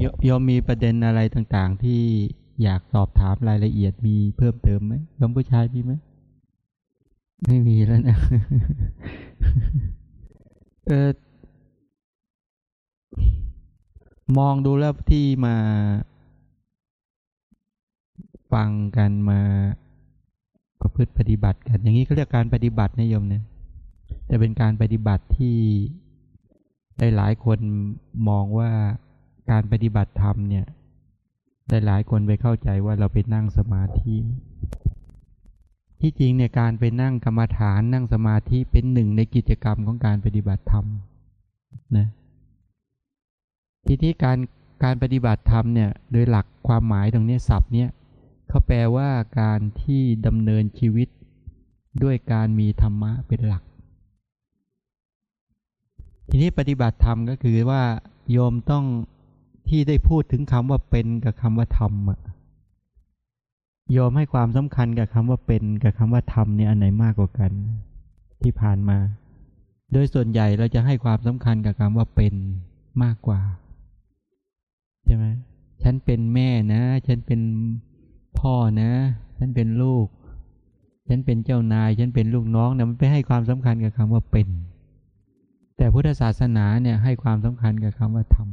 โยยมมีประเด็นอะไรต่างๆ ที่อยากสอบถามรายละเอียดมีเพิ่มเติมไหมโยมผู้ชายมีไหมไม่มีแล้วนะเออมองดูแล้วที่มาฟังกันมาประพฤติปฏิบัติกัน อย่างนี้เขาเรียกการปฏิบัตินะยมเนี่ยแต่เป็นการปฏิบัติที่ได้หลายคนมองว่า การปฏิบัติธรรมเนี่ยได้หลายคนไปเข้าใจว่าเราไปนั่งสมาธิ ที่จริงเนี่ยการไปนั่งกรรมฐานนั่งสมาธิเป็นหนึ่งในกิจกรรมของการปฏิบัติธรรมนะทีนี้การการปฏิบัติธรรมเนี่ยโดยหลักความหมายตรงนี้ศัพท์เนี่ยเขาแปลว่าการที่ดำเนินชีวิตด้วยการมีธรรมะเป็นหลัก ทีนี้ปฏิบัติธรรมก็คือว่าโยมต้อง ที่ได้พูดถึงคำว่าเป็นกับคำว่าธรรมอะโยมให้ความสำคัญกับคำว่าเป็นกับคำว่าธรรมเนี่ยอันไหนมากกว่ากัน ที่ผ่านมา โดยส่วนใหญ่เราจะให้ความสำคัญกับคำว่าเป็นมากกว่าใช่ไหมฉันเป็นแม่นะ ฉันเป็นพ่อนะ ฉันเป็นลูก ฉันเป็นเจ้านาย ฉันเป็นลูกน้องเนี่ยมันไปให้ความสำคัญกับคำว่าเป็น แต่พุทธศาสนาเนี่ยให้ความสำคัญกับคำว่าธรรม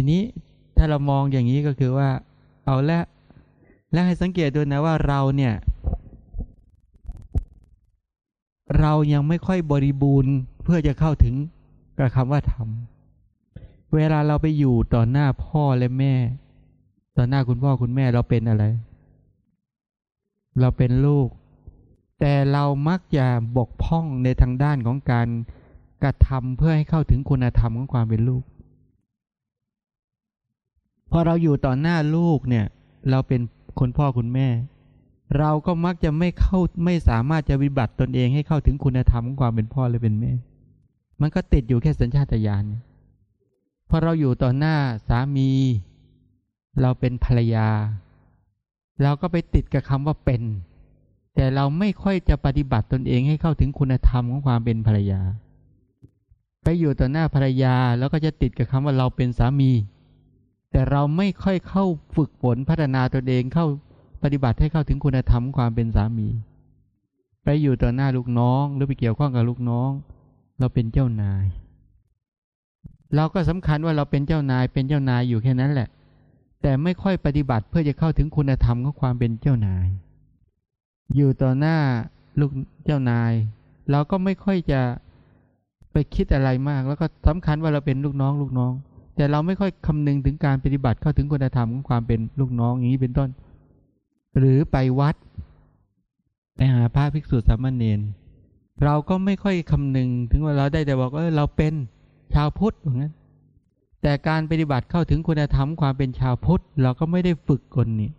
ทีนี้ถ้าเรามองอย่างนี้ก็คือว่า เอาละและให้สังเกตดูนะว่าเราเนี่ย เรายังไม่ค่อยบริบูรณ์เพื่อจะเข้าถึงกับคำว่าธรรมเวลาเราไปอยู่ต่อหน้าพ่อและแม่ ต่อหน้าคุณพ่อคุณแม่เราเป็นอะไร เราเป็นลูก แต่เรามักจะบกพร่องในทางด้านของการกระทำเพื่อให้เข้าถึงคุณธรรมของความเป็นลูก พอเราอยู่ต่อหน้าลูกเนี่ย เราเป็นคุณพ่อคุณแม่ เราก็มักจะไม่เข้าไม่สามารถจะวิบัติตนเองให้เข้าถึงคุณธรรมของความเป็นพ่อหรือเป็นแม่ มันก็ติดอยู่แค่สัญชาตญาณพอเราอยู่ต่อหน้าสามี เราเป็นภรรยา เราก็ไปติดกับคำว่าเป็น แต่เราไม่ค่อยจะปฏิบัติตนเองให้เข้าถึงคุณธรรมของความเป็นภรรยา ไปอยู่ต่อหน้าภรรยาแล้วก็จะติดกับคำว่าเราเป็นสามี แต่เราไม่ค่อยเข้าฝึกฝนพัฒนาตนเองเข้าปฏิบัติให้เข้าถึงคุณธรรมความเป็นสามี ไปอยู่ต่อหน้าลูกน้อง หรือไปเกี่ยวข้องกับลูกน้อง เราเป็นเจ้านาย เราก็สำคัญว่าเราเป็นเจ้านายเป็นเจ้านายอยู่แค่นั้นแหละ แต่ไม่ค่อยปฏิบัติเพื่อจะเข้าถึงคุณธรรมของความเป็นเจ้านาย อยู่ต่อหน้าลูกเจ้านาย เราก็ไม่ค่อยจะไปคิดอะไรมาก แล้วก็สำคัญว่าเราเป็นลูกน้องลูกน้อง แต่เราไม่ค่อยคำนึงถึงการปฏิบัติเข้าถึงคุณธรรมของความเป็นลูกน้องอย่างนี้เป็นต้น หรือไปวัด ไปหาพระภิกษุสามเณรเราก็ไม่ค่อยคำนึงถึงว่าเราได้แต่บอกว่าเราเป็นชาวพุทธอย่างนั้นแต่การปฏิบัติเข้าถึงคุณธรรมความเป็นชาวพุทธ เราก็ไม่ได้ฝึกคนนี้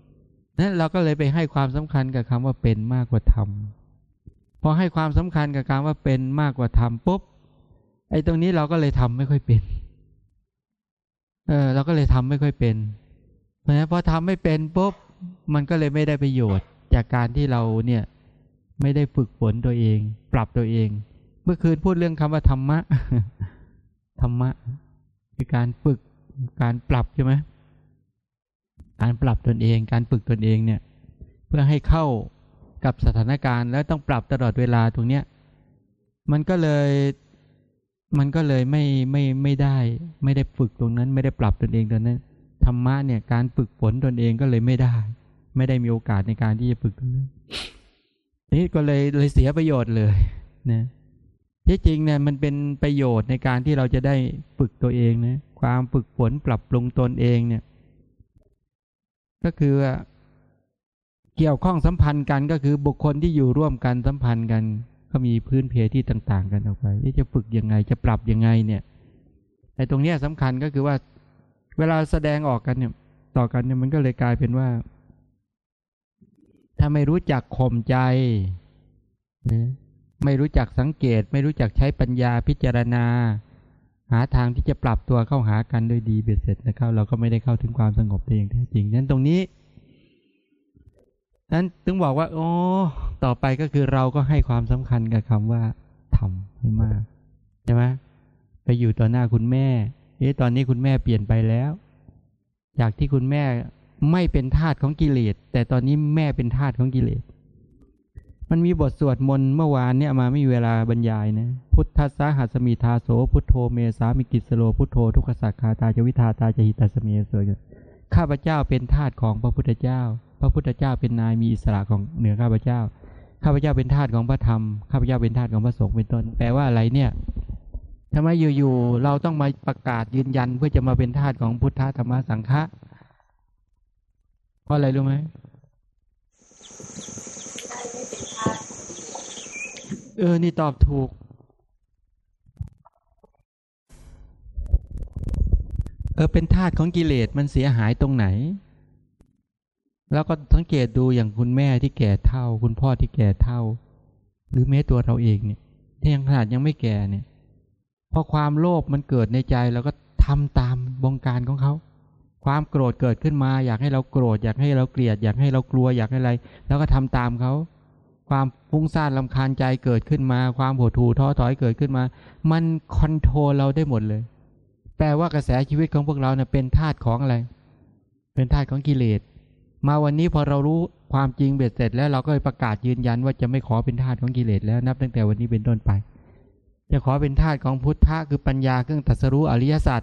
นั้นเราก็เลยไปให้ความสำคัญกับคำว่าเป็นมากกว่าธรรมพอให้ความสำคัญกับการว่าเป็นมากกว่าธรรมปุ๊บไอ้ตรงนี้เราก็เลยทำไม่ค่อยเป็น เออเราก็เลยทำไม่ค่อยเป็น เพราะฉะนั้นพอทำไม่เป็นปุ๊บมันก็เลยไม่ได้ประโยชน์จากการที่เราเนี่ยไม่ได้ฝึกฝนตัวเอง ปรับตัวเอง เมื่อคืนพูดเรื่องคำว่าธรรมะธรรมะคือการฝึกการปรับใช่ไหมการปรับตนเอง การฝึกตนเองเนี่ย เพื่อให้เข้ากับสถานการณ์แล้วต้องปรับตลอดเวลาตรงเนี้ย มันก็เลย มันก็เลยไม่ไม่ไม่ได้ ไม่ได้ฝึกตรงนั้น ไม่ได้ปรับตนเองตรงนั้นธรรมะเนี่ยการฝึกฝนตนเองก็เลยไม่ได้ ไม่ได้มีโอกาสในการที่จะฝึกตรงนั้นนี่ก็เลยเลยเสียประโยชน์เลยนะที่จริงเนี่ยมันเป็นประโยชน์ในการที่เราจะได้ฝึกตัวเองนะความฝึกฝนปรับปรุงตนเองเนี่ย ก็คือเกี่ยวข้องสัมพันธ์กันก็คือบุคคลที่อยู่ร่วมกันสัมพันธ์กัน ก็มีพื้นเพที่ต่าง ๆ กันออกไปที่จะฝึกยังไงจะปรับยังไงเนี่ยไอ้ตรงเนี้ยสำคัญก็คือว่า เวลาแสดงออกกันเนี่ย ต่อกันเนี่ยมันก็เลยกลายเป็นว่า ถ้าไม่รู้จักข่มใจไม่รู้จักสังเกต ไม่รู้จักใช้ปัญญาพิจารณา หาทางที่จะปรับตัวเข้าหากันด้วยดีเบ็ดเสร็จนะครับ เราก็ไม่ได้เข้าถึงความสงบได้อย่างแท้จริงนั้นตรงนี้ นั้นถึงบอกว่า โอ้ต่อไปก็คือเราก็ให้ความสำคัญกับคำว่าทำให้มากใช่ไหมไปอยู่ต่อหน้าคุณแม่เอ๊ะตอนนี้คุณแม่เปลี่ยนไปแล้ว จากที่คุณแม่ไม่เป็นทาสของกิเลสแต่ตอนนี้แม่เป็นทาสของกิเลสมันมีบทสวดมนต์เมื่อวานเนี่ยมาไม่มีเวลาบรรยายนะ พุทธัสสะหัสมีทาโส พุทโธเมสามิกิสโล พุทโธทุกขสักขาตาจวิทาตาจหิตัสเมสวยข้าพเจ้าเป็นทาสของพระพุทธเจ้า พระพุทธเจ้าเป็นนายมีอิสระของเหนือข้าพเจ้า ข้าพเจ้าเป็นทาสของพระธรรม ข้าพเจ้าเป็นทาสของพระสงฆ์เป็นต้น แปลว่าอะไรเนี่ยทำไมอยู่ๆเราต้องมาประกาศยืนยันเพื่อจะมาเป็นทาสของพุทธธรรมสังฆะเพราะอะไรรู้ไหมเออ นี่ตอบถูก เออ เป็นทาสของกิเลสมันเสียหายตรงไหน แล้วก็สังเกตดูอย่างคุณแม่ที่แก่เท่า คุณพ่อที่แก่เท่า หรือแม้ตัวเราเองเนี่ยที่ยังขนาดยังไม่แก่เนี่ย พอความโลภมันเกิดในใจเราก็ทำตามบงการของเขา ความโกรธเกิดขึ้นมา อยากให้เราโกรธอยากให้เราเกลียด อยากให้เรากลัวอยากให้อะไร แล้วก็ทำตามเขา ความฟุ้งซ่านลำคาญใจเกิดขึ้นมา ความโหดหู่ท้อถอยเกิดขึ้นมา มันคอนโทรลเราได้หมดเลย แปลว่ากระแสชีวิตของพวกเราเนี่ยเป็นธาตุของอะไร เป็นธาตุของกิเลส มาวันนี้พอเรารู้ความจริงเบ็ดเสร็จแล้วเราก็ประกาศยืนยันว่าจะไม่ขอเป็นทาสของกิเลสแล้วนับตั้งแต่วันนี้เป็นต้นไป จะขอเป็นธาตุของพุทธะคือปัญญาเครื่องตัสรู้อริยสัจ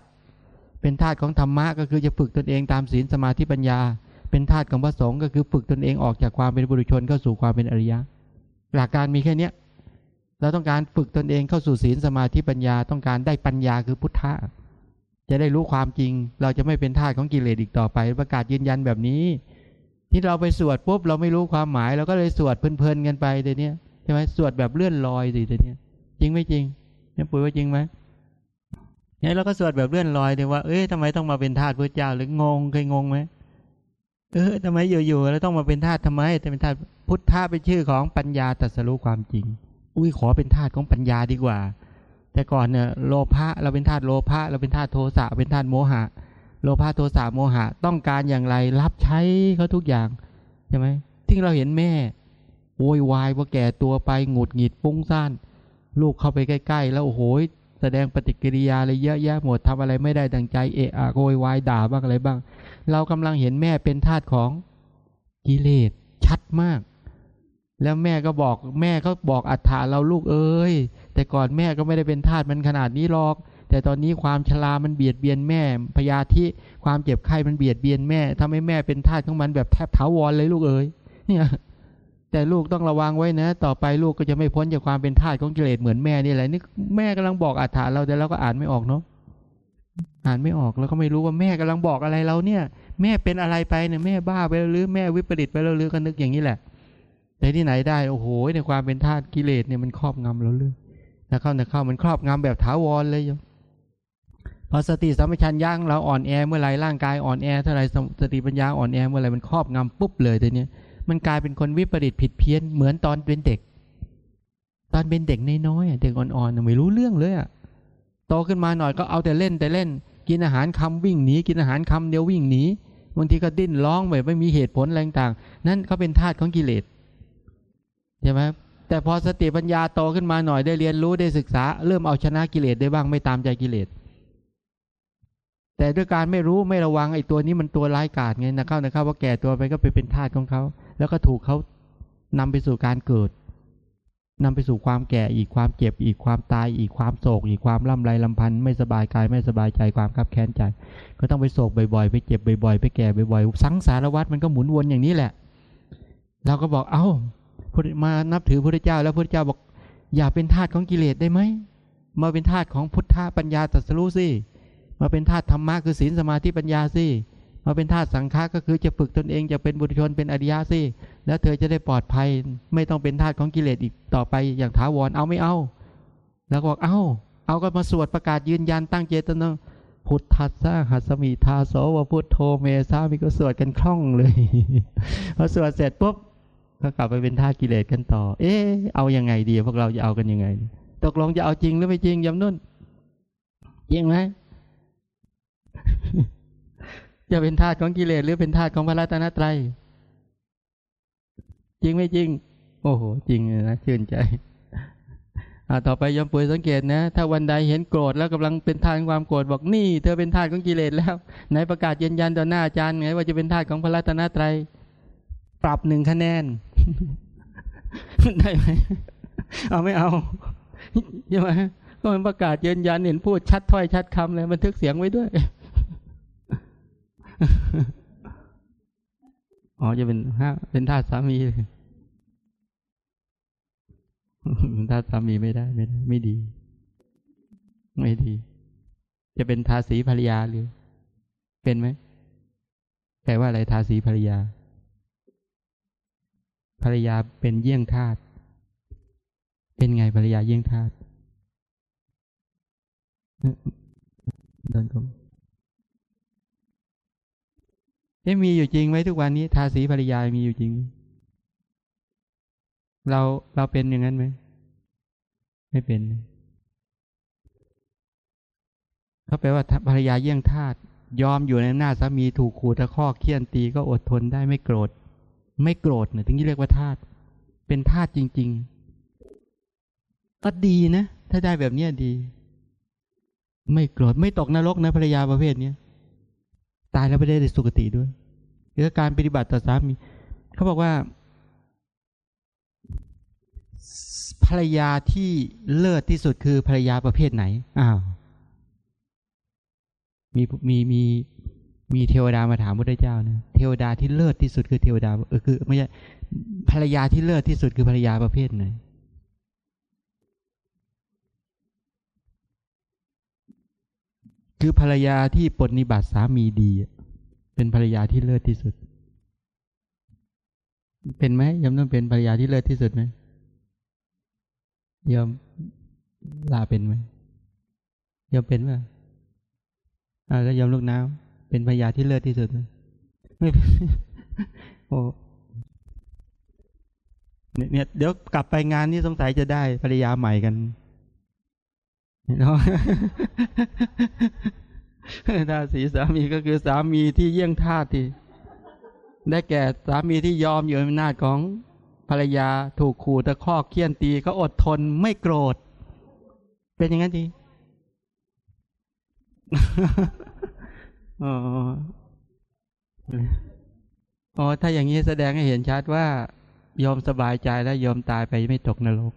เป็นธาตุของธรรมะก็คือจะฝึกตนเองตามศีลสมาธิปัญญา เป็นธาตุของพระสงฆ์ก็คือฝึกตนเองออกจากความเป็นบุรุชนเข้าสู่ความเป็นอริยะ หลักการมีแค่เนี้ยเราต้องการฝึกตนเองเข้าสู่ศีลสมาธิปัญญาต้องการได้ปัญญาคือพุทธะจะได้รู้ความจริง เราจะไม่เป็นทาสของกิเลสอีกต่อไป ประกาศยืนยันแบบนี้ ที่เราไปสวดปุ๊บเราไม่รู้ความหมายเราก็เลยสวดเพลินๆกันไปเดี๋ยวนี้ใช่ไหมสวดแบบเลื่อนลอยสิเดี๋ยวนี้จริงไม่จริงเนี่ยปุ๋ยว่าจริงไหมเนี่ยเราก็สวดแบบเลื่อนลอยเดี๋ยว่าเอ้ยทำไมต้องมาเป็นทาสพระเจ้าหรืองงเคยงงไหมเออทำไมอยู่ๆแล้วต้องมาเป็นทาสทำไมแต่เป็นทาสพุทธะเป็นชื่อของปัญญาตรัสรู้ความจริง อุ้ยขอเป็นทาสของปัญญาดีกว่า แต่ก่อนเนี่ยโลภะเราเป็นทาสโลภะเราเป็นทาสโทสะเป็นทาสโมหะ โลภะโทสะโมหะ ต้องการอย่างไร รับใช้เขาทุกอย่างใช่ไหมที่เราเห็นแม่โวยวายว่าแก่ตัวไปหงุดหงิดฟุ้งซ่านลูกเข้าไปใกล้ ๆ แล้วโอ้โหแสดงปฏิกิริยาอะไรเยอะแยะหมดทำอะไรไม่ได้ดังใจเอะอะโวยวายด่าบ้างอะไรบ้าง เรากำลังเห็นแม่เป็นทาสของกิเลสชัดมาก แล้วแม่ก็บอกแม่ก็บอกอัฏฐาเราลูกเอ้ยแต่ก่อนแม่ก็ไม่ได้เป็นทาสมันขนาดนี้หรอก แต่ตอนนี้ความชรามันเบียดเบียนแม่พยาธิความเจ็บไข้มันเบียดเบียนแม่ทำให้แม่เป็นทาสของมันแบบแทบถาวรเลยลูกเอ้ยเนี่ย แต่ลูกต้องระวังไว้นะ ต่อไปลูกก็จะไม่พ้นจากความเป็นทาสของกิเลสเหมือนแม่นี่แหละนี่แม่กำลังบอกอาถรรพ์เราแต่เราก็อ่านไม่ออกเนาะอ่านไม่ออกแล้วก็ไม่รู้ว่าแม่กำลังบอกอะไรเราเนี่ย แม่เป็นอะไรไปเนี่ยแม่บ้าไปหรือแม่วิปริตไปแล้วหรือก็นึกอย่างนี้แหละแต่ที่ไหนได้โอ้โหในความเป็นทาสกิเลสเนี่ยมันครอบงำเราเลยนะเข้านะเข้ามันครอบงำแบบถาวรเลยโย พอสติสัมปชัญญะเราอ่อนแอเมื่อไรร่างกายอ่อนแอเท่าไรสติปัญญาอ่อนแอเมื่อไรมันครอบงำปุ๊บเลยทีนี้มันกลายเป็นคนวิปริตผิดเพี้ยนเหมือนตอนเป็นเด็ก ตอนเป็นเด็กน้อยๆเด็กอ่อนๆไม่รู้เรื่องเลยอะโตขึ้นมาหน่อยก็เอาแต่เล่นแต่เล่น กินอาหารคำวิ่งหนีกินอาหารคำเดียววิ่งหนีบางทีก็ดิ้นร้องแบบไม่มีเหตุผลอะไรต่างนั่นเขาเป็นธาตุของกิเลสใช่ไหมแต่พอสติปัญญาโตขึ้นมาหน่อยได้เรียนรู้ได้ศึกษา เริ่มเอาชนะกิเลสได้บ้างไม่ตามใจกิเลส แต่ด้วยการไม่รู้ไม่ระวังไอ้ตัวนี้มันตัวร้ายกาจไงนะเข้านะครับว่าแก่ตัวไปก็ไปเป็นทาสของเขา แล้วก็ถูกเขานำไปสู่การเกิดนำไปสู่ความแก่อีกความเจ็บอีกความตายอีกความโศก อีกความล่ำไรลำพันธ์ไม่สบายกายไม่สบายใจความคับแค้นใจ ก็ต้องไปโศกบ่อยๆ ไปเจ็บบ่อยๆ ไปแก่บ่อยๆ สังสารวัฏมันก็หมุนวนอย่างนี้แหละเราก็บอกเอา้ามานับถือพระเจ้าแล้วพระเจ้าบอก อย่าเป็นทาสของกิเลสได้ไหมมาเป็นทาสของพุทธปัญญาตรัสรู้สิ มาเป็นทาสธรรมะคือศีลสมาธิปัญญาสิมาเป็นธาตุสังฆะก็คือจะฝึกตนเองจะเป็นบุตรชนเป็นอริยะสิแล้วเธอจะได้ปลอดภัย ไม่ต้องเป็นธาตุของกิเลสอีกต่อไปอย่างถาวรเอาไม่เอา แล้วบอกเอาเอาก็มาสวดประกาศยืนยันตั้งเจตนาพุทธัสสะหัสมีทาโสวพุทโธเมสามีก็สวดกันคล่องเลยพอสวดเสร็จปุ๊บก็กลับไปเป็นธาตุกิเลสกันต่อ เอ๊ะเอายังไงดี พวกเราจะเอากันยังไง ตกลงจะเอาจริงหรือไม่จริงยำนุ่นจริงไหม จะเป็นธาตุของกิเลสหรือเป็นธาตุของพระรัตนตรัยจริงไม่จริง โอ้โห จริงนะชื่นใจอ่าต่อไปยอมปุ๋ยสังเกตนะ ถ้าวันใดเห็นโกรธแล้วกำลังเป็นทานความโกรธบอกนี่ เธอเป็นทาสของกิเลสแล้วไหนประกาศยืนยันต่อหน้าอาจารย์ไงว่าจะเป็นทาสของพระรัตนตรัยปรับหนึ่งคะแนน ได้ไหมเอาไม่เอาใช่ไหมก็มันประกาศยืนยันเห็นพูดชัดถ้อยชัดคำเลยบันทึกเสียงไว้ด้วย อ๋อจะเป็นฮะเป็นทาสสามีเลยทาสสามีไม่ได้ไม่ได้ ไม่ดี ไม่ดี จะเป็นทาสีภรรยาหรือ เป็นไหมแปลว่าอะไรทาสีภรรยา ภรรยาเป็นเยี่ยงทาสเป็นไงภรรยาเยี่ยงทาสเดินก็ เอ๊ะมีอยู่จริงไหมทุกวันนี้ ทาสีภรรยามีอยู่จริง เราเราเป็นอย่างนั้นไหม ไม่เป็นเขาแปลว่าภรรยาเยี่ยงทาสยอมอยู่ในหน้าสามีถูกขู่ตะคอกเคี่ยนตีก็อดทนได้ไม่โกรธ ไม่โกรธเนี่ยถึงที่เรียกว่าทาสเป็นทาสจริง ๆ ก็ดีนะ ถ้าได้แบบเนี้ยดี ไม่โกรธไม่ตกนรกนะภรรยาประเภทเนี้ย ตายแล้วไม่ได้ในสุคติด้วยหรือการปฏิบัติต่อสามีเขาบอกว่า ภรรยาที่เลิศที่สุดคือภรรยาประเภทไหนอ้าวมีมีมีมีเทวดามาถามพระเจ้านะเทวดาที่เลิศที่สุดคือเทวดาเออคือไม่ใช่ภรรยาที่เลิศที่สุดคือภรรยาประเภทไหน คือภรรยาที่ปฏิบัติสามีดี เป็นภรรยาที่เลิศที่สุด เป็นไหมยอมต้องเป็นภรรยาที่เลิศที่สุดไหมยอมลาเป็นไหมยอมเป็นไหมอ่าแล้วยอมลูกน้ำเป็นภรรยาที่เลิศที่สุดไหมไม่โอ้เนี่ยเดี๋ยวกลับไปงานนี้สงสัยจะได้ภรรยาใหม่กัน เนาะทาสีสามีก็คือสามีที่เยี่ยงทาสที่ได้แก่สามีที่ยอมอยู่ในหน้าของภรรยาถูกขู่ตะคอกเคี่ยนตีก็อดทนไม่โกรธ เป็นอย่างนั้นทีอ๋ออ๋อถ้าอย่างนี้แสดงให้เห็นชัดว่ายอมสบายใจแล้วยอมตายไปไม่ตกนรก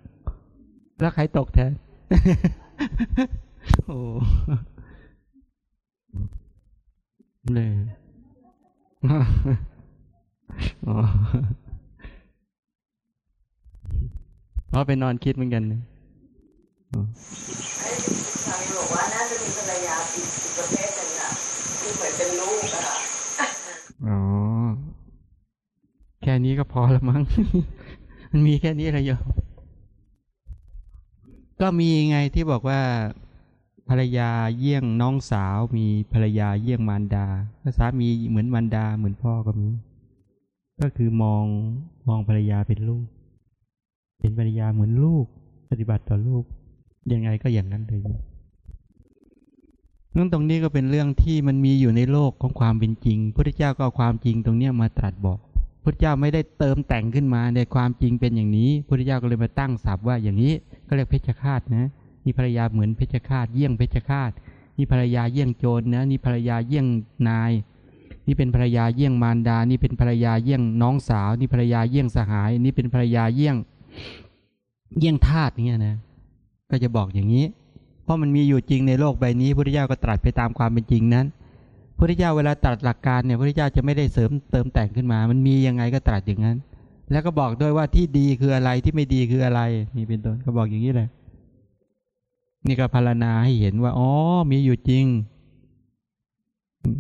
แล้วใครตกแทน โอ้เลยอ๋อเพราะไปนอนคิดเหมือนกันเลยทางบอกว่าน่าจะมีภรรยาอีกประเภทหนึ่งอะที่เหมือนเป็นลูกอะค่ะอ๋อ แค่นี้ก็พอละมั้ง มันมีแค่นี้อะไรเยอะ ก็มีไงที่บอกว่าภรรยาเยี่ยงน้องสาว มีภรรยาเยี่ยงมารดาสามีเหมือนมารดาเหมือนพ่อก็มีก็คือมองมองภรรยาเป็นลูก เป็นภรรยาเหมือนลูก ปฏิบัติต่อลูก ยังไงก็อย่างนั้นเลยนั่นตรงนี้ก็เป็นเรื่องที่มันมีอยู่ในโลกของความเป็นจริงพระเจ้าก็เอาความจริงตรงเนี้มาตรัสบอกพระเจ้าไม่ได้เติมแต่งขึ้นมาในความจริงเป็นอย่างนี้พระเจ้าก็เลยมาตั้งศัพท์ว่าอย่างนี้ ก็เรียกเพชฌฆาตนะมีภรรยาเหมือนเพชฌฆาตเยี่ยงเพชฌฆาตนี่ภรรยาเยี่ยงโจรนะนี่ภรรยาเยี่ยงนาย นี่เป็นภรรยาเยี่ยงมารดา นี่เป็นภรรยาเยี่ยงน้องสาว นี่ภรรยาเยี่ยงสหาย นี่เป็นภรรยาเยี่ยงเยี่ยงทาสเนี่ยนะ ก็จะบอกอย่างนี้ เพราะมันมีอยู่จริงในโลกใบนี้พระพุทธเจ้าก็ตรัสไปตามความเป็นจริงนั้นพระพุทธเจ้าเวลาตรัสหลักการเนี่ยพระพุทธเจ้าจะไม่ได้เสริมเติมแต่งขึ้นมา มันมียังไงก็ตรัสอย่างนั้น แล้วก็บอกด้วยว่าที่ดีคืออะไรที่ไม่ดีคืออะไร นี่เป็นต้นก็บอกอย่างนี้เลยนี่ก็พารณาให้เห็นว่าอ๋อมีอยู่จริง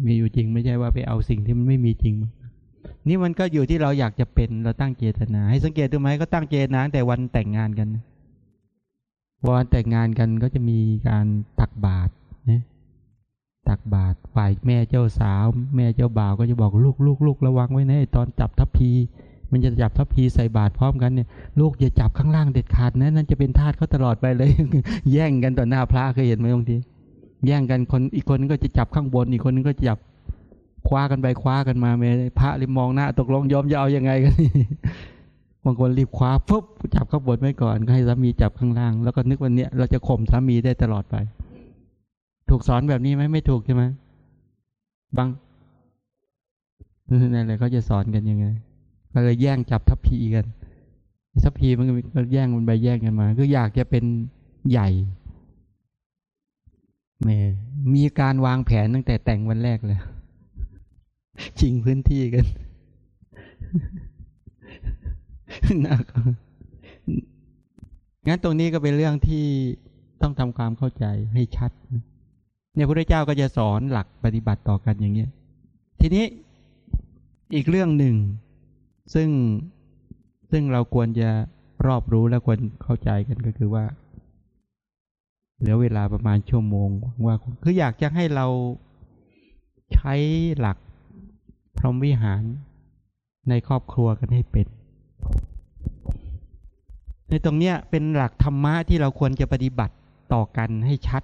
มีอยู่จริงไม่ใช่ว่าไปเอาสิ่งที่มันไม่มีจริง นี่มันก็อยู่ที่เราอยากจะเป็นเราตั้งเจตนา ให้สังเกตดูไหมก็ตั้งเจตนาแต่วันแต่งงานกันวันแต่งงานกันก็จะมีการตักบาตรนะตักบาตรฝ่ายแม่เจ้าสาว แม่เจ้าบ่าวก็จะบอกลูกลูกลูกระวังไว้นะตอนจับทัพพี มันจะจับทัพพีใส่บาตรพร้อมกันเนี่ยลูกอย่าจับข้างล่างเด็ดขาดนะนั่นจะเป็นทาสเขาตลอดไปเลย แย่งกันต่อหน้าพระเคยเห็นไหมบางทีแย่งกันคนอีกคนนึงก็จะจับข้างบน อีกคนนึงก็จะจับคว้ากันไปคว้ากันมาเมพระริมมองหน้าตกลงยอมจะเอายังไงกันนี่โอ้างคนรีบคว้าปุ๊บจับข้างบนไว้ก่อนก็ให้สามีจับข้างล่าง แล้วก็นึกว่าเนี้ยเราจะข่มสามีได้ตลอดไป ถูกสอนแบบนี้ไหมไม่ถูกใช่ไหมบางนั่นแหละเขาจะสอนกันยังไง ก็เลยแย่งจับทัพพีกันทัพพีมันก็แย่งมันไปแย่งกันมา ก็อยากจะเป็นใหญ่แหมมีการวางแผนตั้งแต่แต่งวันแรกเลยชิงพื้นที่กันนะงั้นตรงนี้ก็เป็นเรื่องที่ต้องทำความเข้าใจให้ชัด เนี่ยพระเจ้าก็จะสอนหลักปฏิบัติต่อกันอย่างเงี้ย ทีนี้อีกเรื่องหนึ่ง ซึ่งซึ่งเราควรจะรอบรู้และควรเข้าใจกันก็คือว่า เหลือเวลาประมาณชั่วโมงว่าคืออยากจะให้เราใช้หลักพรหมวิหารในครอบครัวกันให้เป็น ในตรงเนี้ยเป็นหลักธรรมะที่เราควรจะปฏิบัติต่อกันให้ชัด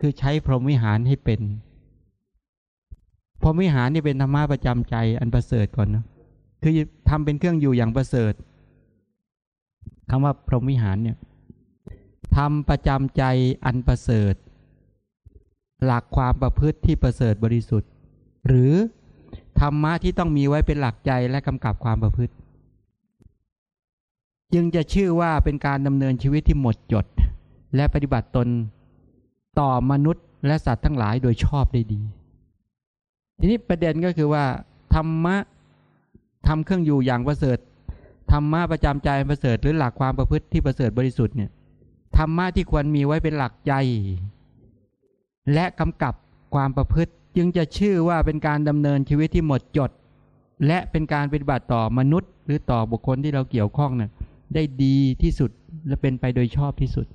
คือใช้พรหมวิหารให้เป็นพรหมวิหารนี่เป็นธรรมะประจำใจอันประเสริฐก่อนนะ คือทำเป็นเครื่องอยู่อย่างประเสริฐคำว่าพรหมวิหารเนี่ยทำประจำใจอันประเสริฐ หลักความประพฤติที่ประเสริฐบริสุทธิ์ หรือธรรมะที่ต้องมีไว้เป็นหลักใจและกำกับความประพฤติ จึงจะชื่อว่าเป็นการดำเนินชีวิตที่หมดจด และปฏิบัติตนต่อมนุษย์และสัตว์ทั้งหลายโดยชอบได้ดี ทีนี้ประเด็นก็คือว่าธรรมะ ทำเครื่องอยู่อย่างประเสริฐธรรมะประจำใจประเสริฐหรือหลักความประพฤติที่ประเสริฐบริสุทธิ์เนี่ยธรรมะที่ควรมีไว้เป็นหลักใจ และกำกับความประพฤติจึงจะชื่อว่าเป็นการดำเนินชีวิตที่หมดจด และเป็นการปฏิบัติต่อมนุษย์ หรือต่อบุคคลที่เราเกี่ยวข้องเนี่ยได้ดีที่สุดและเป็นไปโดยชอบที่สุด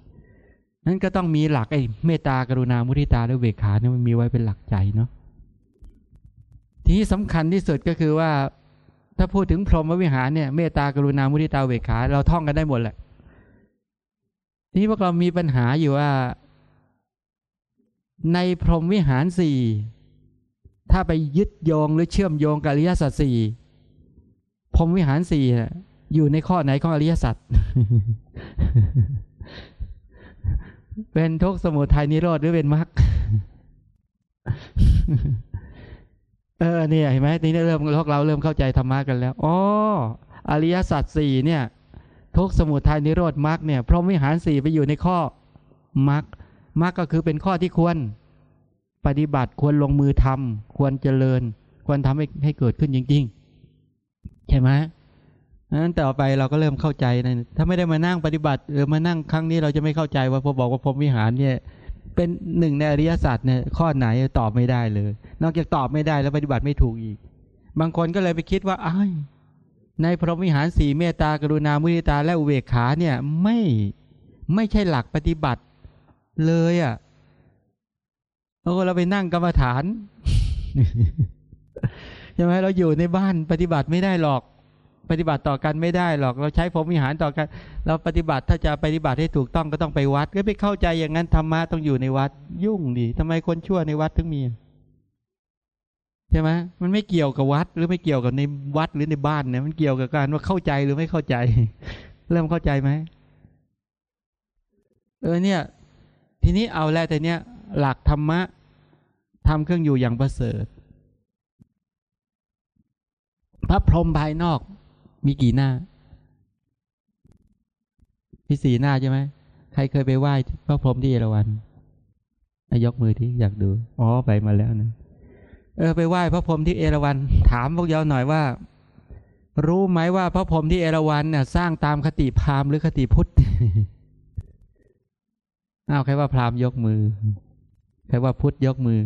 นั้นก็ต้องมีหลักไอ้เมตตากรุณามุทิตาและเวขาเนี่ยมันมีไว้เป็นหลักใจเนาะทีนี้สำคัญที่สุดก็คือว่า ถ้าพูดถึงพรหมวิหารเนี่ยเมตตากรุณามุทิตาเวขาเราท่องกันได้หมดแหละทีนี้พวกเรามีปัญหาอยู่ว่า ในพรหมวิหารสี่ถ้าไปยึดโยงหรือเชื่อมโยงกับอริยสัจสี่พรหมวิหารสี่อยู่ในข้อไหนของอริยสัจเป็นทุกสมุทัยนิโรธหรือเป็นมรรค เออเนี่ยเห็นไหมทีนี้เริ่มพวกเราเริ่มเข้าใจธรรมะกันแล้วอ๋ออริยสัจสี่เนี่ย ทุกสมุทัยนิโรธมรรคเนี่ยพรหมวิหารสี่ไปอยู่ในข้อมรรคมรรคก็คือเป็นข้อที่ควรปฏิบัติควรลงมือทำควรเจริญ ควรทำให้ให้เกิดขึ้นจริง ๆ ใช่ไหมนั้นต่อไปเราก็เริ่มเข้าใจนะถ้าไม่ได้มานั่งปฏิบัติเออมานั่งครั้งนี้เราจะไม่เข้าใจว่าพอบอกว่าพรหมวิหารเนี่ย เป็นหนึ่งในอริยสัจเนี่ยข้อไหนตอบไม่ได้เลย นอกจากตอบไม่ได้แล้วปฏิบัติไม่ถูกอีก บางคนก็เลยไปคิดว่าอ้ายในพรหมวิหารสีเมตตากรุณามุทิตาและอุเบกขาเนี่ยไม่ไม่ใช่หลักปฏิบัติเลยอะ่ะโอ้เราไปนั่งกรรมฐานใช่ไหมเราอยู่ในบ้านปฏิบัติไม่ได้หรอก ปฏิบัติต่อกันไม่ได้หรอกเราใช้พรหมวิหารต่อกัน เราปฏิบัติถ้าจะปฏิบัติให้ถูกต้องก็ต้องไปวัด ก็ไปเข้าใจอย่างนั้นธรรมะต้องอยู่ในวัด ยุ่งดิทำไมคนชั่วในวัดถึงมีใช่ไหมมันไม่เกี่ยวกับวัด หรือไม่เกี่ยวกับในวัดหรือในบ้านเนี่ยมันเกี่ยวกับการว่าเข้าใจหรือไม่เข้าใจ เริ่มเข้าใจไหมเออเนี่ย ทีนี้เอาแล้วแต่เนี้ยหลักธรรมะทำเครื่องอยู่อย่างประเสริฐพระพรหมภายนอก มีกี่หน้า มีสี่หน้าใช่ไหม ใครเคยไปไหว้พระพรหมที่เอราวัณยกมือที่อยากดู อ๋อ ไปมาแล้วนะ เออ ไปไหว้พระพรหมที่เอราวัณถามพวกเยาหน่อยว่า รู้ไหมว่าพระพรหมที่เอราวัณเนี่ยสร้างตามคติพราหมณ์หรือคติพุทธ อ้าวใครว่าพราหมณ์ยกมือ ใครว่าพุทธยกมือ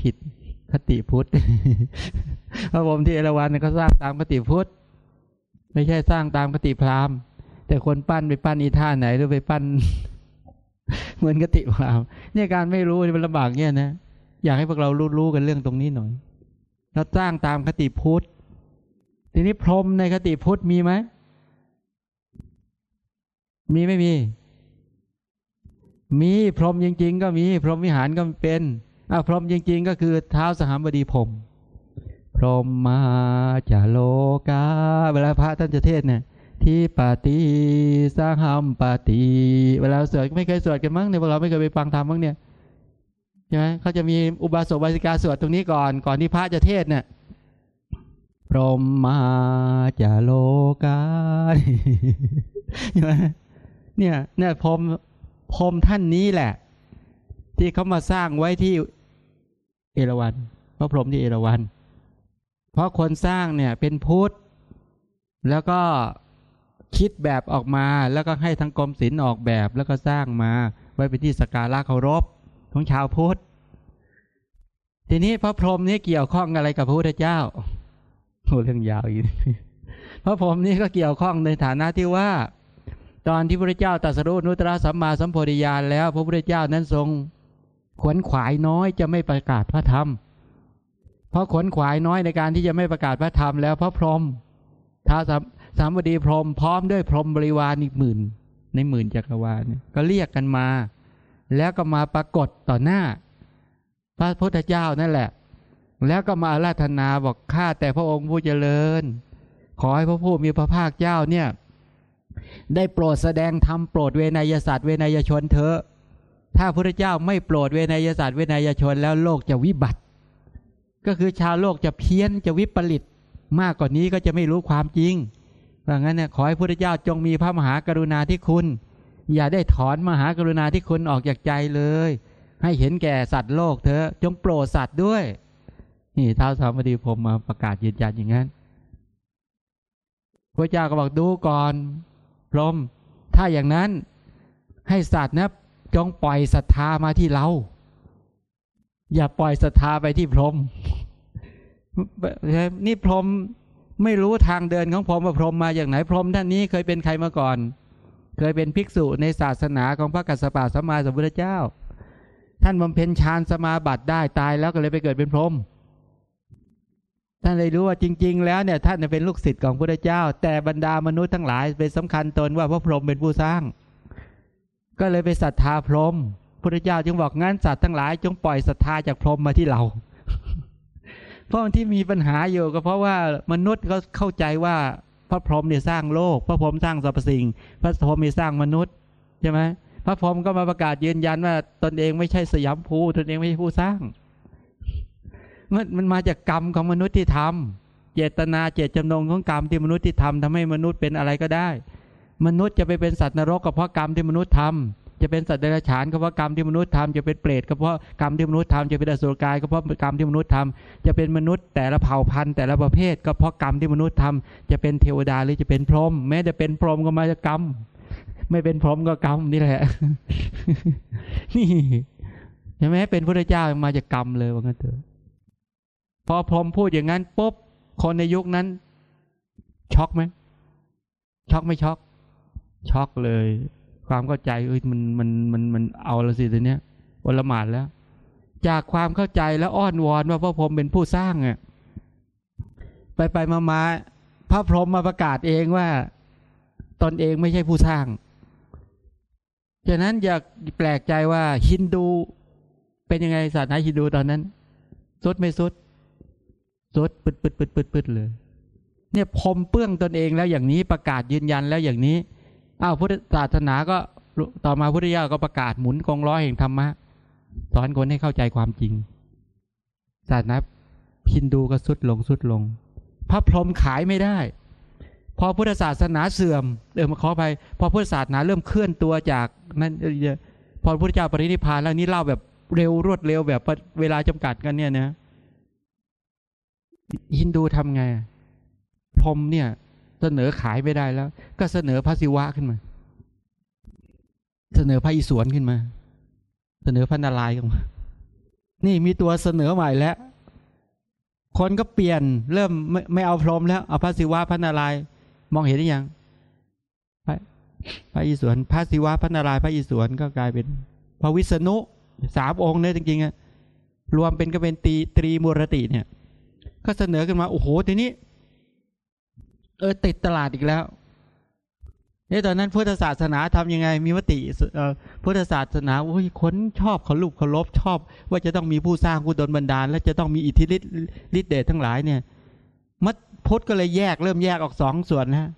ผิดคติพุทธพระพรหมที่เอราวัณเนี่ยเขาสร้างตามคติพุทธ ไม่ใช่สร้างตามคติพราหมณ์ แต่คนปั้นไปปั้นอีท่าไหนหรือไปปั้น เหมือนคติพราหมณ์เนี่ยการไม่รู้มันลำบากเนี่ยนะอยากให้พวกเรารู้รู้กันเรื่องตรงนี้หน่อยเราสร้างตามคติพุทธทีนี้พรหมในคติพุทธมีไหมมีไม่มี มีพรหมจริง ๆ ก็มี พรหมวิหารก็เป็นอ่าพรหมจริง ๆ ก็คือเท้าสหามบดีพรหม พรหมมาจาโลกา เวลาพระท่านจะเทศเนี่ยที่ปฏิสาหัมปฏิเวลาสวดไม่เคยสวดกันมั้งเนี่ยพวกเราไม่เคยไปฟังธรรมมั้งเนี่ยใช่ไหมเขาจะมีอุบาสกบาสิกาสวดตรงนี้ก่อน ก่อนที่พระจะเทศเนี่ยพรหมมาจาโลกาใช่ไหมเนี่ยเนี่ยพรหมพรหมท่านนี้แหละ ที่เขามาสร้างไว้ที่เอราวัณพระพรหมที่เอราวัณ เพราะคนสร้างเนี่ยเป็นพุทธ แล้วก็คิดแบบออกมาแล้วก็ให้ทางกรมศิลป์ออกแบบแล้วก็สร้างมา ไว้เป็นที่สการะเคารพของชาวพุทธ ทีนี้พระพรหมนี่เกี่ยวข้องอะไรกับพระพุทธเจ้าโอ้เรื่องยาวอีกพระพรหมนี่ก็เกี่ยวข้องในฐานะที่ว่า ตอนที่พระเจ้าตรัสรู้นุตตรสัมมาสัมโพธิญาณแล้ว พระพุทธเจ้านั้นทรงขวนขวายน้อยจะไม่ประกาศพระธรรม ราะขนขวายน้อยในการที่จะไม่ประกาศพระธรรมแล้วพระพรหมท้าสามบดีพรหมพร้อมด้วยพรหมบริวารอีกหมื่น ในหมื่นจักรวาลเนี่ยก็เรียกกันมา แล้วก็มาปรากฏต่อหน้า พระพุทธเจ้านั่นแหละ แล้วก็มาอาราธนาบอกข้าแต่พระองค์ผู้เจริญ ขอให้พระผู้มีพระภาคเจ้าเนี่ย ได้โปรดแสดงธรรมโปรดเวนยศาสตร์เวนยชนเถอะถ้าพระเจ้าไม่โปรดเวนยศาสตร์เวนยชนแล้วโลกจะวิบัติ ก็คือชาวโลกจะเพี้ยนจะวิปริตมากกว่านี้ก็จะไม่รู้ความจริงเพราะงั้นเนี่ยขอให้พระเจ้าจงมีพระมหากรุณาธิคุณ อย่าได้ถอนมหากรุณาธิคุณออกจากใจเลย ให้เห็นแก่สัตว์โลกเถอะจงโปรดสัตว์ด้วย นี่ท้าวสามดีผมมาประกาศยืนยันอย่างนั้นพระเจ้าก็บอกดูก่อนพรมถ้าอย่างนั้นให้สัตว์นะจงปล่อยศรัทธามาที่เรา อย่าปล่อยศรัทธาไปที่พรหมนี่พรหมไม่รู้ทางเดินของพรหมว่าพรหมมาอย่างไหนพรหมท่านนี้เคยเป็นใครมาก่อน เคยเป็นภิกษุในศาสนาของพระกัสสปะสัมมาสัมพุทธเจ้า ท่านบำเพ็ญฌานสมาบัติได้ตายแล้วก็เลยไปเกิดเป็นพรหมท่านเลยรู้ว่าจริง ๆ แล้วเนี่ยท่านเป็นลูกศิษย์ของพระเจ้า แต่บรรดามนุษย์ทั้งหลายเป็นสำคัญตนว่าพระพรหมเป็นผู้สร้าง ก็เลยไปศรัทธาพรหม พระเจ้าจึงบอกงั้นสัตว์ทั้งหลาย จงปล่อยศรัทธาจากพรหมมาที่เรา เพราะที่มีปัญหาอยู่ก็เพราะว่ามนุษย์เขาเข้าใจว่าพระพรหมเนี่ยสร้างโลก พระพรหมสร้างสรรพสิ่ง พระพรหมมีสร้างมนุษย์ใช่ไหมพระพรหมก็มาประกาศยืนยันว่า ตนเองไม่ใช่สยามภูตนเองไม่ใช่ผู้สร้าง มันมันมาจากกรรมของมนุษย์ที่ทำเจตนาเจตจำนงของกรรมที่มนุษย์ที่ทำทำให้มนุษย์เป็นอะไรก็ได้ มนุษย์จะไปเป็นสัตว์นรกก็เพราะกรรมที่มนุษย์ทำ จะเป็นสัตว์เดรัจฉานก็เพราะกรรมที่มนุษย์ทำจะเป็นเปรตก็เพราะกรรมที่มนุษย์ทำจะเป็นอสุรกายก็เพราะกรรมที่มนุษย์ทำจะเป็นมนุษย์แต่ละเผ่าพันธุ์แต่ละประเภท ก็เพราะกรรมที่มนุษย์ทำจะเป็นเทวดาหรือจะเป็นพรหมแม้จะเป็นพรหมก็มาจากกรรมไม่เป็นพรหมก็กรรมนี่แหละ นี่ใช่ไหมเป็นพระเจ้ามาจากกรรมเลยว่างั้นเถอะพอพรหมพูดอย่างนั้นปุ๊บคนในยุคนั้น ช็อกไหมช็อกไม่ช็อก ช็อกเลย ความเข้าใจเอ้ยมันมันมันมันเอาละสิทีเนี้ยอลหมาดแล้ว จากความเข้าใจแล้วอ้อนวอนว่าพระพรหมเป็นผู้สร้างอะไปไปมามาพระพรหมมาประกาศเองว่า ตนเองไม่ใช่ผู้สร้างฉะนั้นอย่าแปลกใจว่าฮินดูเป็นยังไงศาสนาฮินดูตอนนั้นสุดไม่สุดสุดปึดปึดปึดปึดปึดเลย เนี่ยพรมเปื้องตนเองแล้วอย่างนี้ประกาศยืนยันแล้วอย่างนี้ อ้าวพุทธศาสนาก็ต่อมาพุทธเจ้าก็ประกาศหมุนกองล้อแห่งธรรมะสอนคนให้เข้าใจความจริง ศาสนาฮินดูก็สุดลงสุดลง พระพรหมขายไม่ได้ พอพุทธศาสนาเสื่อมเออมาขอไปพอพุทธศาสนาเริ่มเคลื่อนตัวจากนั้นพอพระพุทธเจ้าปรินิพพานแล้วนี่เล่าแบบเร็วรวดเร็วแบบเวลาจำกัดกันเนี่ยนะฮินดูทำไงพรหมเนี่ย เสนอขายไม่ได้แล้ว ก็เสนอพระศิวะขึ้นมา เสนอพระอิศวรขึ้นมา เสนอพระนารายณ์ขึ้นมานี่มีตัวเสนอใหม่แล้ว คนก็เปลี่ยนเริ่มไม่ไม่เอาพรหมแล้ว เอาพระศิวะพระนารายณ์มองเห็นหรือยังพระพระอิศวรพระศิวะพระนารายณ์พระอิศวรก็กลายเป็น พระวิษณุสามองค์เนี่ยจริงๆอะรวมเป็นก็เป็นตีตรีมูรติเนี่ย ก็เสนอขึ้นมาโอ้โหทีนี้ เออติดตลาดอีกแล้วเนี่ยตอนนั้นพุทธศาสนาทำยังไง มีมติพุทธศาสนาโอ้ยคนชอบเขาลูกเขาลบชอบ ว่าจะต้องมีผู้สร้างผู้ดลบันดาล และจะต้องมีอิทธิฤทธิ์ฤทธิเดชทั้งหลายเนี่ย มัดพุทธก็เลยแยกเริ่มแยกออกสองส่วนนะ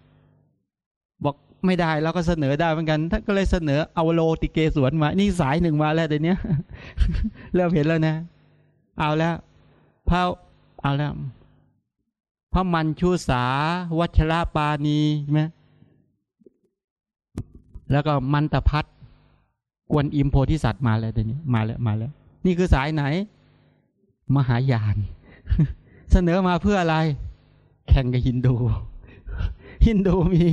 บอกไม่ได้เราก็เสนอได้เหมือนกันท่านก็เลยเสนอเอาโลติเกสวนมา นี่สายหนึ่งมาแล้วเดี๋ยวนี้เริ่มเห็นแล้วนะ เอาแล้วพระเอาแล้ว พระมันชูสา วัชระปานีใช่ไหมแล้วก็มันตพัดกวนอิมโพธิสัตว์มาแล้วเดี๋ยวนี้มาแล้วมาแล้ว นี่คือสายไหน มหายาน เสนอมาเพื่ออะไร แข่งกับฮินดู ฮินดูมี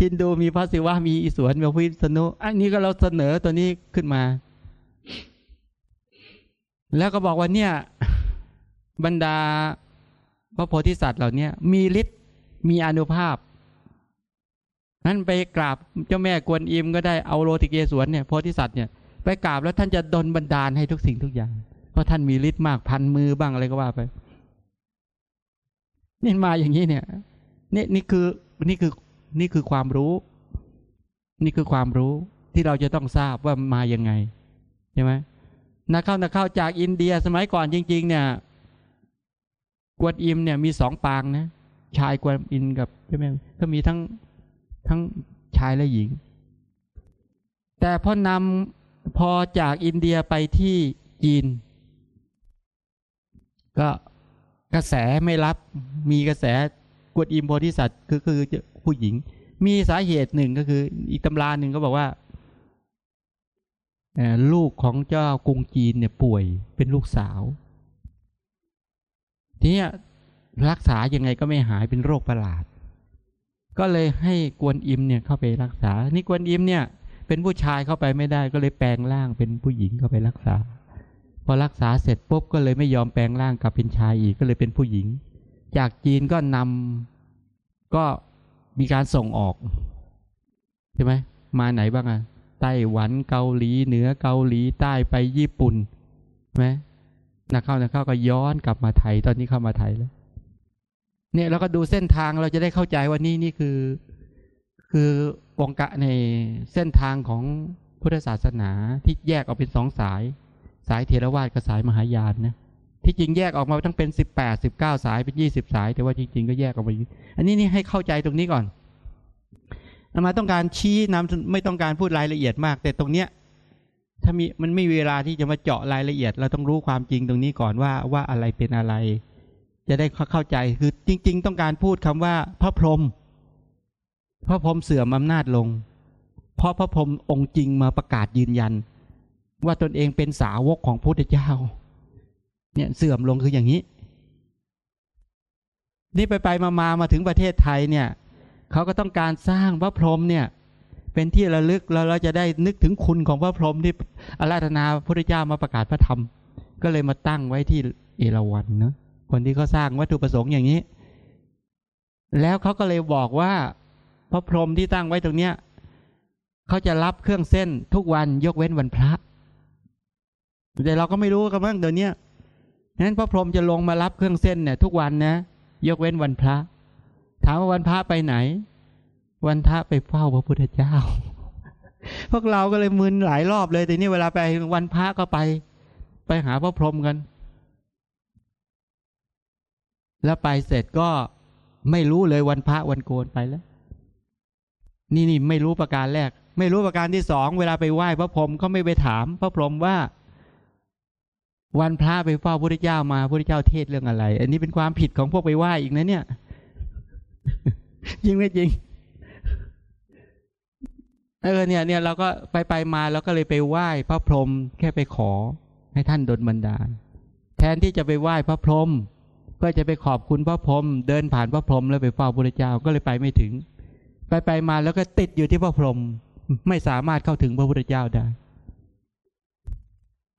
ฮินดูมีพระศิวะมีอิศวรมีพิษณุอันนี้ก็เราเสนอตัวนี้ขึ้นมา แล้วก็บอกว่าเนี่ย บรรดา พระโพธิสัตว์เหล่านี้มีฤทธิ์มีอนุภาพ นั้นไปกราบเจ้าแม่กวนอิมก็ได้เอาโรติเกสวนเนี่ยโพธิสัตว์เนี่ยไปกราบแล้วท่านจะดลบันดาลให้ทุกสิ่งทุกอย่าง เพราะท่านมีฤทธิ์มากพันมือบ้างอะไรก็ว่าไปนี่มาอย่างนี้เนี่ยนี่นี่คือนี่คือนี่คือความรู้ นี่คือความรู้ที่เราจะต้องทราบว่ามาย่างไงใช่ไหมนักเข้านักเข้าจากอินเดียสมัยก่อนจริง ๆ เนี่ย กวนอิมเนี่ยมีสองปางนะชายกวนอิมกับใช่ไหมก็มีทั้งทั้งชายและหญิง แต่พอนำพอจากอินเดียไปที่จีน ก็กระแสไม่รับมีกระแสกวดอิมโพธิสัตว์คือคือผู้หญิง มีสาเหตุหนึ่งก็คือ อีกตำราหนึ่งก็บอกว่าลูกของเจ้ากรุงจีนเนี่ยป่วยเป็นลูกสาว ทีนี้รักษายังไงก็ไม่หายเป็นโรคประหลาด ก็เลยให้กวนอิมเนี่ยเข้าไปรักษา นี่กวนอิมเนี่ย เป็นผู้ชายเข้าไปไม่ได้ก็เลยแปลงร่างเป็นผู้หญิงเข้าไปรักษา พอรักษาเสร็จปุ๊บก็เลยไม่ยอมแปลงร่างกลับเป็นชายอีกก็เลยเป็นผู้หญิง จากจีนก็นำก็มีการส่งออกใช่ไหมมาไหนบ้างอะไต้หวันเกาหลีเหนือเกาหลีใต้ไปญี่ปุ่นใช่ไหม นักเข้านักเข้าก็ย้อนกลับมาไทย ตอนนี้เข้ามาไทยแล้ว เนี่ยเราก็ดูเส้นทางเราจะได้เข้าใจว่านี่นี่คือ คือองค์กะในเส้นทางของพุทธศาสนาที่แยกออกเป็นสองสาย สายเทรวาสกับสายมหายานนะที่จริงแยกออกมาทั้งเป็นสิบแปดสิบเก้าสายเป็นยี่สิบสาย แต่ว่าจริง ๆ ก็แยกออกมาอันนี้นี่ให้เข้าใจตรงนี้ก่อนอามาต้องการชี้นำไม่ต้องการพูดรายละเอียดมาก แต่ตรงเนี้ย ถ้ามีมันไม่เวลาที่จะมาเจาะรายละเอียด เราต้องรู้ความจริงตรงนี้ก่อนว่าว่าอะไรเป็นอะไร จะได้เข้าใจคือจริง ๆ ต้องการพูดคำว่าพระพรหมพระพรหมเสื่อมอำนาจลง เพราะพระพรหมองค์จริงมาประกาศยืนยัน ว่าตนเองเป็นสาวกของพระพุทธเจ้า เนี่ยเสื่อมลงคืออย่างนี้ นี่ไปไปมามามาถึงประเทศไทยเนี่ยเขาก็ต้องการสร้างพระพรหมเนี่ย เป็นที่ระลึกแล้วเราจะได้นึกถึงคุณของพระพรหมที่อาราธนาพระพุทธเจ้ามาประกาศพระธรรม ก็เลยมาตั้งไว้ที่เอราวัณเนาะคนที่เขาสร้างวัตถุประสงค์อย่างนี้ แล้วเขาก็เลยบอกว่า พระพรหมที่ตั้งไว้ตรงเนี้ยเขาจะรับเครื่องเส้นทุกวันยกเว้นวันพระ แต่เราก็ไม่รู้กันบ้างเดี๋ยวนี้นั้นพระพรหมจะลงมารับเครื่องเส้นเนี่ย ทุกวันนะ ยกเว้นวันพระ ถามว่าวันพระไปไหน วันพระไปเฝ้าพระพุทธเจ้า พวกเราก็เลยมึนหลายรอบเลยแต่นี่เวลาไปวันพระก็ไป ไปหาพระพรหมกัน แล้วไปเสร็จก็ไม่รู้เลยวันพระวันโกนไปแล้ว นี่นี่ไม่รู้ประการแรก ไม่รู้ประการที่สองเวลาไปไหว้พระพรหมเขาไม่ไปถาม พระพรหมว่าวันพระไปเฝ้าพระพุทธเจ้ามาพระพุทธเจ้าเทศเรื่องอะไร อันนี้เป็นความผิดของพวกไปไหว้อีกนะเนี่ย จริงไม่จริง เออเนี่ยเนี่ยเราก็ไปไปมาแล้วก็เลยไปไหว้พระพรหมแค่ไปขอให้ท่านดลบันดาล แทนที่จะไปไหว้พระพรหมก็จะไปขอบคุณพระพรหมเดินผ่านพระพรหมแล้วไปเฝ้าพระเจ้าก็เลยไปไม่ถึง ไปไปมาแล้วก็ติดอยู่ที่พระพรหมไม่สามารถเข้าถึงพระพุทธเจ้าได้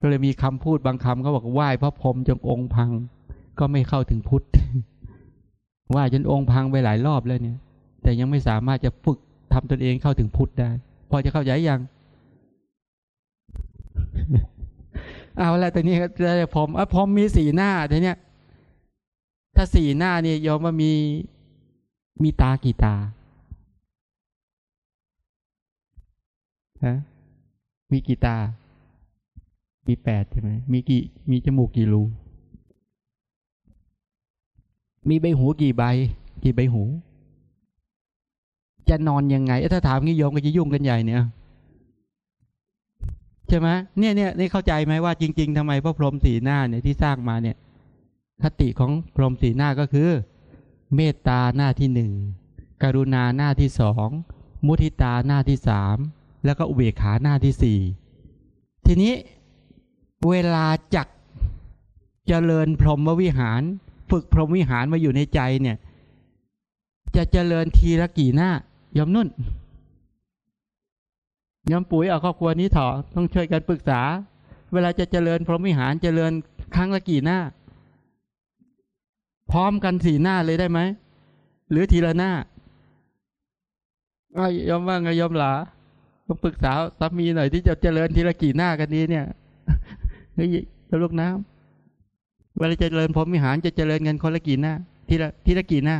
ก็เลยมีคำพูดบางคำเขาบอกไหว้พระพรหมจนองค์พัง ก็ไม่เข้าถึงพุทธไหว้จนองค์พังไปหลายรอบแล้วเนี่ย แต่ยังไม่สามารถจะฝึกทำตนเองเข้าถึงพุทธได้ พอจะเข้าใจยังเอาละแต่นี้จะผมอะผมมีสีหน้าแต่เนี้ยถ้าสี่หน้าเนี่ยอมว่ามีมีตากี่ตาฮะมีกี่ตา มีแปดใช่ไหมมีกี่ มีจมูกกี่รู มีใบหูกี่ใบ กี่ใบหู จะนอนยังไงถ้าถามงี้โยมก็จะยุ่งกันใหญ่เนี่ยใช่ไหมเนี่ยเนี่ยนี่เข้าใจไหมว่าจริง ๆทำไมพระพรหมสีหน้าเนี่ยที่สร้างมาเนี่ยคติของพรหมสีหน้าก็คือ เมตตาหน้าที่หนึ่งกรุณาหน้าที่สองมุทิตาหน้าที่สามแล้วก็อุเบกขาหน้าที่สี่ทีนี้เวลาจักเจริญพรหมวิหาร ฝึกพรหมวิหารมาอยู่ในใจเนี่ย จะเจริญทีละกี่หน้า ยอมนุ่นยอมปุ๋ยเอาครอบครัวนี้ถอต้องช่วยกันปรึกษา เวลาจะเจริญพรหมิหารเจริญครั้งละกี่หน้า พร้อมกันสี่หน้าเลยได้ไหม หรือทีละหน้าอ้ายอมว่าไงยอมหลาต้องปรึกษาสามีหน่อยที่จะเจริญทีละกี่หน้ากันนี้เนี่ยเฮ้ยลูกน้ำเวลาจะเจริญพรหมิหารจะเจริญเงินคนละกี่หน้า ทีละทีละกี่หน้า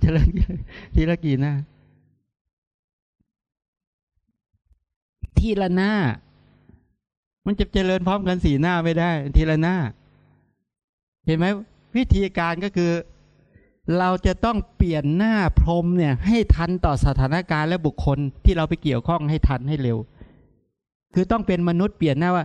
เจริญทีละกี่หน้า ทีละหน้า มันจะเจริญพร้อมกันสี่หน้าไม่ได้ ทีละหน้า เห็นไหมวิธีการก็คือ เราจะต้องเปลี่ยนหน้าพรมเนี่ย ให้ทันต่อสถานการณ์และบุคคลที่เราไปเกี่ยวข้องให้ทันให้เร็ว คือต้องเป็นมนุษย์เปลี่ยนหน้าว่า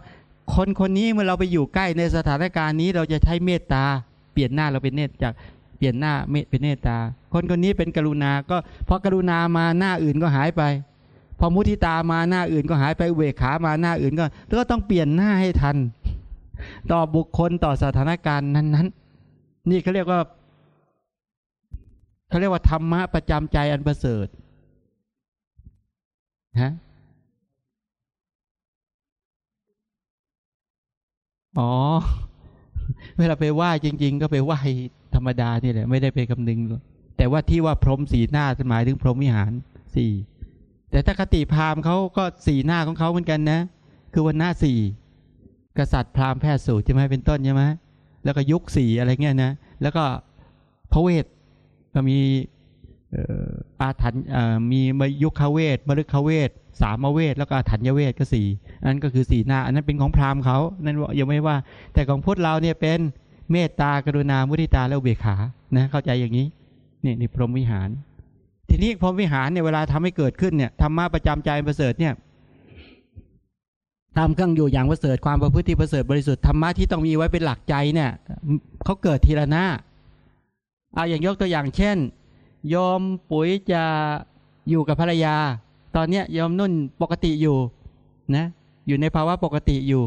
คนคนนี้เมื่อเราไปอยู่ใกล้ในสถานการณ์นี้ เราจะใช้เมตตาเปลี่ยนหน้าเราเป็นเนตจากเปลี่ยนหน้าเมตเป็นเมตตา คนคนนี้เป็นกรุณา ก็พอกรุณามาหน้าอื่นก็หายไป พอมุทิตามาหน้าอื่นก็หายไปเวขามาหน้าอื่นก็แล้วก็ต้องเปลี่ยนหน้าให้ทัน ต่อบุคคลต่อสถานการณ์นั้น ๆ นี่เขาเรียกว่าเขาเรียกว่าธรรมะประจำใจอันประเสริฐฮะอ๋อ เวลาไปไหว้จริง ๆ ก็ไปไหว้ ธรรมดานี่แหละไม่ได้ไปคำนึง แต่ว่าที่ว่าพรหมสีหน้าหมายถึงพรหมวิหารสี่แต่ถ้าคติพราหมณ์เขาก็สีหน้าของเขาเหมือนกันนะ คือวันหน้าสี่กษัตริย์พราหมณ์แพทย์สูตรใช่ไหมเป็นต้นใช่ไหมแล้วก็ยุคสี่อะไรเงี้ยนะ แล้วก็พระเวทก็มีอาถรรพ์มีมยุคเวทมฤคเวทสามเวทแล้วก็อาถรรยเวทก็สี่อันนั้นก็คือสี่หน้า อันนั้นเป็นของพราหมณ์เขานั่นยังไม่ว่า แต่ของพุทธเราเนี่ยเป็น เมตตากรุณามุทิตาและอุเบกขานะเข้าใจอย่างนี้นี่นี่พรหมวิหาร ทีนี้พรหมวิหารเนี่ยเวลาทำให้เกิดขึ้นเนี่ยธรรมะประจำใจประเสริฐเนี่ยทำเครื่องอยู่อย่างประเสริฐความประพฤติประเสริฐบริสุทธิ์ธรรมะที่ต้องมีไว้เป็นหลักใจเนี่ยเขาเกิดทีละหน้าเอาอย่างยกตัวอย่างเช่นยอมปุ๋ยจะอยู่กับภรรยา ตอนเนี้ยยอมนุ่นปกติอยู่นะ อยู่ในภาวะปกติอยู่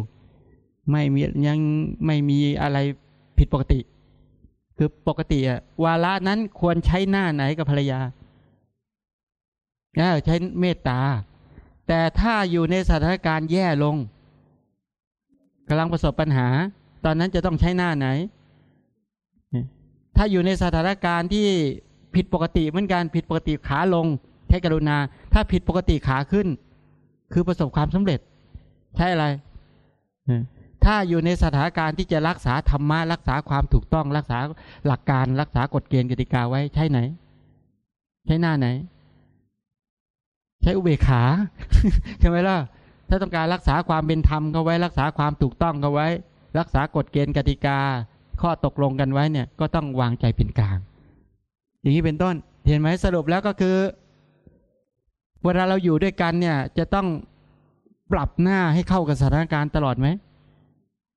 ไม่มียังไม่มีอะไร ผิดปกติ คือปกติอะวาระนั้นควรใช้หน้าไหนกับภรรยาใช้เมตตา แต่ถ้าอยู่ในสถานการณ์แย่ลงกำลังประสบปัญหา ตอนนั้นจะต้องใช้หน้าไหน ถ้าอยู่ในสถานการณ์ที่ผิดปกติเหมือนกันผิดปกติขาลง ใช้กรุณา ถ้าผิดปกติขาขึ้น คือประสบความสำเร็จ ใช่อะไร ถ้าอยู่ในสถานการณ์ที่จะรักษาธรรมะรักษาความถูกต้องรักษาหลักการรักษากฎเกณฑ์กติกาไว้ใช่ไหน ใช่หน้าไหน ใช้อุเบกขาใช่ไหมล่ะถ้าต้องการรักษาความเป็นธรรมเขาไว้ รักษาความถูกต้องเขาไว้ รักษากฎเกณฑ์กติกา ข้อตกลงกันไว้เนี่ย ก็ต้องวางใจเป็นกลาง อย่างนี้เป็นต้น เห็นไหมสรุปแล้วก็คือ เวลาเราอยู่ด้วยกันเนี่ย จะต้องปรับหน้าให้เข้ากับสถานการณ์ตลอดไหม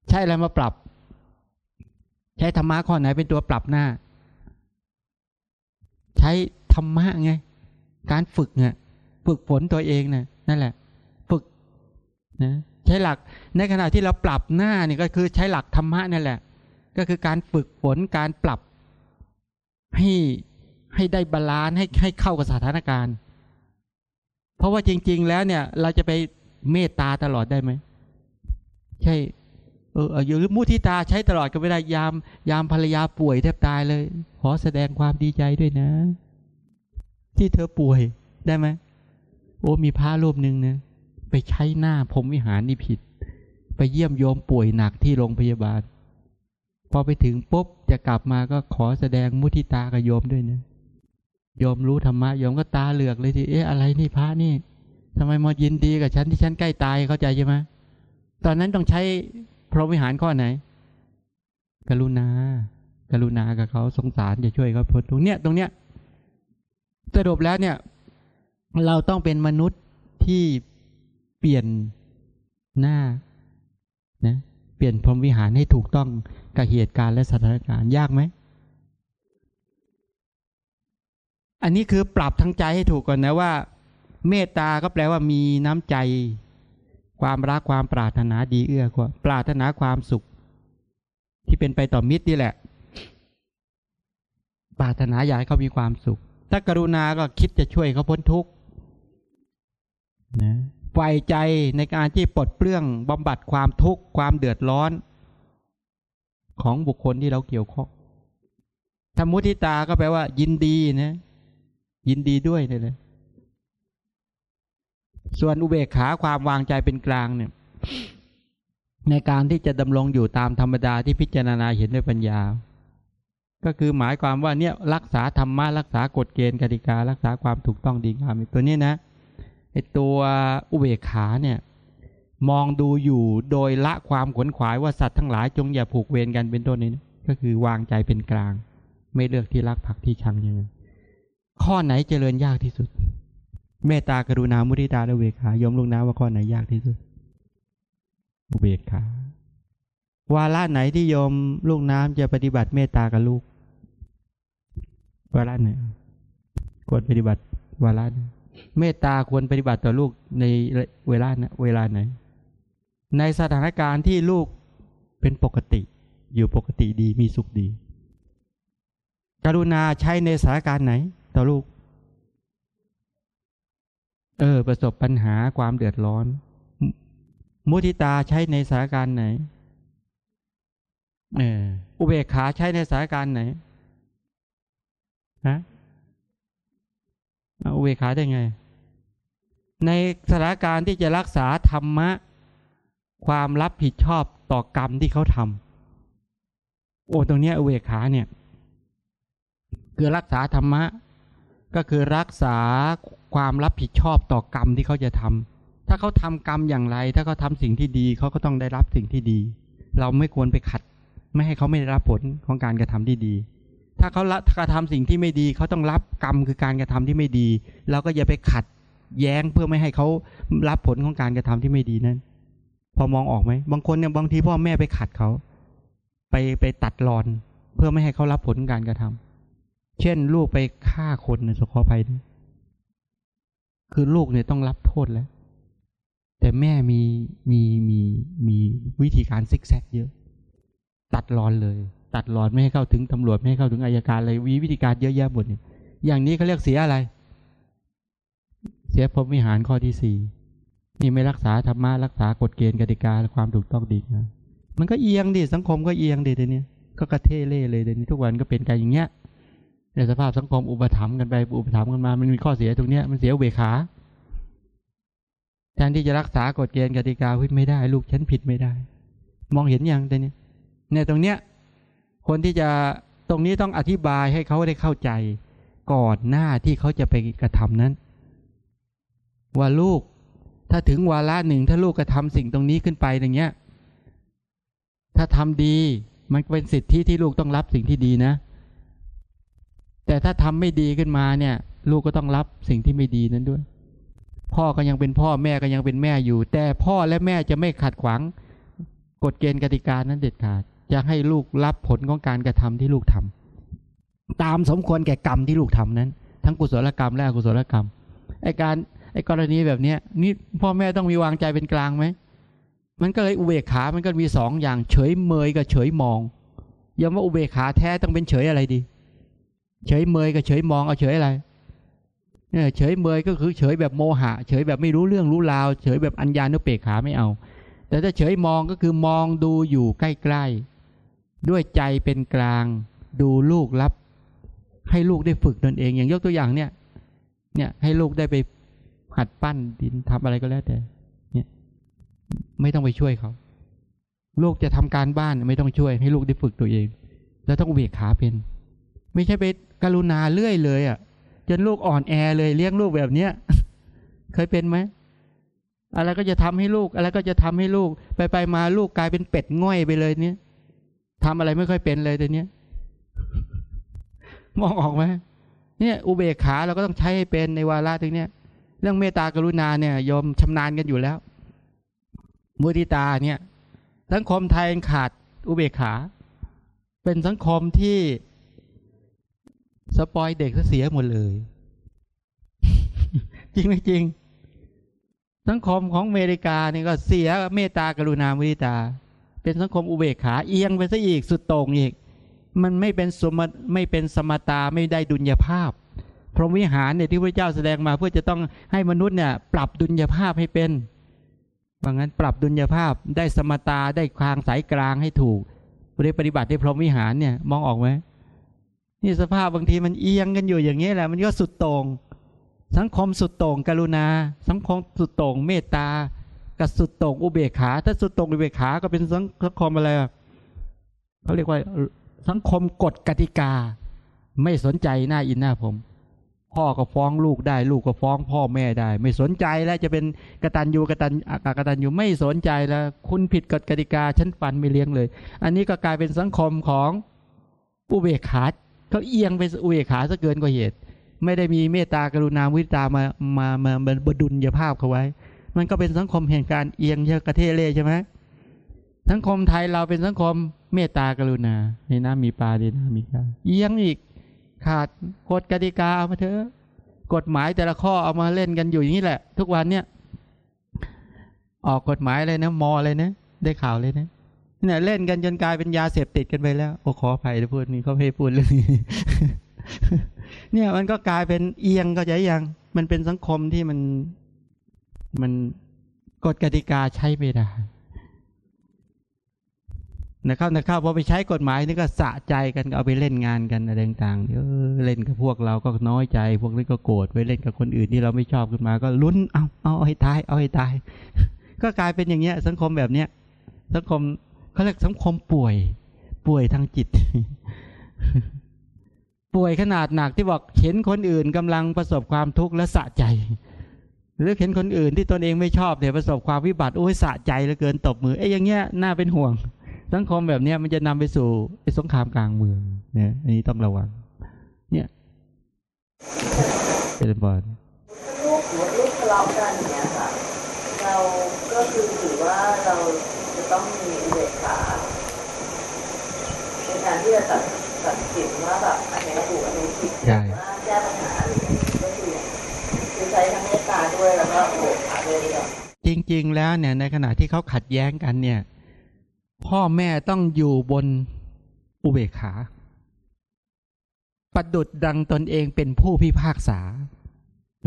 ใช่อะไรมาปรับ ใช้ธรรมะข้อไหนเป็นตัวปรับหน้า ใช้ธรรมะไง การฝึกเนี่ยฝึกฝนตัวเองนี่ยนั่นแหละ ฝึกนะใช้หลักในขณะที่เราปรับหน้าเนี่ยก็คือใช้หลักธรรมะนั่นแหละ ก็คือการฝึกฝนการปรับให้ให้ได้ balance ให้ให้เข้ากับสถานการณ์ เพราะว่าจริง ๆ แล้วเนี่ย เราจะไปเมตตาตลอดได้ไหม ใช่ ออหรือมุทิตาใช้ตลอดก็ไม่ได้ยาม ยามภรรยาป่วยแทบตายเลย ขอแสดงความดีใจด้วยนะ ที่เธอป่วยได้ไหมโอ้มีพระรูปหนึ่งนะไปใช้หน้าพรหมวิหารนี่ผิด ไปเยี่ยมโยมป่วยหนักที่โรงพยาบาล พอไปถึงปุ๊บจะกลับมาก็ขอแสดงมุทิตากับโยมด้วยนะโยมรู้ธรรมะโยมก็ตาเหลือกเลยทีเอ๊ะอะไรนี่พระนี่ทำไมมายินดีกับฉันที่ฉันใกล้ตายเข้าใจใช่ไหมตอนนั้นต้องใช้ พรหมวิหารข้อไหน กรุณา กรุณากับเขาสงสารจะช่วยเขาพ้นตรงเนี้ยตรงเนี้ยสรุปแล้วเนี่ย เราต้องเป็นมนุษย์ที่เปลี่ยนหน้านะเปลี่ยนพรหมวิหารให้ถูกต้องกับเหตุการณ์และสถานการณ์ยากไหมอันนี้คือปรับทั้งใจให้ถูกก่อนนะว่า เมตตาก็แปลว่ามีน้ำใจ ความรักความปรารถนาดีเอื้อกว่าปรารถนาความสุข ที่เป็นไปต่อมิตรนี่แหละ ปรารถนาอยากให้เขามีความสุข ถ้ากรุณาก็คิดจะช่วยเขาพ้นทุกข์นะไฟใจในการที่ปลดเปลื้องบำบัดความทุกข์ความเดือดร้อน ของบุคคลที่เราเกี่ยวข้องธรรมุทิตาก็แปลว่า ยินดีนะ ยินดีด้วยเลยเลย ส่วนอุเบกขาความวางใจเป็นกลางเนี่ย ในการที่จะดำรงอยู่ตามธรรมดาที่พิจารณาเห็นด้วยปัญญา ก็คือหมายความว่าเนี่ยรักษาธรรมะรักษากฎเกณฑ์กติกา รักษาความถูกต้องดีงามตัวนี้นะไอตัวอุเบกขาเนี่ย มองดูอยู่โดยละความขวนขวายว่าสัตว์ทั้งหลายจงอย่าผูกเวรกันเป็นต้นนี้นะก็คือวางใจเป็นกลาง ไม่เลือกที่รักผักที่ชังยังไงข้อไหนเจริญยากที่สุด เมตตากรุณามุทิตาและเวขายอมลงนะว่าข้อไหนยากที่สุดอุเบกขาวาระไหนที่โยมลูกน้ำจะปฏิบัติเมตตากับลูก วาระไหนควรปฏิบัติวาระไหนเมตตาควรปฏิบัติต่อลูกในเวลาเวลาไหน ในสถานการณ์ที่ลูกเป็นปกติ อยู่ปกติดีมีสุขดี กรุณาใช้ในสถานการณ์ไหน ต่อลูก เออ ประสบปัญหาความเดือดร้อน มุทิตาใช้ในสถานการณ์ไหนเอออุเบกขาใช้ในสถานการณ์ไหนฮะอุเบกขาได้ไง ในสถานการณ์ที่จะรักษาธรรมะ ความรับผิดชอบต่อกรรมที่เขาทำโอ้ตรงเนี้ยอุเบกขาเนี่ย คือรักษาธรรมะ ก็คือรักษา ความรับผิดชอบต่อกรรมที่เขาจะทำถ้าเขาทำกรรมอย่างไร ถ้าเขาทาสิ่งที่ดีเขาก็ต้องได้รับสิ่งที่ดี เราไม่ควรไปขัด ไม่ให้เขาไม่ได้รับผลของการกระทำที่ดี ถ้าเขาละกระทำสิ่งที่ไม่ดีเขาต้องรับกรรมคือการกระทำที่ไม่ดี เราก็อย่าไปขัดแย้งเพื่อไม่ให้เขารับผลของการกระทำที่ไม่ดีนั้น พอมองออกไหมบางคนเนี่ยบางทีพ่อแม่ไปขัดเขาไปไปตัดรอน เพื่อไม่ให้เขารับผลการกระทำเช่น ลูกไปฆ่าคนในสขอภัยนะ คือลูกเนี่ยต้องรับโทษแล้ว แต่แม่มีมีมีมีวิธีการซิกแซกเยอะ ตัดรอนเลย ตัดรอนไม่ให้เข้าถึงตำรวจไม่ให้เข้าถึงอายการเลยวิวิธีการเยอะแยะหมดเนี่ยอย่างนี้เขาเรียกเสียอะไร เสียพรหมวิหารข้อที่สี่นี่ไม่รักษาธรรมะรักษากฎเกณฑ์กติกาและความถูกต้องดีนะมันก็เอียงดิสังคมก็เอียงดิเดี๋ยวนี้ก็กระเทเล่เลยเดี๋ยวนี้ทุกวันก็เป็นการอย่างเงี้ย ในสภาพสังคมอุปถัมภ์กันไปอุปถัมภ์กันมา มันมีข้อเสียตรงเนี้ยมันเสียเวขา แทนที่จะรักษากฎเกณฑ์กติกาไม่ได้ ลูกฉันผิดไม่ได้ มองเห็นยังแต่เนี้ยเนี่ยตรงเนี้ย คนที่จะตรงนี้ต้องอธิบายให้เขาได้เข้าใจ ก่อนหน้าที่เขาจะไปกระทำนั้น ว่าลูก ถ้าถึงวาระหนึ่งถ้าลูกกระทาสิ่งตรงนี้ขึ้นไปอย่างเงี้ย ถ้าทำดี มันเป็นสิทธิที่ลูกต้องรับสิ่งที่ดีนะ แต่ถ้าทำไม่ดีขึ้นมาเนี่ย ลูกก็ต้องรับสิ่งที่ไม่ดีนั้นด้วย พ่อก็ยังเป็นพ่อแม่ก็ยังเป็นแม่อยู่ แต่พ่อและแม่จะไม่ขัดขวางกฎเกณฑ์กติกานั้นเด็ดขาดจะให้ลูกรับผลของการกระทำที่ลูกทำตามสมควรแก่กรรมที่ลูกทำนั้น ทั้งกุศลกรรมและอกุศลกรรมไอการไอกรณีแบบเนี้ยนี่พ่อแม่ต้องมีวางใจเป็นกลางไหมมันก็เลยอุเบกขา มันก็มีสองอย่างเฉยเมยกับเฉยมองย้ำว่าอุเบกขาแท้ต้องเป็นเฉยอะไรดี เฉยเมยกับเฉยมองเอาเฉยอะไรเนี่ยเฉยเมยก็คือเฉยแบบโมหะ เฉยแบบไม่รู้เรื่องรู้ราว เฉยแบบอัญญานุเปกขาไม่เอา แต่ถ้าเฉยมองก็คือมองดูอยู่ใกล้ๆ ด้วยใจเป็นกลาง ดูลูกรับ ให้ลูกได้ฝึกตนเอง อย่างยกตัวอย่างเนี่ย เนี่ยให้ลูกได้ไปหัดปั้นดินทำอะไรก็แล้วแต่ เนี่ย ไม่ต้องไปช่วยเขา ลูกจะทำการบ้านไม่ต้องช่วย ให้ลูกได้ฝึกตัวเอง แล้วต้องเบียกขาเป็น ไม่ใช่ไปกรุณาเรื่อยเลยอะ่ะ จนลูกอ่อนแอเลยเลี้ยงลูกแบบเนี้ย เคยเป็นไหมอะไรก็จะทำให้ลูก อะไรก็จะทำให้ลูก ไปไปมาลูกกลายเป็นเป็ดง่อยไปเลยเนี้ยทำอะไรไม่ค่อยเป็นเลยตัวเนี้ยมองออกไหมเนี่ย อุเบกขาเราก็ต้องใช้ให้เป็นในวาระตรงเนี้ย เรื่องเมตตากรุณาเนี่ยโยมชำนาญกันอยู่แล้วมุทิตาเนี่ย สังคมไทยขาดอุเบกขา เป็นสังคมที่ สปอยเด็กเสียหมดเลย จริงไหมจริง สังคมของอเมริกาเนี่ยก็เสียเมตตากรุณามุทิตา เป็นสังคมอุเบกขาเอียงไปซะอีกสุดโต่งอีก มันไม่เป็นสมไม่เป็นสมตาไม่ได้ดุลยภาพ พรหมวิหารเนี่ยที่พระเจ้าแสดงมาเพื่อจะต้องให้มนุษย์เนี่ย ปรับดุลยภาพให้เป็นว่างั้นปรับดุลยภาพได้สมตาได้คลางสายกลางให้ถูกเรียปฏิบัติในพรหมวิหารเนี่ยมองออกไหม นี่สภาพบางทีมันเอียงกันอยู่อย่างนี้แหละ มันก็สุดโต่งสังคมสุดโต่งกรุณา สังคมสุดโต่งเมตตากับสุดโต่งอุเบกขา ถ้าสุดโต่งอุเบกขาก็เป็นสังคมอะไรเขาเรียกว่าสังคมกฎกติกา ไม่สนใจหน้าอินหน้าผม พ่อก็ฟ้องลูกได้ ลูกก็ฟ้องพ่อแม่ได้ ไม่สนใจแล้วจะเป็นกตัญญูกตัญกตัญญูไม่สนใจแล้ว คุณผิดกฎกติกาฉันฟันไม่เลี้ยงเลย อันนี้ก็กลายเป็นสังคมของอุเบกขา เขาเอียงไปอุเบกขาซะเกินกว่าเหตุ ไม่ได้มีเมตตากรุณาวิตามามามาบดุลยภาพเขาไว้ มันก็เป็นสังคมแห่งการเอียงเชกระเทเล่ใช่ไหมสังคมไทยเราเป็นสังคมเมตตากรุณาในน้ำมีปลาในน้ำมีปลาเอียงอีกขาดกฎกติกาเอามาเถอะกฎหมายแต่ละข้อเอามาเล่นกันอยู่อย่างนี้แหละ ทุกวันเนี่ย ออกกฎหมายเลยนะมอเลยนะ ได้ข่าวเลยนะ เนี่ยเล่นกันจนกลายเป็นยาเสพติดกันไปแล้วโอ้ขออภัยนะพูดนี้เขาไม่พูดเรื่องนี้เนี่ยมันก็กลายเป็นเอียงก็ใจยัง มันเป็นสังคมที่มันมันกฎกติกาใช้ไม่ได้นะครับนะครับพอไปใช้กฎหมายนี่ก็สะใจกันเอาไปเล่นงานกันอะไรต่างๆเออเล่นกับพวกเราก็น้อยใจ พวกนี้ก็โกรธไปเล่นกับคนอื่นที่เราไม่ชอบขึ้นมา ก็ลุ้นเอาเอาให้ตาย เอาให้ตาย ก็กลายเป็นอย่างเงี้ย สังคมแบบเนี้ยสังคม เขาเรียกสังคมป่วย ป่วยทางจิต ป่วยขนาดหนักที่บอกเห็นคนอื่นกำลังประสบความทุกข์และสะใจ หรือเห็นคนอื่นที่ตนเองไม่ชอบเนี่ยประสบความวิบัติโอ้ยสะใจเหลือเกินตบมือเอ้ยอย่างเงี้ยน่าเป็นห่วง สังคมแบบเนี้ยมันจะนำไปสู่สงครามกลางเมืองเนี่ยอันนี้ต้องระวัง เนี่ยเป็นบอลลูกหรือลูกทะเลาะกันเงี้ยค่ะเราก็คือถือว่าเรา ต้องมีอุเบกขาในการที่จะตัดตัดสินว่าแบบอันไหนถูกอันไหนผิดใช่ว่าแก้ปัญหาหรือก็คือคือใช้ทั้งเมตตาด้วยแล้วก็อุเบกขาด้วยหรือเปล่าจริง ๆ แล้วเนี่ยในขณะที่เขาขัดแย้งกันเนี่ย พ่อแม่ต้องอยู่บนอุเบกขา ประดุดดังตนเองเป็นผู้พิพากษา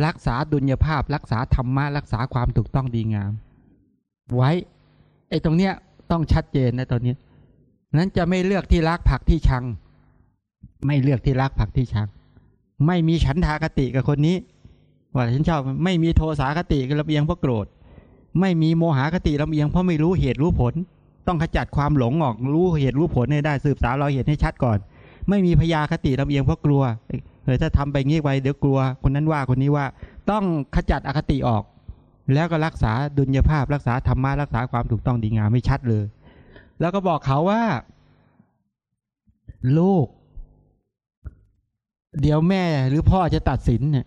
รักษาดุลยภาพ รักษาธรรมะ รักษาความถูกต้องดีงาม ไว้ ไอ้ตรงเนี้ยต้องชัดเจนนะตอนนี้ นั้นจะไม่เลือกที่รักผักที่ชัง ไม่เลือกที่รักผักที่ชัง ไม่มีฉันทากติกับคนนี้ ว่าฉันชอบ ไม่มีโทสาคติกับลำเอียงเพราะโกรธ ไม่มีโมหคติลำเอียงเพราะไม่รู้เหตุรู้ผล ต้องขจัดความหลงออกรู้เหตุรู้ผลให้ได้สืบสาวเราเหตุให้ชัดก่อน ไม่มีพยาคติลำเอียงเพราะกลัวเออถ้าทำไปงี้ไว้เดี๋ยวกลัว คนนั้นว่าคนนี้ว่า ต้องขจัดอคติออก แล้วก็รักษาดุลยภาพรักษาธรรมะรักษาความถูกต้องดีงามไม่ชัดเลย แล้วก็บอกเขาว่า ลูก เดี๋ยวแม่หรือพ่อจะตัดสินเนี่ย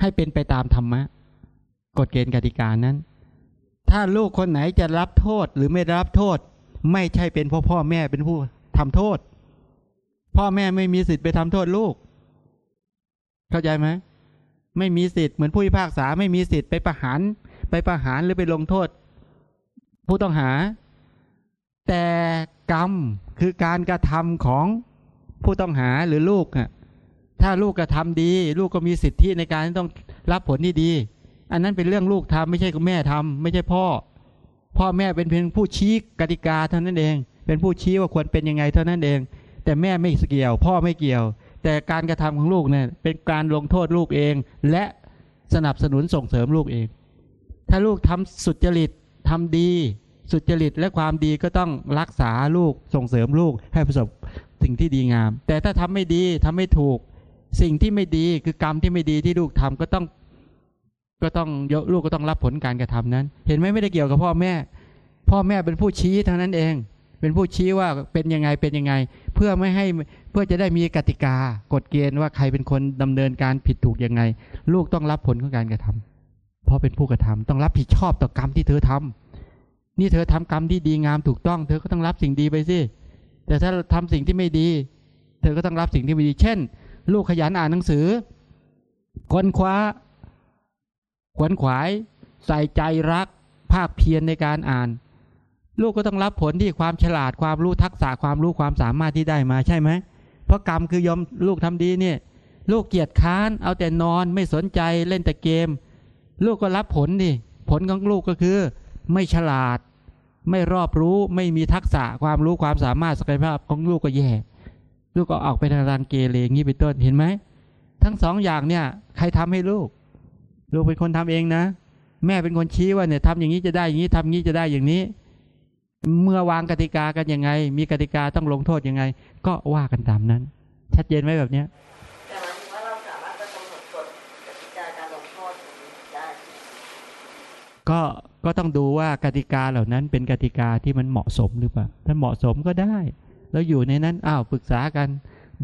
ให้เป็นไปตามธรรมะกฎเกณฑ์กติกานั้น ถ้าลูกคนไหนจะรับโทษหรือไม่รับโทษ ไม่ใช่เป็นเพราะพ่อแม่เป็นผู้ทำโทษ พ่อแม่ไม่มีสิทธิ์ไปทำโทษลูก เข้าใจไหม ไม่มีสิทธิ์เหมือนผู้พิพากษาไม่มีสิทธิ์ไปประหาร ไปประหารหรือไปลงโทษ ผู้ต้องหา แต่กรรมคือการกระทำของผู้ต้องหาหรือลูกอะถ้าลูกกระทำดี ลูกก็มีสิทธิในการที่ต้องรับผลที่ดี อันนั้นเป็นเรื่องลูกทำไม่ใช่คแม่ทำไม่ใช่พ่อ พ่อแม่เป็นเพียงผู้ชี้กติกาเท่านั้นเอง เป็นผู้ชี้ว่าควรเป็นยังไงเท่านั้นเอง แต่แม่ไม่เกี่ยว พ่อไม่เกี่ยว แต่การกระทำของลูกเนี่ยเป็นการลงโทษลูกเอง และสนับสนุนส่งเสริมลูกเอง ถ้าลูกทำสุจริตทำดี สุจริตและความดีก็ต้องรักษาลูกส่งเสริมลูกให้ประสบสิ่งที่ดีงาม แต่ถ้าทำไม่ดีทำไม่ถูก สิ่งที่ไม่ดีคือกรรมที่ไม่ดีที่ลูกทำก็ต้องก็ต้องลูกก็ต้องรับผลการกระทำนั้น เห็นไหมไม่ได้เกี่ยวกับพ่อแม่ พ่อแม่เป็นผู้ชี้เท่านั้นเอง เป็นผู้ชี้ว่าเป็นยังไงเป็นยังไง พื่อไม่ให้เพื่อจะได้มีกติกากฎเกณฑ์ว่าใครเป็นคนดำเนินการผิดถูกยังไง ลูกต้องรับผลของการกระทำเพราะเป็นผู้กระทำต้องรับผิดชอบต่อกรรมที่เธอทำนี่เธอทำกรรมที่ดีงามถูกต้อง เธอก็ต้องรับสิ่งดีไปสิแต่ถ้าทำสิ่งที่ไม่ดี เธอก็ต้องรับสิ่งที่ไม่ดี เช่น ลูกขยันอ่านหนังสือค้นคว้า ขวนขวาย ใส่ใจรัก ภาคเพียรในการอ่าน ลูกก็ต้องรับผลที่ความฉลาดความรู้ทักษะความรู้ความสามารถที่ได้มาใช่ไหมเพราะกรรมคือยอมลูกทำดีเนี่ย ลูกเกียจค้าน เอาแต่นอนไม่สนใจเล่นแต่เกม ลูกก็รับผลดิผลของลูกก็คือ ไม่ฉลาด ไม่รอบรู้ไม่มีทักษะความรู้ความสามารถศักยภาพของลูกก็แย่ ลูกก็ออกไปทางทางเกเรงี้เป็นต้นเห็นไหมทั้งสองอย่างเนี่ย ใครทำให้ลูก ลูกเป็นคนทำเองนะ แม่เป็นคนชี้ว่าเนี่ยทำอย่างนี้จะได้อย่างนี้ทำอย่างนี้จะได้อย่างนี้ เมื่อวางกติกากันยังไง มีกติกาต้องลงโทษยังไง ก็ว่ากันตามนั้น ชัดเจนไหมแบบเนี้ยแต่หมายถึงว่าเราสามารถจะกำหนดกฎกติกาการลงโทษได้ก็ก็ต้องดูว่ากติกาเหล่านั้นเป็นกติกาที่มันเหมาะสมหรือเปล่าถ้าเหมาะสมก็ได้ แล้วอยู่ในนั้นอ้าวปรึกษากัน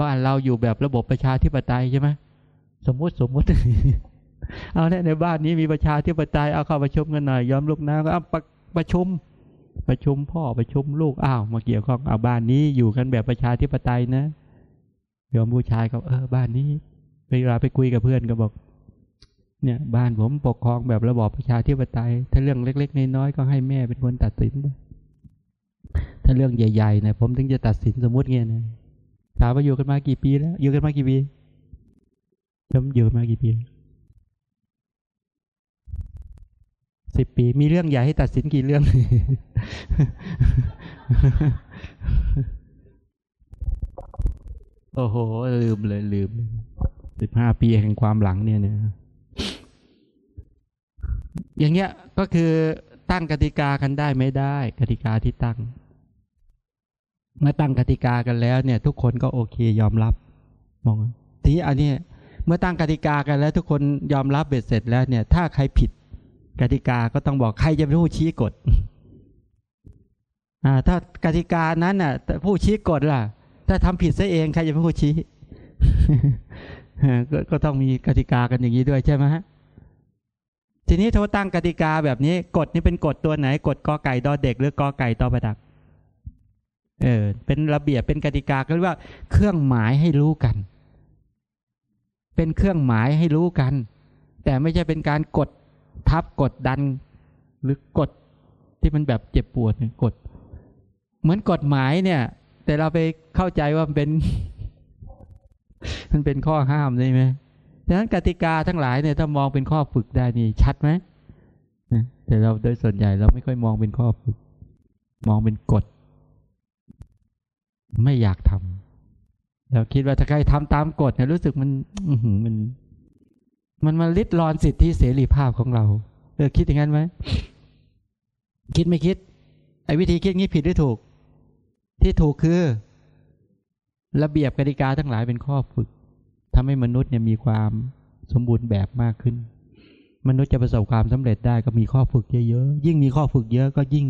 บ้านเราอยู่แบบระบบประชาธิปไตยใช่ไหมสมมติสมมติ เอาเนี่ยในบ้านนี้มีประชาธิปไตยเอาเข้าประชุมกันหน่อยยอมลูกนะก็เอาประประชุม ประชุมพ่อประชุมลูกอ้าวมาเกี่ยวข้องเอาบ้านนี้อยู่กันแบบประชาธิปไตยนะยอมผู้ชายก็เออบ้านนี้เวลาไปคุยกับเพื่อนก็บอก เนี่ยบ้านผมปกครองแบบระบอบประชาธิปไตย ถ้าเรื่องเล็ก ๆน้อยๆก็ให้แม่เป็นคนตัดสินถ้าเรื่องใหญ่ๆเนี่ยผมถึงจะตัดสินสมมติเงี้ยนะถามว่าอยู่กันมากี่ปีแล้ว อยู่กันมากี่ปีผมอยู่กันมากี่ปี สิบปี มีเรื่องใหญ่ให้ตัดสินกี่เรื่อง โอ้โห ลืมเลยลืมสิบห้าปีแห่งความหลังเนี่ยเนี่ย อย่างเงี้ยก็คือตั้งกติกากันได้ไม่ได้ กติกาที่ตั้ง เมื่อตั้งกติกากันแล้วเนี่ย ทุกคนก็โอเคยอมรับ มองทีนี้อันนี้เมื่อตั้งกติกากันแล้ว ทุกคนยอมรับเบ็ดเสร็จแล้วเนี่ย ถ้าใครผิด กติกาก็ต้องบอกใครจะเป็นผู้ชี้กฎอ่าถ้ากติกานั้นน่ะผู้ชี้กฎล่ะ ถ้าทำผิดซะเองใครจะเป็นผู้ชี้ก็ก็ต้องมีกติกากันอย่างนี้ด้วยใช่ไหมฮะทีนี้ถ้าตั้งกติกาแบบนี้ กฎนี้เป็นกฎตัวไหน กฎกอไก่ดอเด็ก หรือกอไก่ตอประดัก เออ เป็นระเบียบเป็นกติกาก็เรียกว่า เครื่องหมายให้รู้กัน เป็นเครื่องหมายให้รู้กัน แต่ไม่ใช่เป็นการกด ทับกดดัน หรือกดที่มันแบบเจ็บปวดเนี่ยกด เหมือนกฎหมายเนี่ย แต่เราไปเข้าใจว่ามันเป็น มันเป็นข้อห้ามใช่ไหมดังนั้นกติกาทั้งหลายเนี่ยถ้ามองเป็นข้อฝึกได้นี่ชัดไหมแต่เราโดยส่วนใหญ่เราไม่ค่อยมองเป็นข้อฝึก มองเป็นกฎ ไม่อยากทำเราคิดว่าถ้าใครทำตามกฎเนี่ยรู้สึกมัน อืมัน มันมาลิดรอนสิทธิเสรีภาพของเราเออคิดอย่างนั้นไหมคิดไม่คิด ไอ้วิธีคิดงี้ผิดหรือถูก ที่ถูกคือ ระเบียบกติกาทั้งหลายเป็นข้อฝึกทำให้มนุษย์เนี่ยมีความสมบูรณ์แบบมากขึ้น มนุษย์จะประสบความสำเร็จได้ก็มีข้อฝึกเยอะๆยิ่งมีข้อฝึกเยอะก็ยิ่ง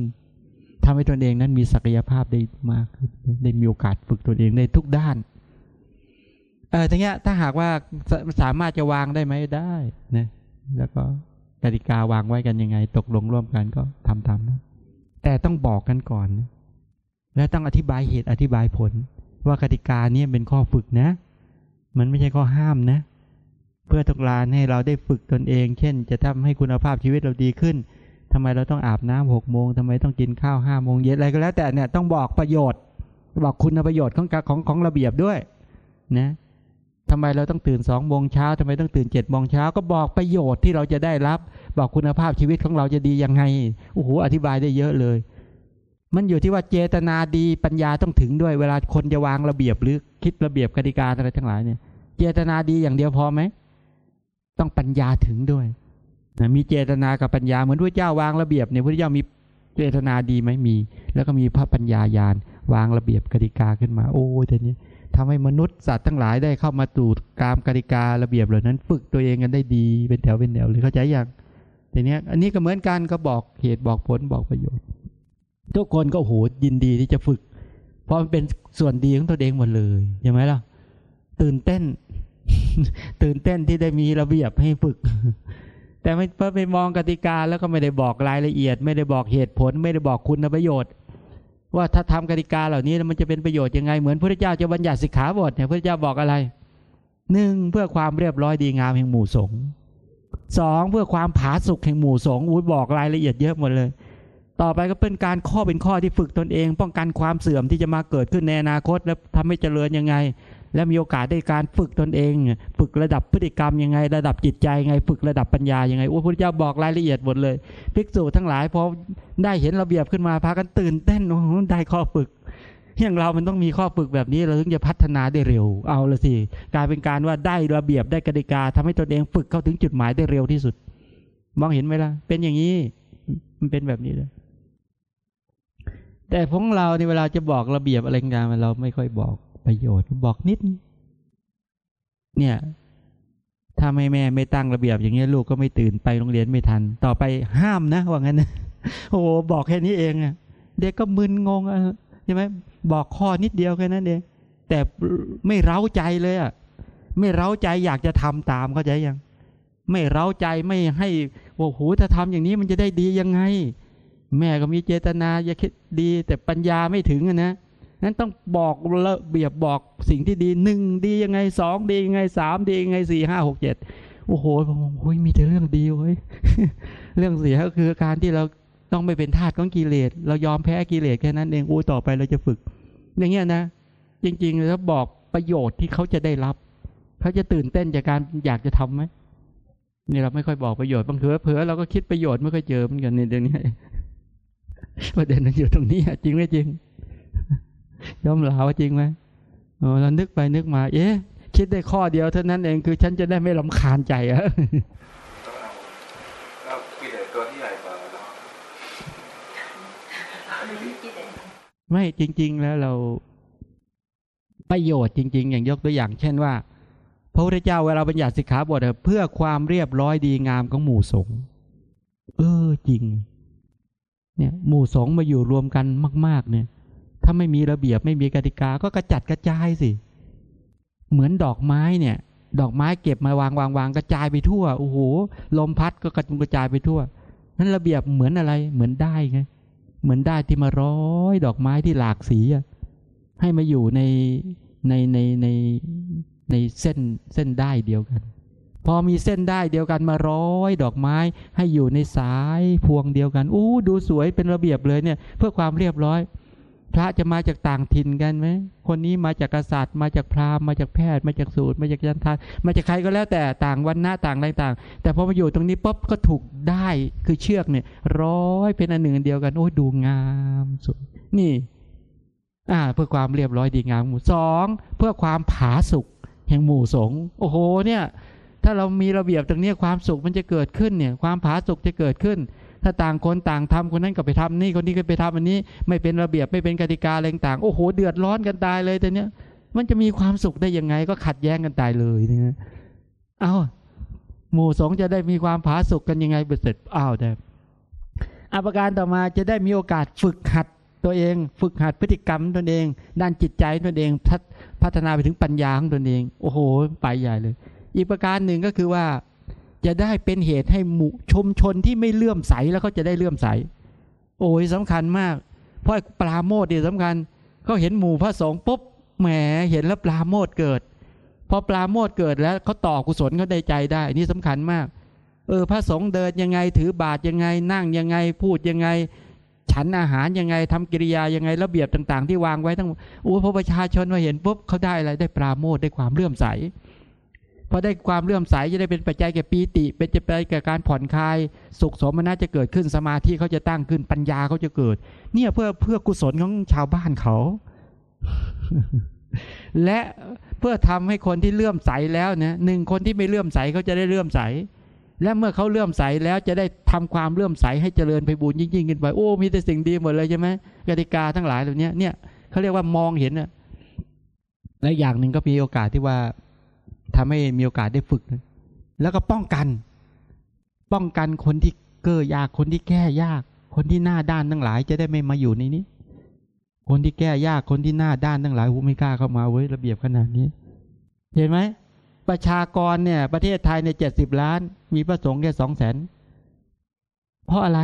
ทำให้ตนเองนั้นมีศักยภาพได้มากขึ้นได้มีโอกาสฝึกตนเองในทุกด้าน ออทีเนี้ยถ้าหากว่าสสามารถจะวางได้ไหมได้นะแล้วก็กติกาวางไว้กันยังไง ตกลงร่วมกันก็ทำตามนะแต่ต้องบอกกันก่อน และต้องอธิบายเหตุอธิบายผล ว่ากติกาเนี่ยเป็นข้อฝึกนะ มันไม่ใช่ข้อห้ามนะ เพื่อต้องการให้เราได้ฝึกตนเอง เช่น จะทำให้คุณภาพชีวิตเราดีขึ้นทำไมเราต้องอาบน้ำหกโมงทำไมต้องกินข้าวห้าโมงเย็นอะไรก็แล้วแต่เนี่ยต้องบอกประโยชน์ บอกคุณประโยชน์ของของของระเบียบด้วย นะ ทำไมเราต้องตื่นสองโมงเช้าทำไมต้องตื่นเจ็ดโมงเช้าก็บอกประโยชน์ที่เราจะได้รับ บอกคุณภาพชีวิตของเราจะดียังไงโอ้โหอธิบายได้เยอะเลย มันอยู่ที่ว่าเจตนาดีปัญญาต้องถึงด้วยเวลาคนจะวางระเบียบหรือคิดระเบียบกติกาอะไรทั้งหลายเนี่ยเจตนาดีอย่างเดียวพอไหมต้องปัญญาถึงด้วยนะมีเจตนากับปัญญาเหมือนพระเจ้าวางระเบียบเนี่ยพระเจ้ามีเจตนาดีไหมมี แล้วก็มีพระปัญญาญาณวางระเบียบกติกาขึ้นมา โอ้ยทีนี้ ทำให้มนุษย์สัตว์ทั้งหลายได้เข้ามาตูดกามกติการะเบียบเหล่านั้น ฝึกตัวเองกันได้ดีเป็นแถวเป็นแนวเลยเข้าใจยังทีเนี้ยอันนี้ก็เหมือนกันก็บอกเหตุบอกผลบอกประโยชน์ ทุกคนก็โหยินดีที่จะฝึก เพราะมันเป็นส่วนดีของตัวเองหมดเลยใช่ไหมล่ะตื่นเต้น ตื่นเต้นที่ได้มีระเบียบให้ฝึก แต่ไม่ไปมองกติกาแล้วก็ไม่ได้บอกรายละเอียด ไม่ได้บอกเหตุผล ไม่ได้บอกคุณประโยชน์ ว่าถ้าทำกติกาเหล่านี้มันจะเป็นประโยชน์ยังไงเหมือนพระเจ้าจะบัญญัติสิกขาบทเนี่ยพระเจ้าบอกอะไรหนึ่งเพื่อความเรียบร้อยดีงามแห่งหมู่สงฆ์สองเพื่อความผาสุกแห่งหมู่สงฆ์อุ้ยบอกรายละเอียดเยอะหมดเลย ต่อไปก็เป็นการข้อเป็นข้อที่ฝึกตนเอง ป้องกันความเสื่อมที่จะมาเกิดขึ้นในอนาคต แล้วทำให้เจริญยังไง และมีโอกาสได้การฝึกตนเอง ฝึกระดับพฤติกรรมยังไง ระดับจิตใจยังไง ฝึกระดับปัญญายังไงโอ้พระเจ้าบอกรายละเอียดหมดเลย ภิกษุทั้งหลายพอได้เห็นระเบียบขึ้นมาพากันตื่นเต้นโอ้ได้ข้อฝึกอย่างเรามันต้องมีข้อฝึกแบบนี้เราถึงจะพัฒนาได้เร็ว เอาละสิกลายเป็นการว่าได้ระเบียบได้กติกาทำให้ตนเองฝึกเข้าถึงจุดหมายได้เร็วที่สุด มองเห็นไหมล่ะ เป็นอย่างนี้ มันเป็นแบบนี้เลยแต่ของเราในเวลาจะบอกระเบียบอะไรงานเราไม่ค่อยบอก ประโยชน์บอกนิด เนี่ย ถ้าไม่แม่ไม่ตั้งระเบียบอย่างเงี้ยลูกก็ไม่ตื่นไปโรงเรียนไม่ทัน ต่อไปห้ามนะว่างั้นนะโอ้บอกแค่นี้เองอะเด็กก็มึนงงอะใช่ไหมบอกข้อนิดเดียวแค่นั้นเองแต่ไม่เร้าใจเลยอะไม่เร้าใจอยากจะทำตามเข้าใจยัง ไม่เร้าใจไม่ให้โอ้โหถ้าทำอย่างนี้มันจะได้ดียังไง แม่ก็มีเจตนาจะคิดดี แต่ปัญญาไม่ถึงนะ นั้นต้องบอกระเบียบบอกสิ่งที่ดีหนึ่งดียังไงสองดียังไงสามดียังไงสี่ห้าหกเจ็ดโอ้โหผมโอ้ยมีแต่เรื่องดีเว้ยเรื่องเสียก็คือการที่เราต้องไม่เป็นทาสของกิเลสเรายอมแพ้กิเลสแค่นั้นเองอู้ต่อไปเราจะฝึก อย่างเงี้ยนะ จริงๆแล้วบอกประโยชน์ที่เขาจะได้รับเขาจะตื่นเต้นจากการอยากจะทํำไหมนี่เราไม่ค่อยบอกประโยชน์บางเถือเผลอเราก็คิดประโยชน์ไม่ค่อยเจอเหมือนกันในเดี๋ยวนี้ประเด็นมันอยู่ตรงนี้จริงไม่จริง ยอมลาว่าจริงไหมเรานึกไปนึกมา เอ๊ะ คิดได้ข้อเดียวเท่านั้นเองคือฉันจะได้ไม่ลำคาญใจอะก็กิเลสตัวที่ใหญ่กว่าเราไม่จริง ๆ แล้วเราประโยชน์จริง ๆ อย่างยกตัวอย่าง เช่นว่า พระพุทธเจ้าเวลาบัญญัติสิกขาบทเพื่อความเรียบร้อยดีงามของหมู่สงฆ์เออจริง เนี่ย หมู่สงฆ์มาอยู่รวมกันมาก ๆ เนี่ย ถ้าไม่มีระเบียบไม่มีกติกาก็กระจัดกระจายสิ เหมือนดอกไม้เนี่ย ดอกไม้เก็บมาวางวางวางกระจายไปทั่ว โอ้โห ลมพัดก็กระจุกระจายไปทั่ว นั้นระเบียบเหมือนอะไร เหมือนได้ไง เหมือนได้ที่มาร้อยดอกไม้ที่หลากสีให้มาอยู่ในในในในในเส้นเส้นได้เดียวกัน พอมีเส้นได้เดียวกันมาร้อยดอกไม้ ให้อยู่ในสายพวงเดียวกัน อู้ดูสวยเป็นระเบียบเลยเนี่ย เพื่อความเรียบร้อย พระจะมาจากต่างถิ่นกันไหม คนนี้มาจากกษัตริย์ มาจากพราหมณ์ มาจากแพทย์ มาจากสูตร มาจากยันทานมาจากใครก็แล้วแต่ต่างวันหน้าต่างอะไรต่าง แต่พอมาอยู่ตรงนี้ปุ๊บก็ถูกได้คือเชือกเนี่ย ร้อยเป็นอันหนึ่งเดียวกัน โอ้ดูงามสุด นี่ อ่า เพื่อความเรียบร้อยดีงามหมู่สองเพื่อความผาสุกแห่งหมู่สงฆ์โอ้โห เนี่ย ถ้าเรามีระเบียบตรงนี้ความสุขมันจะเกิดขึ้นเนี่ย ความผาสุกจะเกิดขึ้น ถ้าต่างคนต่างทำคนนั้นก็ไปทำนี่คนนี้ก็ไปทำอันนี้ ไม่เป็นระเบียบไม่เป็นกติกาอะไรต่าง โอ้โห เดือดร้อนกันตายเลยแต่เนี้ยมันจะมีความสุขได้ยังไง ก็ขัดแย้งกันตายเลยเนี่ยเอาหมู่สงจะได้มีความผาสุกกันยังไงเสร็จอ้าวแต่อาการต่อมาจะได้มีโอกาสฝึกหัดตัวเอง ฝึกหัดพฤติกรรมตนเอง ด้านจิตใจตนเองพัฒนาไปถึงปัญญาของตนเอง โอ้โห ไปใหญ่เลย อีกประการหนึ่งก็คือว่า จะได้เป็นเหตุให้หมู่ชุมชนที่ไม่เลื่อมใสแล้วเขาจะได้เลื่อมใส โอ้ยสำคัญมาก เพราะปลาโมดเนี่ยสำคัญเขาเห็นหมู่พระสงฆ์ปุ๊บแหมเห็นแล้วปลาโมดเกิดพอปลาโมดเกิดแล้วเขาต่อกุศลเขาได้ใจได้ นี่สำคัญมาก เออพระสงฆ์เดินยังไงถือบาตรยังไง นั่งยังไงพูดยังไง ฉันอาหารยังไงทำกิริยายังไงระเบียบต่าง ๆ ที่วางไว้ทั้งโอ้พอประชาชนมาเห็นปุ๊บเขาได้อะไรได้ปลาโมดได้ความเลื่อมใส พอได้ความเลื่อมใสจะได้เป็นปัจจัยแก่ปีติ เป็นจะไปแก่การผ่อนคลาย สุขสมนัตจะเกิดขึ้นสมาธิเขาจะตั้งขึ้นปัญญาเขาจะเกิด เนี่ยเพื่อเพื่อกุศลของชาวบ้านเขา และเพื่อทำให้คนที่เลื่อมใสแล้วเนี่ยหนึ่งคนที่ไม่เลื่อมใสเขาจะได้เลื่อมใส และเมื่อเขาเลื่อมใสแล้วจะได้ทำความเลื่อมใสให้เจริญไปบุญยิ่งๆขึ้นไปโอ้มีแต่สิ่งดีหมดเลยใช่ไหมกติกาทั้งหลายเหล่านี้เนี่ยเขาเรียกว่ามองเห็นและอย่างหนึ่งก็มีโอกาสที่ว่า ทำให้มีโอกาสได้ฝึกนะแล้วก็ป้องกัน ป้องกันคนที่เก้อยากคนที่แก้ยาก คนที่หน้าด้านทั้งหลาย จะได้ไม่มาอยู่ในนี้ คนที่แก้ยากคนที่หน้าด้านทั้งหลายหูไม่กล้าเข้ามาเว้ยระเบียบขนาดนี้ เห็นไหมประชากรเนี่ย ประเทศไทยในเจ็ดสิบล้าน มีพระสงฆ์แค่สองแสนเพราะอะไร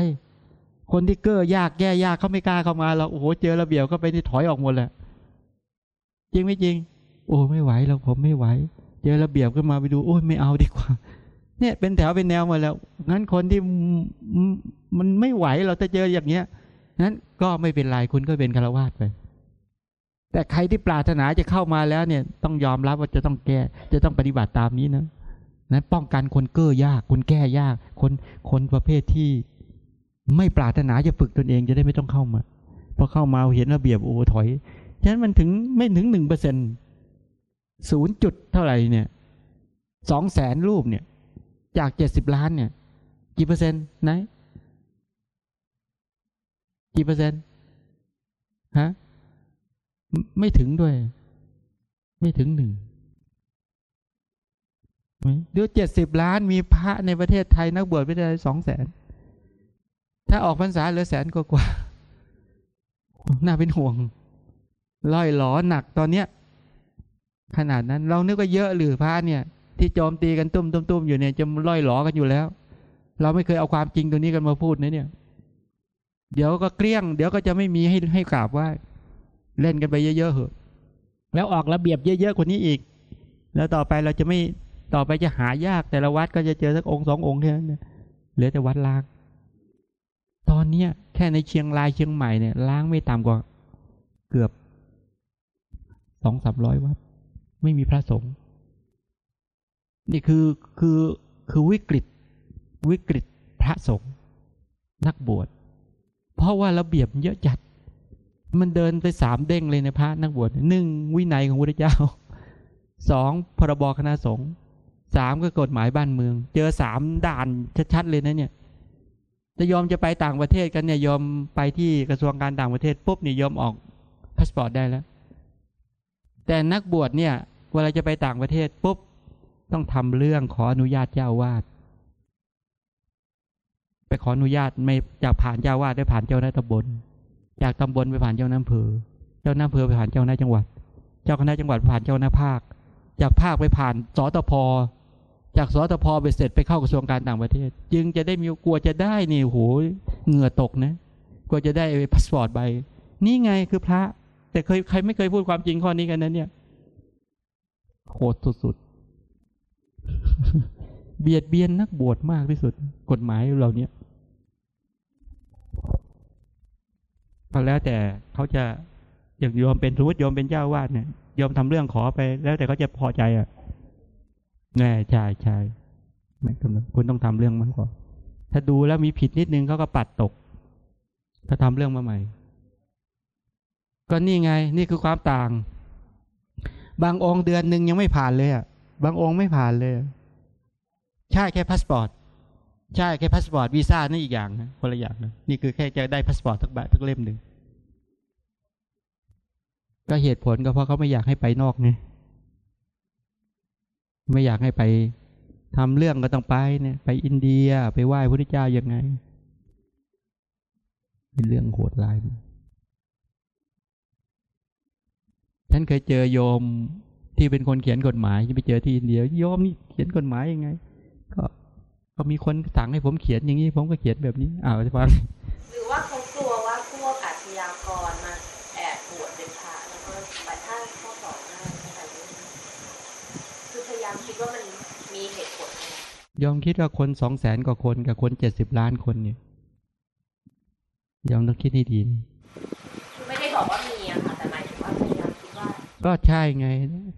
คนที่เก้อยากแก้ยากเขาไม่กล้าเข้ามาเราโอ้โหเจอระเบียบก็ไปนี่ถอยออกหมดแหละจริงไม่จริง โอ้ไม่ไหวเราผมไม่ไหว เจอระเบียบก็มาไปดูโอ้ยไม่เอาดีกว่า เนี่ยเป็นแถวเป็นแนวมาแล้วงั้นคนที่มันไม่ไหวเราจะเจออย่างเงี้ยนั้นก็ไม่เป็นไรคุณก็เป็นคารวาสไป แต่ใครที่ปรารถนาจะเข้ามาแล้วเนี่ย ต้องยอมรับว่าจะต้องแก้ จะต้องปฏิบัติตามนี้นะนั้นป้องกันคนเก้อยาก คนแก้ยาก คนคนประเภทที่ไม่ปรารถนาจะฝึกตนเองจะได้ไม่ต้องเข้ามาพอเข้ามาเห็นระเบียบโอ้ถอยฉะนั้นมันถึงไม่ถึงหนึ่งเปอร์เซ็นต์ ศูนย์จุดเท่าไหร่เนี่ยสองแสนรูปเนี่ย จากเจ็ดสิบล้านเนี่ย กี่เปอร์เซ็นต์ไหนกี่เปอร์เซ็นต์ฮะไม่ถึงด้วย ไม่ถึงหนึ่งเดี๋ยวเจ็ดสิบล้านมีพระในประเทศไทยนักบวชไม่ได้สองแสน ถ้าออกพรรษาเหลือแสนกว่ากว่า น่าเป็นห่วงล่อยหลอหนักตอนเนี้ย ขนาดนั้น เรานึกว่าเยอะหรือพระเนี่ย ที่โจมตีกันตุ้มตุ้มตุ้มอยู่เนี่ยจะล่อยหลอกันอยู่แล้ว เราไม่เคยเอาความจริงตรงนี้กันมาพูดนะเนี่ย เดี๋ยวก็เกลี้ยง เดี๋ยวก็จะไม่มีให้ให้กราบไหว้เล่นกันไปเยอะๆเหอะ แล้วออกระเบียบเยอะๆกว่านี้อีก แล้วต่อไปเราจะไม่ต่อไปจะหายากแต่ละวัดก็จะเจอสักองค์สององค์เท่านั้นเหลือแต่วัดล้าง ตอนเนี้ย แค่ในเชียงรายเชียงใหม่เนี่ยล้างไม่ต่ำกว่า เกือบสองสามร้อยวัด ไม่มีพระสงฆ์นี่คือคือคือวิกฤตวิกฤตพระสงฆ์นักบวช เพราะว่าระเบียบเยอะจัด มันเดินไปสามเด้งเลยในพระนักบวชหนึ่งวินัยของพระเจ้าสองพรบคณะสงฆ์สามก็กฎหมายบ้านเมือง เจอสามด่านชัดๆเลยนะเนี่ยจะยอมจะไปต่างประเทศกันเนี่ยยอมไปที่กระทรวงการต่างประเทศปุ๊บเนี่ยยอมออกพาสปอร์ตได้แล้ว แต่นักบวชเนี่ย เวลาจะไปต่างประเทศปุ๊บ ต้องทำเรื่องขออนุญาตเจ้าวาดไปขออนุญาตไม่จากผ่านเจ้าวาดได้ผ่านเจ้าหน้าตำบล จากตำบลไปผ่านเจ้าหน้าอำเภอ เจ้าหน้าอำเภอไปผ่านเจ้าหน้าจังหวัด เจ้าคณะจังหวัดผ่านเจ้าหน้าภาค จากภาคไปผ่านสตพจากสตพไปเสร็จไปเข้ากระทรวงการต่างประเทศ จึงจะได้มีกลัวจะได้นี่โหเหงื่อตกนะกลัวจะได้พาสปอร์ตใบนี่ไงคือพระ แต่เคยใครไม่เคยพูดความจริงข้อนี้กันนั้นเนี่ย โหดสุดๆ เบียดเบียนนักบวชมากที่สุด กฎหมายเหล่านี้ก็แล้วแต่เขาจะอย่างยอมเป็นสมมติยอมเป็นเจ้าวาดเนี่ยยอมทำเรื่องขอไป แล้วแต่เขาจะพอใจอะแน่ใช่ใช่ไม่กำลังคุณต้องทำเรื่องมันก่อนถ้าดูแล้วมีผิดนิดนึงเขาก็ปัดตก ถ้าทำเรื่องมาใหม่ ก็นี่ไง นี่คือความต่าง บางองค์เดือนหนึ่งยังไม่ผ่านเลยอะบางองค์ไม่ผ่านเลย ใช่แค่พาสปอร์ตใช่แค่พาสปอร์ตวีซ่านี่อีกอย่างนะคนละอย่างนะนี่คือแค่จะได้พาสปอร์ตสักแบสักเล่มหนึ่งก็เหตุผลก็เพราะเขาไม่อยากให้ไปนอกไงไม่อยากให้ไปทำเรื่องก็ต้องไปเนี่ย ไปอินเดียไปไหว้พระพุทธเจ้ายังไง เป็นเรื่องโหดร้าย ฉันเคยเจอโยมที่เป็นคนเขียนกฎหมายที่ไปเจอที่อินเดียโยมนี่เขียนกฎหมายยังไง ก็ก็มีคนสั่งให้ผมเขียนอย่างนี้ ผมก็เขียนแบบนี้อ้าวจะฟังหรือว่าเขากลัวว่าพวกอาชญากรมาแอบบวชเป็นพระแล้วก็ไปท่าข้อสองห้าอะไรอย่างเงี้ยคือพยายามคิดว่ามันมีเหตุผลไงยอมคิดว่าคนสองแสนกว่าคนกับคนเจ็ดสิบล้านคนเนี่ยยอมต้องคิดให้ดี ก็ใช่ไง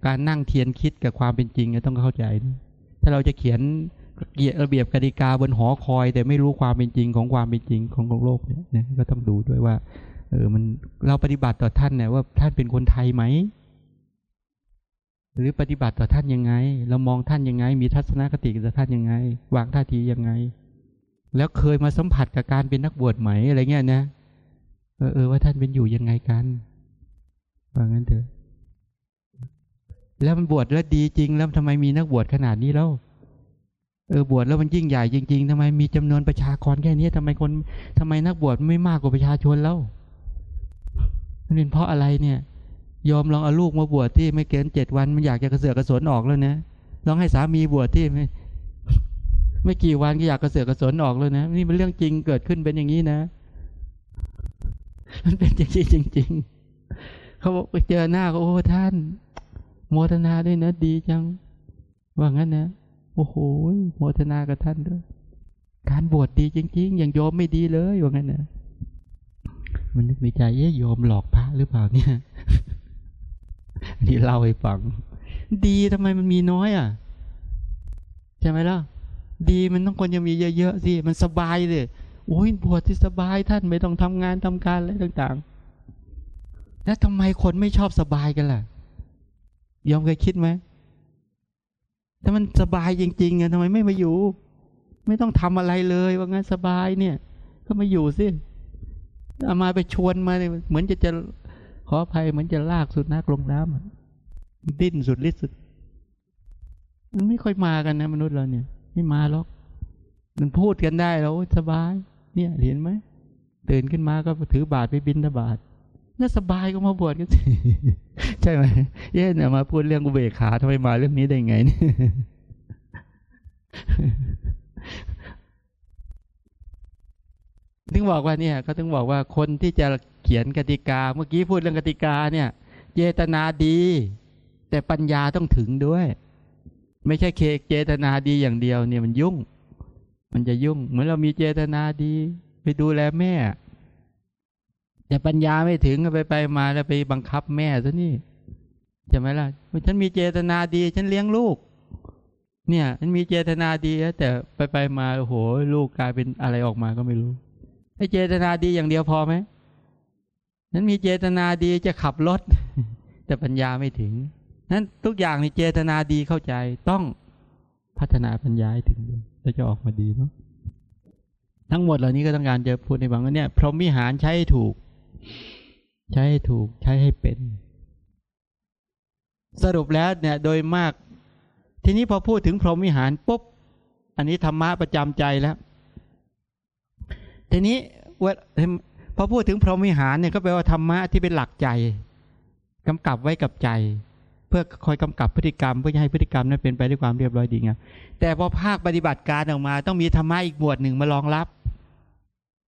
การนั่งเทียนคิดกับความเป็นจริงเนี่ยต้องเข้าใจ ถ้าเราจะเขียนเกียระเบียบกติกาบนหอคอย แต่ไม่รู้ความเป็นจริงของความเป็นจริงของของโลกเนี่ยก็ต้องดูด้วยว่าเออมันเราปฏิบัติต่อท่านเนี่ยว่าท่านเป็นคนไทยไหมหรือปฏิบัติต่อท่านยังไง เรามองท่านยังไง มีทัศนคติกับท่านยังไง วางท่าทียังไง แล้วเคยมาสัมผัสกับการเป็นนักบวชไหมอะไรเงี้ยนะเออเออว่าท่านเป็นอยู่ยังไงกันว่างั้นเถอะ แล้วมันบวชแล้วดีจริง แล้วทำไมมีนักบวชขนาดนี้แล้วเออบวชแล้วมันยิ่งใหญ่จริง ๆทำไมมีจำนวนประชากรแค่นี้ทำไมคนทำไมนักบวชไม่มากกว่าประชาชนแล้วมันเป็นเพราะอะไรเนี่ย ยอมลองเอาลูกมาบวชที่ไม่เกินเจ็ดวันมันอยากจะกระเสือกกระสนออกแล้วนะลองให้สามีบวชที่ไม่ไม่กี่วันก็อยากกระเสือกกระสนออกแล้วนะนี่เป็นเรื่องจริงเกิดขึ้นเป็นอย่างนี้นะ มันเป็นจริงจริงๆเขาบอกไปเจอหน้าก็โอ้ท่าน โมทนาด้วยนะดีจัง ว่างั้นนะ โอ้โหโมทนากับท่านด้วย การบวชดีจริง ๆ อย่างโยมไม่ดีเลยว่างั้นนะมันนึกในใจเอ๊ะโยมหลอกพระหรือเปล่าเนี่ยนี่เล่าให้ฟัง ดีทำไมมันมีน้อยอะใช่ไหมล่ะดีมันต้องควรจะมีเยอะๆสิมันสบายเลยโอ้ยบวชที่สบายท่านไม่ต้องทำงานทำการอะไรต่าง ๆ แล้วทำไมคนไม่ชอบสบายกันล่ะ ยอมเคยคิดไหมถ้ามันสบายจริงๆอะทำไมไม่มาอยู่ ไม่ต้องทำอะไรเลยว่างั้นสบายเนี่ย ก็มาอยู่สิเอามาไปชวนมาเหมือนจะจะขออภัยเหมือนจะลากสุนัขลงน้ำอะดิ้นสุดฤทธิ์สุด มันไม่ค่อยมากันนะ มนุษย์เราเนี่ย ไม่มาหรอก มันพูดกันได้แล้วสบาย เนี่ย เห็นไหมตื่นขึ้นมาก็ถือบาทไปบินทบาท น่าสบายก็มาบวชกันสิใช่ไหมเย้เนี่ยมาพูดเรื่องอุเบกขาทำไมมาเรื่องนี้ได้ไงเนี่ยถึงบอกว่าเนี่ยเขาถึงบอกว่าคนที่จะเขียนกติกา เมื่อกี้พูดเรื่องกติกาเนี่ย เจตนาดี แต่ปัญญาต้องถึงด้วย ไม่ใช่เคเจตนาดีอย่างเดียวเนี่ยมันยุ่ง มันจะยุ่ง เหมือนเรามีเจตนาดี ไปดูแลแม่ แต่ปัญญาไม่ถึงก็ไปไปมาแล้วไปบังคับแม่ซะนี่ใช่ไหมล่ะฉันมีเจตนาดี ฉันเลี้ยงลูก เนี่ยฉันมีเจตนาดีแต่ไปไปมาโอ้โหลูกกลายเป็นอะไรออกมาก็ไม่รู้ไอ้เจตนาดีอย่างเดียวพอไหมฉันมีเจตนาดีจะขับรถ แต่ปัญญาไม่ถึงนั้นทุกอย่างในเจตนาดีเข้าใจต้องพัฒนาปัญญาให้ถึงแล้วจะออกมาดีเนาะทั้งหมดเหล่านี้ก็ต้องการจะพูดในบางว่าเนี่ยพรหมวิหารใช้ถูก ใช้ให้ถูกใช้ให้เป็น สรุปแล้วเนี่ยโดยมาก ทีนี้พอพูดถึงพรหมวิหารปุ๊บ อันนี้ธรรมะประจำใจแล้ว ทีนี้พอพูดถึงพรหมวิหารเนี่ยก็แปลว่าธรรมะที่เป็นหลักใจกำกับไว้กับใจ เพื่อคอยกำกับพฤติกรรม เพื่อให้พฤติกรรมนั้นเป็นไปด้วยความเรียบร้อยดีงามแต่พอภาคปฏิบัติการออกมา ต้องมีธรรมะอีกหมวดหนึ่งมารองรับ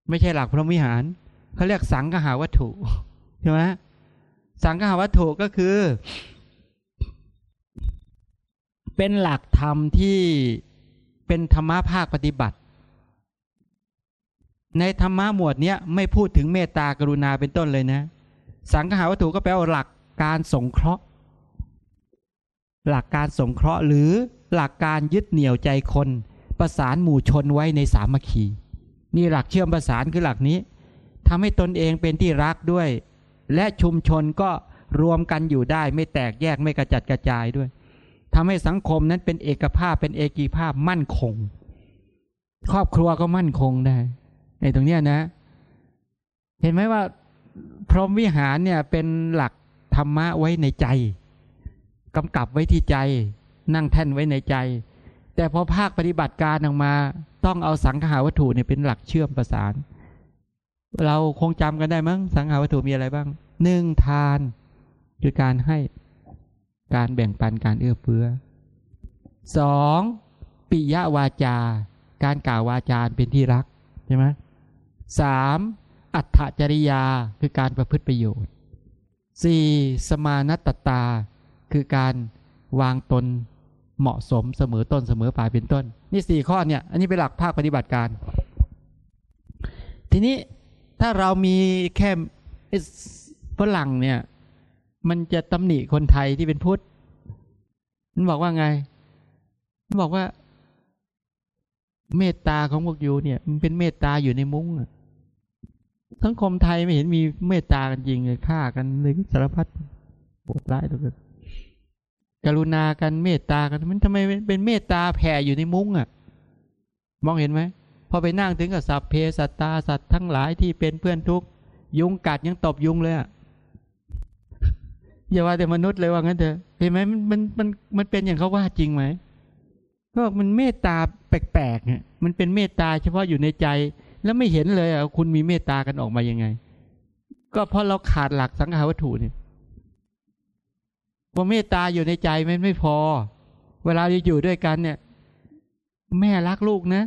ไม่ใช่หลักพรหมวิหาร เขาเรียกสังฆหาวัตถุใช่ไหมสังฆหาวัตถุก็คือ เป็นหลักธรรมที่เป็นธรรมะภาคปฏิบัติ ในธรรมะหมวดเนี้ยไม่พูดถึงเมตตากรุณาเป็นต้นเลยนะ สังฆาวัตถุก็แปลว่าหลักการสงเคราะห์ หลักการสงเคราะห์หรือหลักการยึดเหนี่ยวใจคน ประสานหมู่ชนไว้ในสามัคคีนี่หลักเชื่อมประสานคือหลักนี้ ทำให้ตนเองเป็นที่รักด้วย และชุมชนก็รวมกันอยู่ได้ ไม่แตกแยกไม่กระจัดกระจายด้วยทำให้สังคมนั้นเป็นเอกภาพเป็นเอกีภาพมั่นคง ครอบครัวก็มั่นคงได้ ในตรงเนี้ยนะ เห็นไหมว่า พรหมวิหารเนี่ยเป็นหลักธรรมะไว้ในใจกำกับไว้ที่ใจ นั่งแท่นไว้ในใจ แต่พอภาคปฏิบัติการออกมา ต้องเอาสังขาวัตถุเนี่ยเป็นหลักเชื่อมประสาน เราคงจำกันได้มั้ง สังขาวัตถุมีอะไรบ้างหนึ่งทานคือการให้การแบ่งปันการเอื้อเฟื้อสองปิยวาจา การกล่าววาจาเป็นที่รักใช่ไหมสามอัตถจริยาคือการประพฤติประโยชน์สี่สมานัตตา คือการวางตนเหมาะสมเสมอต้นเสมอปลายเป็นต้น นี่สี่ข้อเนี่ย อันนี้เป็นหลักภาคปฏิบัติการ ทีนี้ ถ้าเรามีแค่ฝรั่งเนี่ย มันจะตำหนิคนไทยที่เป็นพุทธ มันบอกว่าไง มันบอกว่า เมตตาของพวกยูเนี่ย มันเป็นเมตตาอยู่ในมุ้งสังคมไทยไม่เห็นมีเมตตากันจริงเลยฆ่ากันเลยสารพัดโหดร้ายตัวกันกรุณากันเมตตากันมันทำไมเป็นเมตตาแผ่อยู่ในมุ้งอะ่ะ มองเห็นไหม พอไปนั่งถึงกับสัพเพสัตตาสัตว์ทั้งหลายที่เป็นเพื่อนทุกยุงกัดยังตบยุงเลยอะอย่าว่าแต่มนุษย์เลยว่างั้นเถอะเห็นไหมมันมันมันมันเป็นอย่างเขาว่าจริงไหมก็มันเมตตาแปลกๆเนี่ยมันเป็นเมตตาเฉพาะอยู่ในใจ แล้วไม่เห็นเลยอะคุณมีเมตตากันออกมายังไง ก็เพราะเราขาดหลักสังหาวัตถุเนี่ยว่าเมตตาอยู่ในใจมันไม่พอ เวลาเราอยู่ด้วยกันเนี่ย แม่รักลูกนะ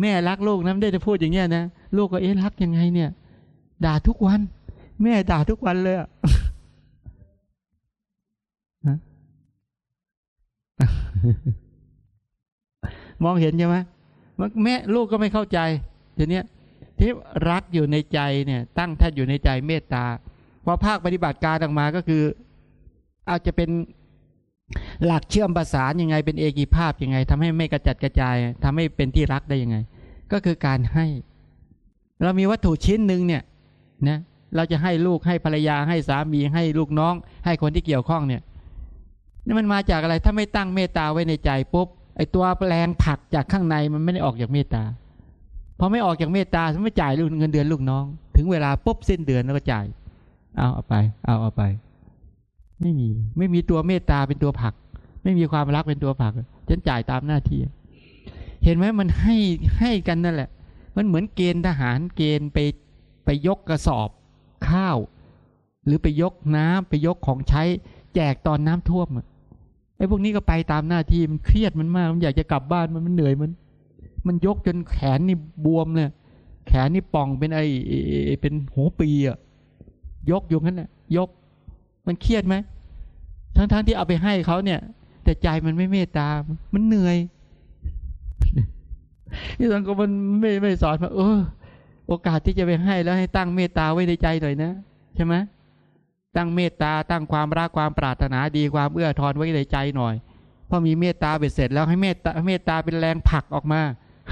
แม่รักลูกนะไม่ได้จะพูดอย่างเงี้ยนะลูกก็เอ๊ะรักยังไงเนี่ย ด่าทุกวัน แม่ด่าทุกวันเลยอะมองเห็นใช่ไหมแม่ลูกก็ไม่เข้าใจทีเนี้ยที่รักอยู่ในใจเนี่ย ตั้งแท่านอยู่ในใจเมตตาพอภาคปฏิบัติการออกมาก็คือ อาจจะเป็น หลักเชื่อมประสานยังไงเป็นเอกีภาพยังไงทำให้ไม่กระจัดกระจายทำให้เป็นที่รักได้ยังไง ก็คือการให้ เรามีวัตถุชิ้นหนึ่งเนี่ยนะเราจะให้ลูกให้ภรรยาให้สามีให้ลูกน้อง ให้คนที่เกี่ยวข้องเนี่ยนี่มันมาจากอะไรถ้าไม่ตั้งเมตตาไว้ในใจปุ๊บไอตัวแรงผลักจากข้างในมันไม่ได้ออกจากเมตตาพอไม่ออกจากเมตตาฉันไม่จ่ายเงินเดือนลูกน้อง ถึงเวลาปุ๊บสิ้นเดือนแล้วก็จ่าย เอาเอาไป เอาเอาไป ไม่มี ไม่มีตัวเมตตาเป็นตัวผัก ไม่มีความรักเป็นตัวผักฉันจ่ายตามหน้าที่ เห็นไหมมันให้ให้กันนั่นแหละ มันเหมือนเกณฑ์ทหารเกณฑ์ไปไปยกกระสอบข้าว หรือไปยกน้ำไปยกของใช้แจกตอนน้ำท่วมไอ้พวกนี้ก็ไปตามหน้าที่มันเครียดมันมากมันอยากจะกลับบ้านมันมันเหนื่อยมัน มันยกจนแขนนี่บวมเลยแขนนี่ป่องเป็นไอ้ไอ้ไอ้เป็นหัวปีอะยกอยู่งั้นแหละยก มันเครียดไหมทั้งๆทที่เอาไปให้เขาเนี่ย แต่ใจมันไม่เมตตา มันเหนื่อยนี่สังคมมันไม่ไม่สอนมาเออ โอกาสที่จะไปให้แล้วให้ตั้งเมตตาไว้ในใจหน่อยนะใช่ไหมตั้งเมตตาตั้งความรักความปรารถนาดีความเอื้อทอนไว้ในใจหน่อยพอมีเมตตาเบ็ดเสร็จแล้วให้เมตตาเมตตาเป็นแรงผลักออกมา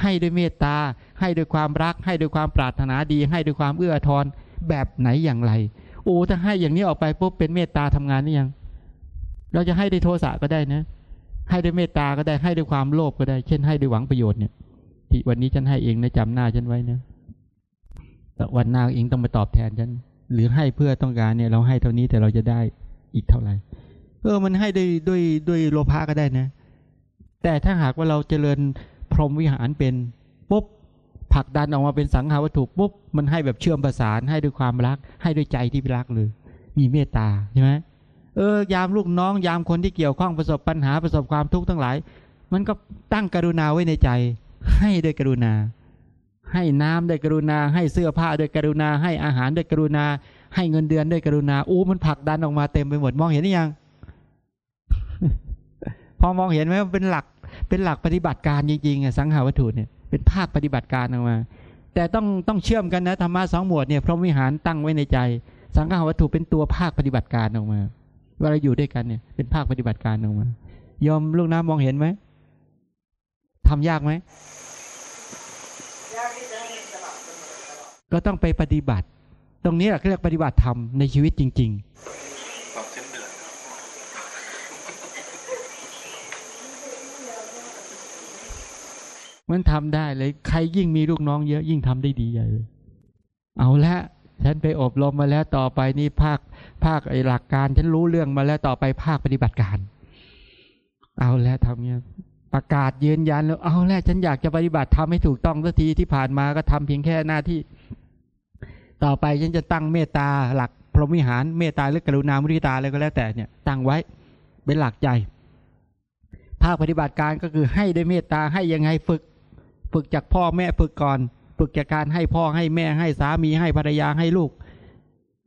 ให้ด้วยเมตตา ให้ด้วยความรัก ให้ด้วยความปรารถนาดี ให้ด้วยความเอื้อทอนแบบไหนอย่างไร โอ้ถ้าให้อย่างนี้ออกไปปุ๊บเป็นเมตตาทำงานนี่ยัง เราจะให้ด้วยโทสะก็ได้นะ ให้ด้วยเมตตาก็ได้ให้ด้วยความโลภก็ได้ เช่นให้ด้วยหวังประโยชน์เนี่ย ที่วันนี้ฉันให้เองนะจำหน้าฉันไว้นะแต่วันหน้าเองต้องมาตอบแทนฉันหรือให้เพื่อต้องการเนี่ย เราให้เท่านี้แต่เราจะได้อีกเท่าไหร่เออมันให้ด้วยด้วยด้วยโลภะก็ได้นะ แต่ถ้าหากว่าเราเจริญพรหมวิหารเป็น ผลักดันออกมาเป็นสังหาวัตถุปุ๊บมันให้แบบเชื่อมประสานให้ด้วยความรัก ให้ด้วยใจที่รักเลย มีเมตตาใช่ไหมเออยามลูกน้อง ยามคนที่เกี่ยวข้องประสบปัญหาประสบความทุกข์ทั้งหลาย มันก็ตั้งกรุณาไว้ในใจ ให้ด้วยกรุณา ให้น้ำด้วยกรุณา ให้เสื้อผ้าด้วยกรุณา ให้อาหารด้วยกรุณา ให้เงินเดือนด้วยกรุณาอู้มันผลักดันออกมาเต็มไปหมดมองเห็นหรือยัง พอมองเห็นไหมว่าเป็นหลักเป็นหลักปฏิบัติการจริงๆอะสังหาวัตถุเนี่ย เป็นภาคปฏิบัติการออกมา แต่ต้องต้องเชื่อมกันนะธรรมะสองหมวดเนี่ยพรหมวิหารตั้งไว้ในใจ สังหาวัตถุเป็นตัวภาคปฏิบัติการออกมาเวลาอยู่ด้วยกันเนี่ยเป็นภาคปฏิบัติการออกมายอมลูกน้ำมองเห็นไหมทำยากไหมยากที่จะให้มันสลับเสมอตลอดก็ต้องไปปฏิบัติ ตรงนี้แหละเขาเรียกปฏิบัติธรรมในชีวิตจริงความเส้นเดือด ๆ มันทำได้เลย ใครยิ่งมีลูกน้องเยอะยิ่งทำได้ดีใหญ่เลย เอาละฉันไปอบรมมาแล้วต่อไปนี่ภาคภาคไอหลักการ ฉันรู้เรื่องมาแล้วต่อไปภาคปฏิบัติการ เอาแล้วทำเนี้ยประกาศยืนยันแล้วเอาแล้วฉันอยากจะปฏิบัติทำให้ถูกต้องสักทีที่ผ่านมาก็ทำเพียงแค่หน้าที่ ต่อไปฉันจะตั้งเมตตาหลักพรหมวิหารเมตตาหรือกรุณามุทิตาอะไรก็แล้วแต่เนี่ย ตั้งไว้เป็นหลักใจภาคปฏิบัติการก็คือให้ด้วยเมตตาให้ยังไงฝึก ฝึกจากพ่อแม่ฝึกก่อน ฝึกจากการให้พ่อให้แม่ให้สามีให้ภรรยาให้ลูก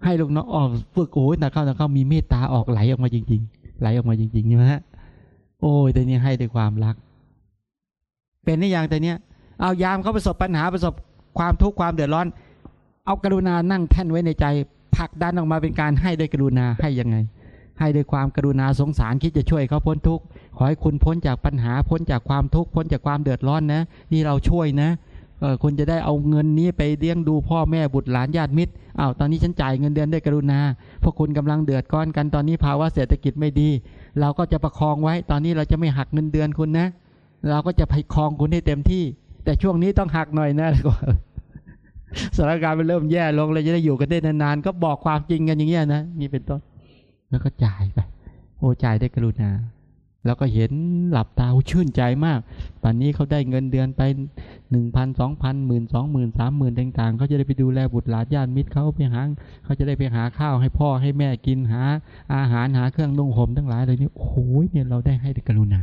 ให้ลูกน้องออกฝึกโอ้ยแต่เข้าแต่เข้ามีเมตตาออกไหลออกมาจริง ๆ ไหลออกมาจริงๆใช่ไหมฮะโอ้ยแต่นี้ให้ด้วยความรัก เป็นได้อย่างแต่เนี้ย เอายามเขาประสบปัญหาประสบความทุกข์ความเดือดร้อน เอากรุณานั่งแท่นไว้ในใจผลักดันออกมาเป็นการให้ด้วยกรุณาให้ยังไง ให้ด้วยความกรุณาสงสารคิดจะช่วยเขาพ้นทุกข์ขอให้คุณพ้นจากปัญหาพ้นจากความทุกข์พ้นจากความเดือดร้อนนะ นี่เราช่วยนะเออคุณจะได้เอาเงินนี้ไปเลี้ยงดูพ่อแม่บุตรหลานญาติมิตรอ้าวตอนนี้ฉันจ่ายเงินเดือนได้กรุณา พวกคุณกำลังเดือดร้อนกันตอนนี้ภาวะเศรษฐกิจไม่ดี เราก็จะประคองไว้ ตอนนี้เราจะไม่หักเงินเดือนคุณนะ เราก็จะไปคองคุณให้เต็มที่ แต่ช่วงนี้ต้องหักหน่อยนะก็สถานการณ์มันเริ่มแย่ลงเราจะได้อยู่กันได้นานๆก็บอกความจริงกันอย่างเงี้ยนะนี่เป็นต้น แล้วก็จ่ายไป โอ้จ่ายได้กรุณา แล้วก็เห็นหลับตาชื่นใจมากป่านนี้เขาได้เงินเดือนไปหนึ่งพันสองพันหมื่นสองหมื่นสามหมื่นต่าง ๆ เขาจะได้ไปดูแลบุตรหลานญาติมิตรเขาไปหาเขาจะได้ไปหาข้าวให้พ่อให้แม่กินหา อาหารหาเครื่องนุ่งห่มทั้งหลายเลยนี่โอ้โหเนี่ยเราได้ให้ด้วยกรุณา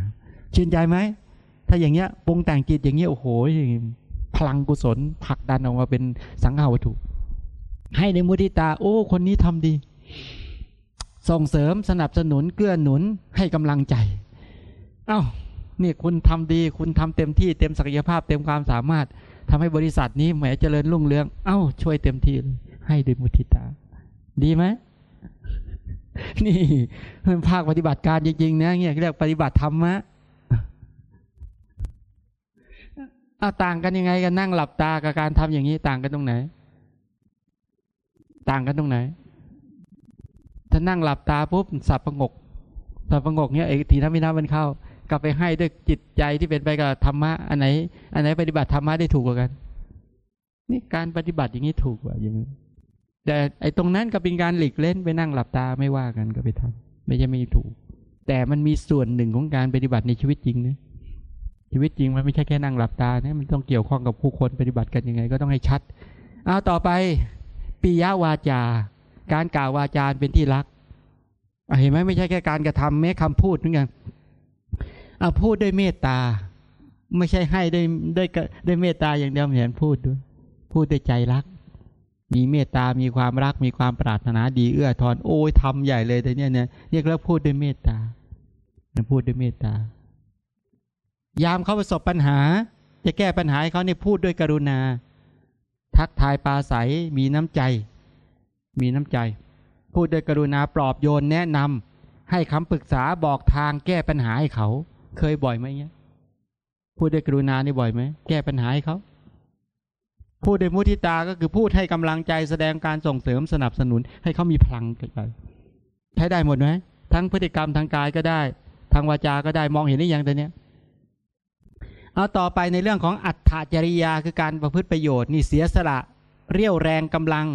ชื่นใจไหมถ้าอย่างเงี้ยปรุงแต่งจิตอย่างเงี้ยโอ้โหพลังกุศลผลักดันออกมาเป็นสังฆาวัตถุ ให้ในมุทิตา โอ้ คนนี้ทำดี ส่งเสริมสนับสนุนเกื้อหนุนให้กำลังใจเอ้านี่คุณทำดี คุณทำเต็มที่เต็มศักยภาพเต็มความสามารถทำให้บริษัทนี้แหมเจริญรุ่งเรืองเอ้า ช่วยเต็มที่ให้ด้วยมุทิตา ดีไหมนี่มันภาคปฏิบัติการจริงๆนะเงี้ยเรียกปฏิบัติธรรมะเอาต่างกันยังไงกันนั่งหลับตากับการทำอย่างนี้ต่างกันตรงไหน ต่างกันตรงไหน ถ้านั่งหลับตาปุ๊บสับประงกสับประงกเนี้ยเอกทีทำมินามันเข้า กลับไปให้ด้วยจิตใจที่เป็นไปกับธรรมะอันไหน อันไหนปฏิบัติธรรมะได้ถูกกว่ากัน นี่การปฏิบัติอย่างนี้ถูกกว่าอย่างนี้แต่ไอ้ตรงนั้นก็เป็นการหลีกเล่นไปนั่งหลับตาไม่ว่ากันก็ไปทำไม่ใช่ไม่ถูก แต่มันมีส่วนหนึ่งของการปฏิบัติในชีวิตจริงนะชีวิตจริงมันไม่ใช่แค่นั่งหลับตานะมันต้องเกี่ยวข้องกับผู้คนปฏิบัติกันยังไง ก็ต้องให้ชัด เอาต่อไปปิยวาจา การกล่าววาจาเป็นที่รักเห็นไหมไม่ใช่แค่การกระทำแม้คำพูดเหมือนกันเอาพูดด้วยเมตตา ไม่ใช่ให้ด้วยด้วยด้วยเมตตาอย่างเดียวเห็นพูดด้วย พูดด้วยใจรัก มีเมตตา มีความรัก มีความปรารถนาดีเอื้อทอนโอ้ยทำใหญ่เลยแต่เนี้ยเนี่ยเรียกแล้วพูดด้วยเมตตาพูดด้วยเมตตา ยามเขาประสบปัญหา จะแก้ปัญหาให้เขาเนี่ยพูดด้วยกรุณา ทักทายปาศัยมีน้ำใจ มีน้ำใจ พูดด้วยกรุณาปลอบโยนแนะนำให้คำปรึกษาบอกทางแก้ปัญหาให้เขา เคยบ่อยไหมเนี่ยพูดด้วยกรุณานี่บ่อยไหมแก้ปัญหาให้เขาพูดด้วยมุทิตาก็คือพูดให้กำลังใจแสดงการส่งเสริมสนับสนุน ให้เขามีพลังเกิดไปใช้ได้หมดไหมทั้งพฤติกรรมทางกายก็ได้ ทางวาจาก็ได้มองเห็นได้ยังตัวเนี้ยเอาต่อไปในเรื่องของอัตถจริยาคือการประพฤติประโยชน์นี่เสียสละ เรี่ยวแรงกำลัง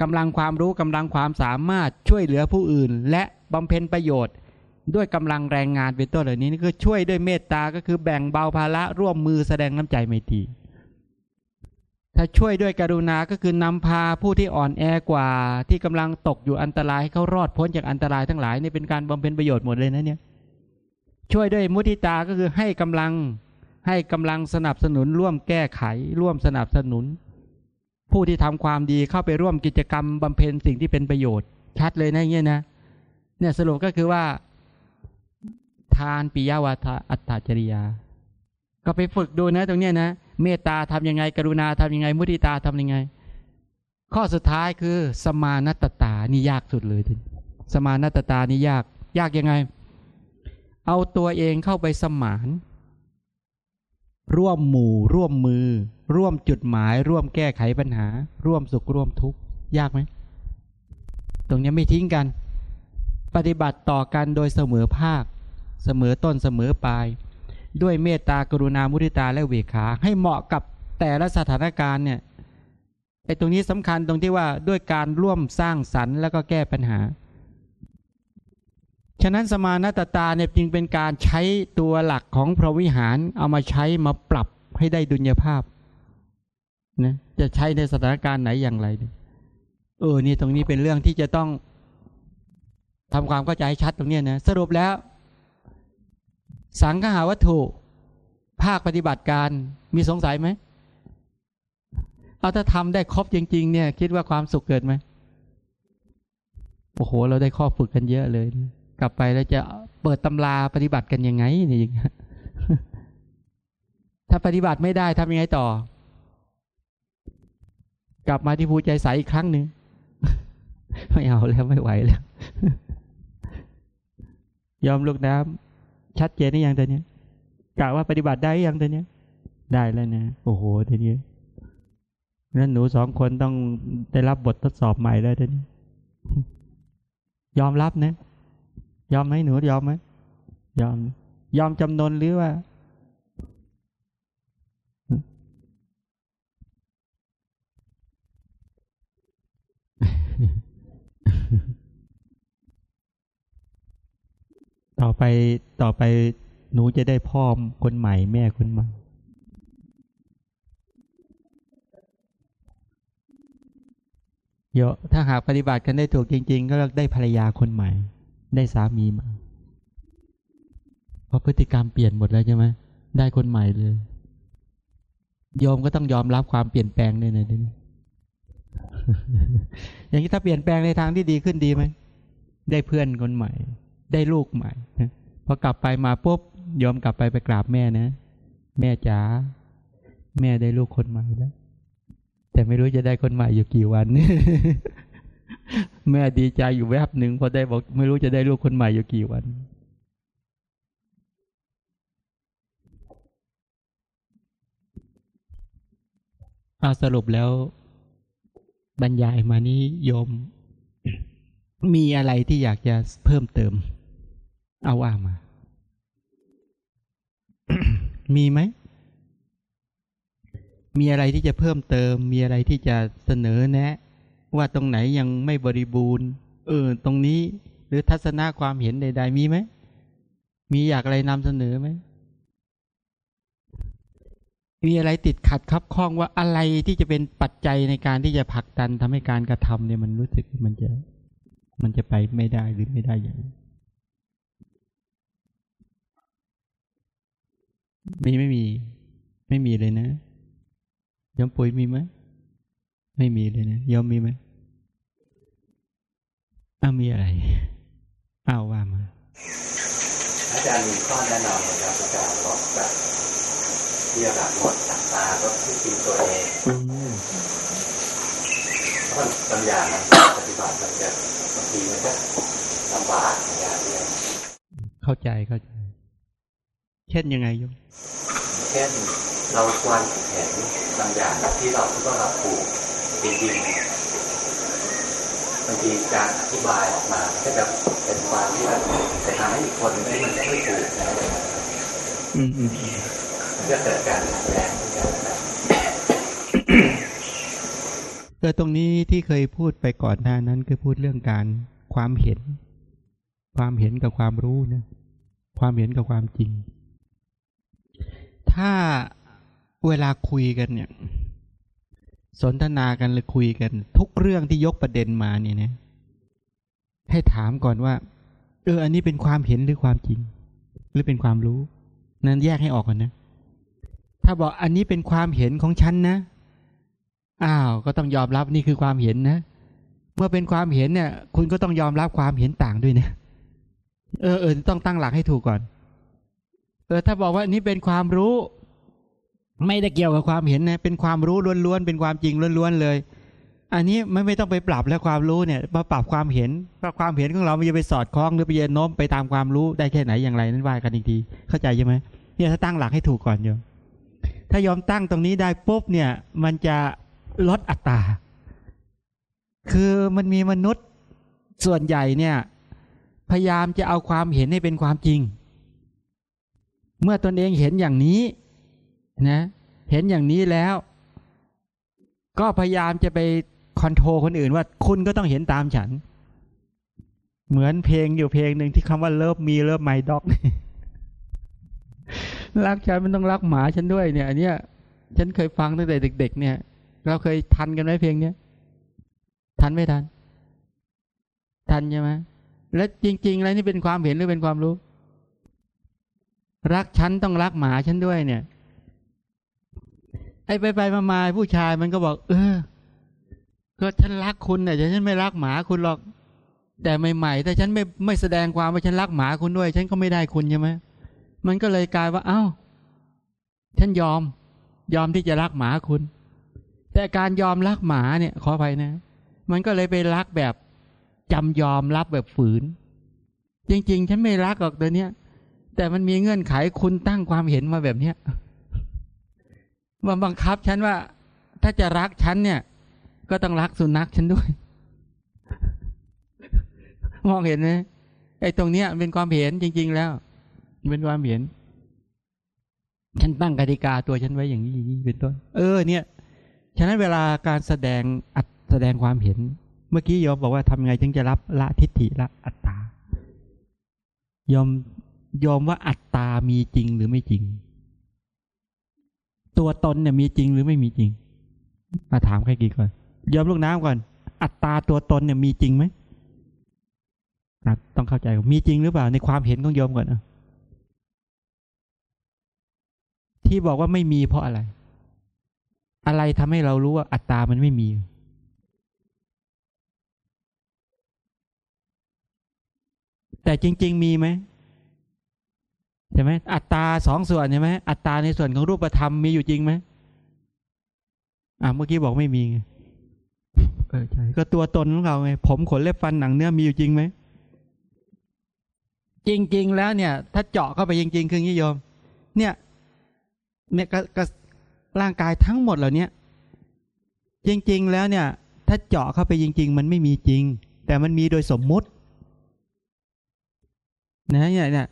กำลังความรู้กำลังความสามารถช่วยเหลือผู้อื่น และบำเพ็ญประโยชน์ ด้วยกำลังแรงงานเป็นต้นเหล่านี้นี่คือช่วยด้วยเมตตาก็คือแบ่งเบาภาระร่วมมือแสดงน้ำใจไมตรีถ้าช่วยด้วยกรุณาก็คือนำพาผู้ที่อ่อนแอกว่า ที่กำลังตกอยู่อันตรายให้เขารอดพ้นจากอันตรายทั้งหลายนี่เป็นการบำเพ็ญประโยชน์หมดเลยนะเนี่ยช่วยด้วยมุทิตาก็คือให้กำลังให้กำลังสนับสนุนร่วมแก้ไข ร่วมสนับสนุน ผู้ที่ทำความดีเข้าไปร่วมกิจกรรมบำเพ็ญสิ่งที่เป็นประโยชน์ ชัดเลยนะเงี้ยนะ เนี่ยสรุปก็คือว่า ทานปิยวาทอัตตาจริยา ก็ไปฝึกดูนะตรงเนี้ยนะ เมตตาทำยังไง กรุณาทำยังไง มุทิตาทำยังไง ข้อสุดท้ายคือ สมานัตตานี่ยากสุดเลยทีสมานัตตานี่ยาก ยากยังไง เอาตัวเองเข้าไปสมาน ร่วมหมู่ ร่วมมือ ร่วมจุดหมาย ร่วมแก้ไขปัญหา ร่วมสุขร่วมทุกข์ยากไหมตรงนี้ไม่ทิ้งกัน ปฏิบัติต่อกันโดยเสมอภาค เสมอต้นเสมอปลาย ด้วยเมตตากรุณามุทิตาและเวขาให้เหมาะกับแต่ละสถานการณ์เนี่ยไอ้ตรงนี้สำคัญตรงที่ว่าด้วยการร่วมสร้างสรรค์แล้วก็แก้ปัญหา ฉะนั้นสมานัตตาเนี่ยจึงเป็นการใช้ตัวหลักของพระวิหารเอามาใช้มาปรับให้ได้ดุลยภาพนะจะใช้ในสถานการณ์ไหนอย่างไรเนี่ยเออนี่ตรงนี้เป็นเรื่องที่จะต้องทำความเข้าใจชัดตรงนี้นะสรุปแล้ว สังฆาวัตถุ ภาคปฏิบัติการมีสงสัยไหมเอาถ้าทำได้ครบจริง ๆ เนี่ย คิดว่าความสุขเกิดไหมโอ้โห เราได้ข้อฝึกกันเยอะเลย กลับไปแล้วจะเปิดตำราปฏิบัติกันยังไงเนี่ยอย่างเงี้ยถ้าปฏิบัติไม่ได้ทำยังไงต่อ กลับมาที่ภูใจใสอีกครั้งหนึ่งไม่เอาแล้วไม่ไหวแล้ว ยอมลูกน้ำชัดเจนได้ยังตัวนี้ยกะว่าปฏิบัติได้ยังตัวนี้ได้แล้วนะโอ้โหทีนี้งั้นหนูสองคนต้องได้รับบททดสอบใหม่แล้วทีนี้ยอมรับนะ ยอมไหมหนูยอมไหมยอม ยอมจำนนหรือว่าไปต่อไปหนูจะได้พ่อคนใหม่แม่คนใหม่เยอะถ้าหากปฏิบัติกันได้ถูกจริง ๆ ก็ได้ภรรยาคนใหม่ ได้สามีม่เพราะพฤติกรรมเปลี่ยนหมดแล้วใช่ไหมได้คนใหม่เลยโยมก็ต้องยอมรับความเปลี่ยนแปลงด้วยนะทีนี้อย่างนี้ถ้าเปลี่ยนแปลงในทางที่ดีขึ้นดีไหมได้เพื่อนคนใหม่ ได้ลูกใหม่พอกลับไปมาปุ๊บยอมกลับไปไปกราบแม่นะ แม่จ๋าแม่ได้ลูกคนใหม่แล้ว แต่ไม่รู้จะได้คนใหม่อยู่กี่วัน แม่ดีใจอยู่แวบหนึ่งพอได้บอกไม่รู้จะได้ลูกคนใหม่อยู่กี่วันเอาสรุปแล้ว บรรยายมานี้โยม มีอะไรที่อยากจะเพิ่มเติม เอาว่ามา มีไหม มีอะไรที่จะเพิ่มเติม มีอะไรที่จะเสนอแนะ ว่าตรงไหนยังไม่บริบูรณ์ เออ ตรงนี้หรือทัศนะความเห็นใด ๆ มีไหม มีอยากอะไรนำเสนอไหม มีอะไรติดขัดครับข้องว่าอะไรที่จะเป็นปัจจัยในการที่จะผลักดันทำให้การกระทำเนี่ยมันรู้สึกมันจะ มันจะไปไม่ได้หรือไม่ได้อย่างมีไม่มี ไม่มีเลยนะยมปุ๋ยมีไหม ไม่มีเลยนะยมมีไหมอ้าวมีอะไรอ้าวว่ามาอาจารย์มีข้อแนะนำนะครับอาจารย์บอกแบบที่ระดับหมดตักตาก็ที่จริงตัวเองเพราะบางอย่างมันปฏิบัติมันจะบางทีมันก็ลำบากในการเรียนเข้าใจเข้าใจ เช่นยังไงโยมเช่นเราควรเห็นบางอย่างที่เราคิดว่าเราถูก จริงๆบางทีการอธิบายออกมาก็จะเป็นความที่แบบจะทำให้อีกคนที่มันจะไม่ถูกนะอืมอืมมันก็เกิดการแปลงขึ้นกันนะเออตรงนี้ที่เคยพูดไปก่อนหน้านั้นคือพูดเรื่องการความเห็น ความเห็นกับความรู้นะความเห็นกับความจริง ถ้าเวลาคุยกันเนี่ย สนทนากันหรือคุยกัน ทุกเรื่องที่ยกประเด็นมาเนี่ยนะให้ถามก่อนว่า เออ อันนี้เป็นความเห็นหรือความจริง หรือเป็นความรู้ นั้นแยกให้ออกก่อนนะ ถ้าบอกอันนี้เป็นความเห็นของฉันนะ อ้าว ก็ต้องยอมรับนี่คือความเห็นนะ เมื่อเป็นความเห็นเนี่ย คุณก็ต้องยอมรับความเห็นต่างด้วยนะ เออเออต้องตั้งหลักให้ถูกก่อน เออ ถ้าบอกว่านี่เป็นความรู้ ไม่ได้เกี่ยวกับความเห็นนะเป็นความรู้ล้วนๆเป็นความจริงล้วนๆเลย อันนี้ไม่ไม่ต้องไปปรับแล้วความรู้เนี่ยมาปรับความเห็นเพราะความเห็นของเรามันจะไปสอดคล้องหรือไปโน้มไปตามความรู้ได้แค่ไหนอย่างไรนั้นว่ากันอีกทีเข้าใจใช่ไหมเนี่ยถ้าตั้งหลักให้ถูกก่อนโยมถ้ายอมตั้งตรงนี้ได้ปุ๊บเนี่ย มันจะลดอัตตา คือมันมีมนุษย์ส่วนใหญ่เนี่ย พยายามจะเอาความเห็นให้เป็นความจริง เมื่อตนเองเห็นอย่างนี้ นะ เห็นอย่างนี้แล้ว ก็พยายามจะไป control คนอื่นว่าคุณก็ต้องเห็นตามฉัน เหมือนเพลงอยู่เพลงหนึ่งที่คำว่า love me love my dogรักฉันมันต้องรักหมาฉันด้วยเนี่ยอันเนี้ยฉันเคยฟังตั้งแต่เด็ก ๆ เนี่ย เราเคยทันกันไหมเพลงเนี้ยทันไม่ทัน ทันใช่ไหมแล้วจริง ๆ แล้วนี่เป็นความเห็นหรือเป็นความรู้ รักฉันต้องรักหมาฉันด้วยเนี่ย อ้ไปไปมามาผู้ชายมันก็บอก เออ ก็ฉันรักคุณเนี่ยแต่ฉันไม่รักหมาคุณหรอก แต่ใหม่ๆถ้าฉันไม่ไม่แสดงความว่าฉันรักหมาคุณด้วย ฉันก็ไม่ได้คุณใช่ไหมมันก็เลยกลายว่า เอ้า ฉันยอม ยอมที่จะรักหมาคุณ แต่การยอมรักหมาเนี่ย ขออภัยนะ มันก็เลยไปรักแบบจำยอมรับแบบฝืน จริง ๆ ฉันไม่รักหรอกตัวเนี้ยแต่มันมีเงื่อนไขคุณตั้งความเห็นมาแบบเนี้ย มันบังคับฉันว่า ถ้าจะรักฉันเนี่ย ก็ต้องรักสุนัขฉันด้วย มองเห็นไหมไอ้ตรงเนี้ยเป็นความเห็นจริง ๆ แล้ว เป็นความเห็น ฉันตั้งกติกาตัวฉันไว้อย่างนี้เป็นต้น เออ เนี่ย ฉะนั้นเวลาการแสดงอัดแสดงความเห็น เมื่อกี้โยมบอกว่าทำไงจึงจะรับละทิฏฐิละอัตตายอมยอมว่าอัตตามีจริงหรือไม่จริง ตัวตนเนี่ยมีจริงหรือไม่มีจริง มาถามใครกี่ก่อนยอมลูกน้ำก่อน อัตตาตัวตนเนี่ยมีจริงไหมอะต้องเข้าใจมีจริงหรือเปล่าในความเห็นของโยมก่อนนะที่บอกว่าไม่มีเพราะอะไร อะไรทำให้เรารู้ว่าอัตตามันไม่มี แต่จริง ๆ มีไหม ใช่ไหมอัตตาสองส่วนใช่ไหมอัตตาในส่วนของรูปธรรมมีอยู่จริงไหมอ่าเมื่อกี้บอกไม่มีไงเออใช่ก็ตัวตนของเราไงผมขนเล็บฟันหนังเนื้อมีอยู่จริงไหมจริง ๆ แล้วเนี่ย ถ้าเจาะเข้าไปจริง ๆ คืองี้โยม เนี่ยเนี่ยก็ก็ร่างกายทั้งหมดเหล่านี้จริง ๆ แล้วเนี่ย ถ้าเจาะเข้าไปจริง ๆ มันไม่มีจริง แต่มันมีโดยสมมุตินะเนี่ยเนี่ย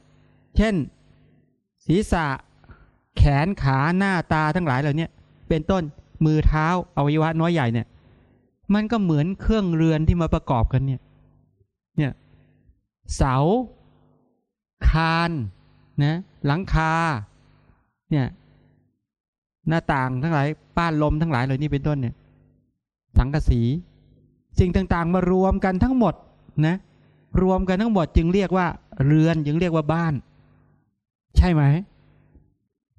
เช่น ศีรษะ แขนขาหน้าตาทั้งหลายเหล่านี้เป็นต้นมือเท้าอวัยวะน้อยใหญ่เนี่ย มันก็เหมือนเครื่องเรือนที่มาประกอบกันเนี่ย เนี่ย เสา คานนะหลังคา เนี่ย หน้าต่างทั้งหลายป้านลมทั้งหลายเหล่านี้เป็นต้นเนี่ย สังกะสี สิ่งต่างๆมารวมกันทั้งหมดนะ รวมกันทั้งหมดจึงเรียกว่า เรือนจึงเรียกว่าบ้าน ใช่ไหม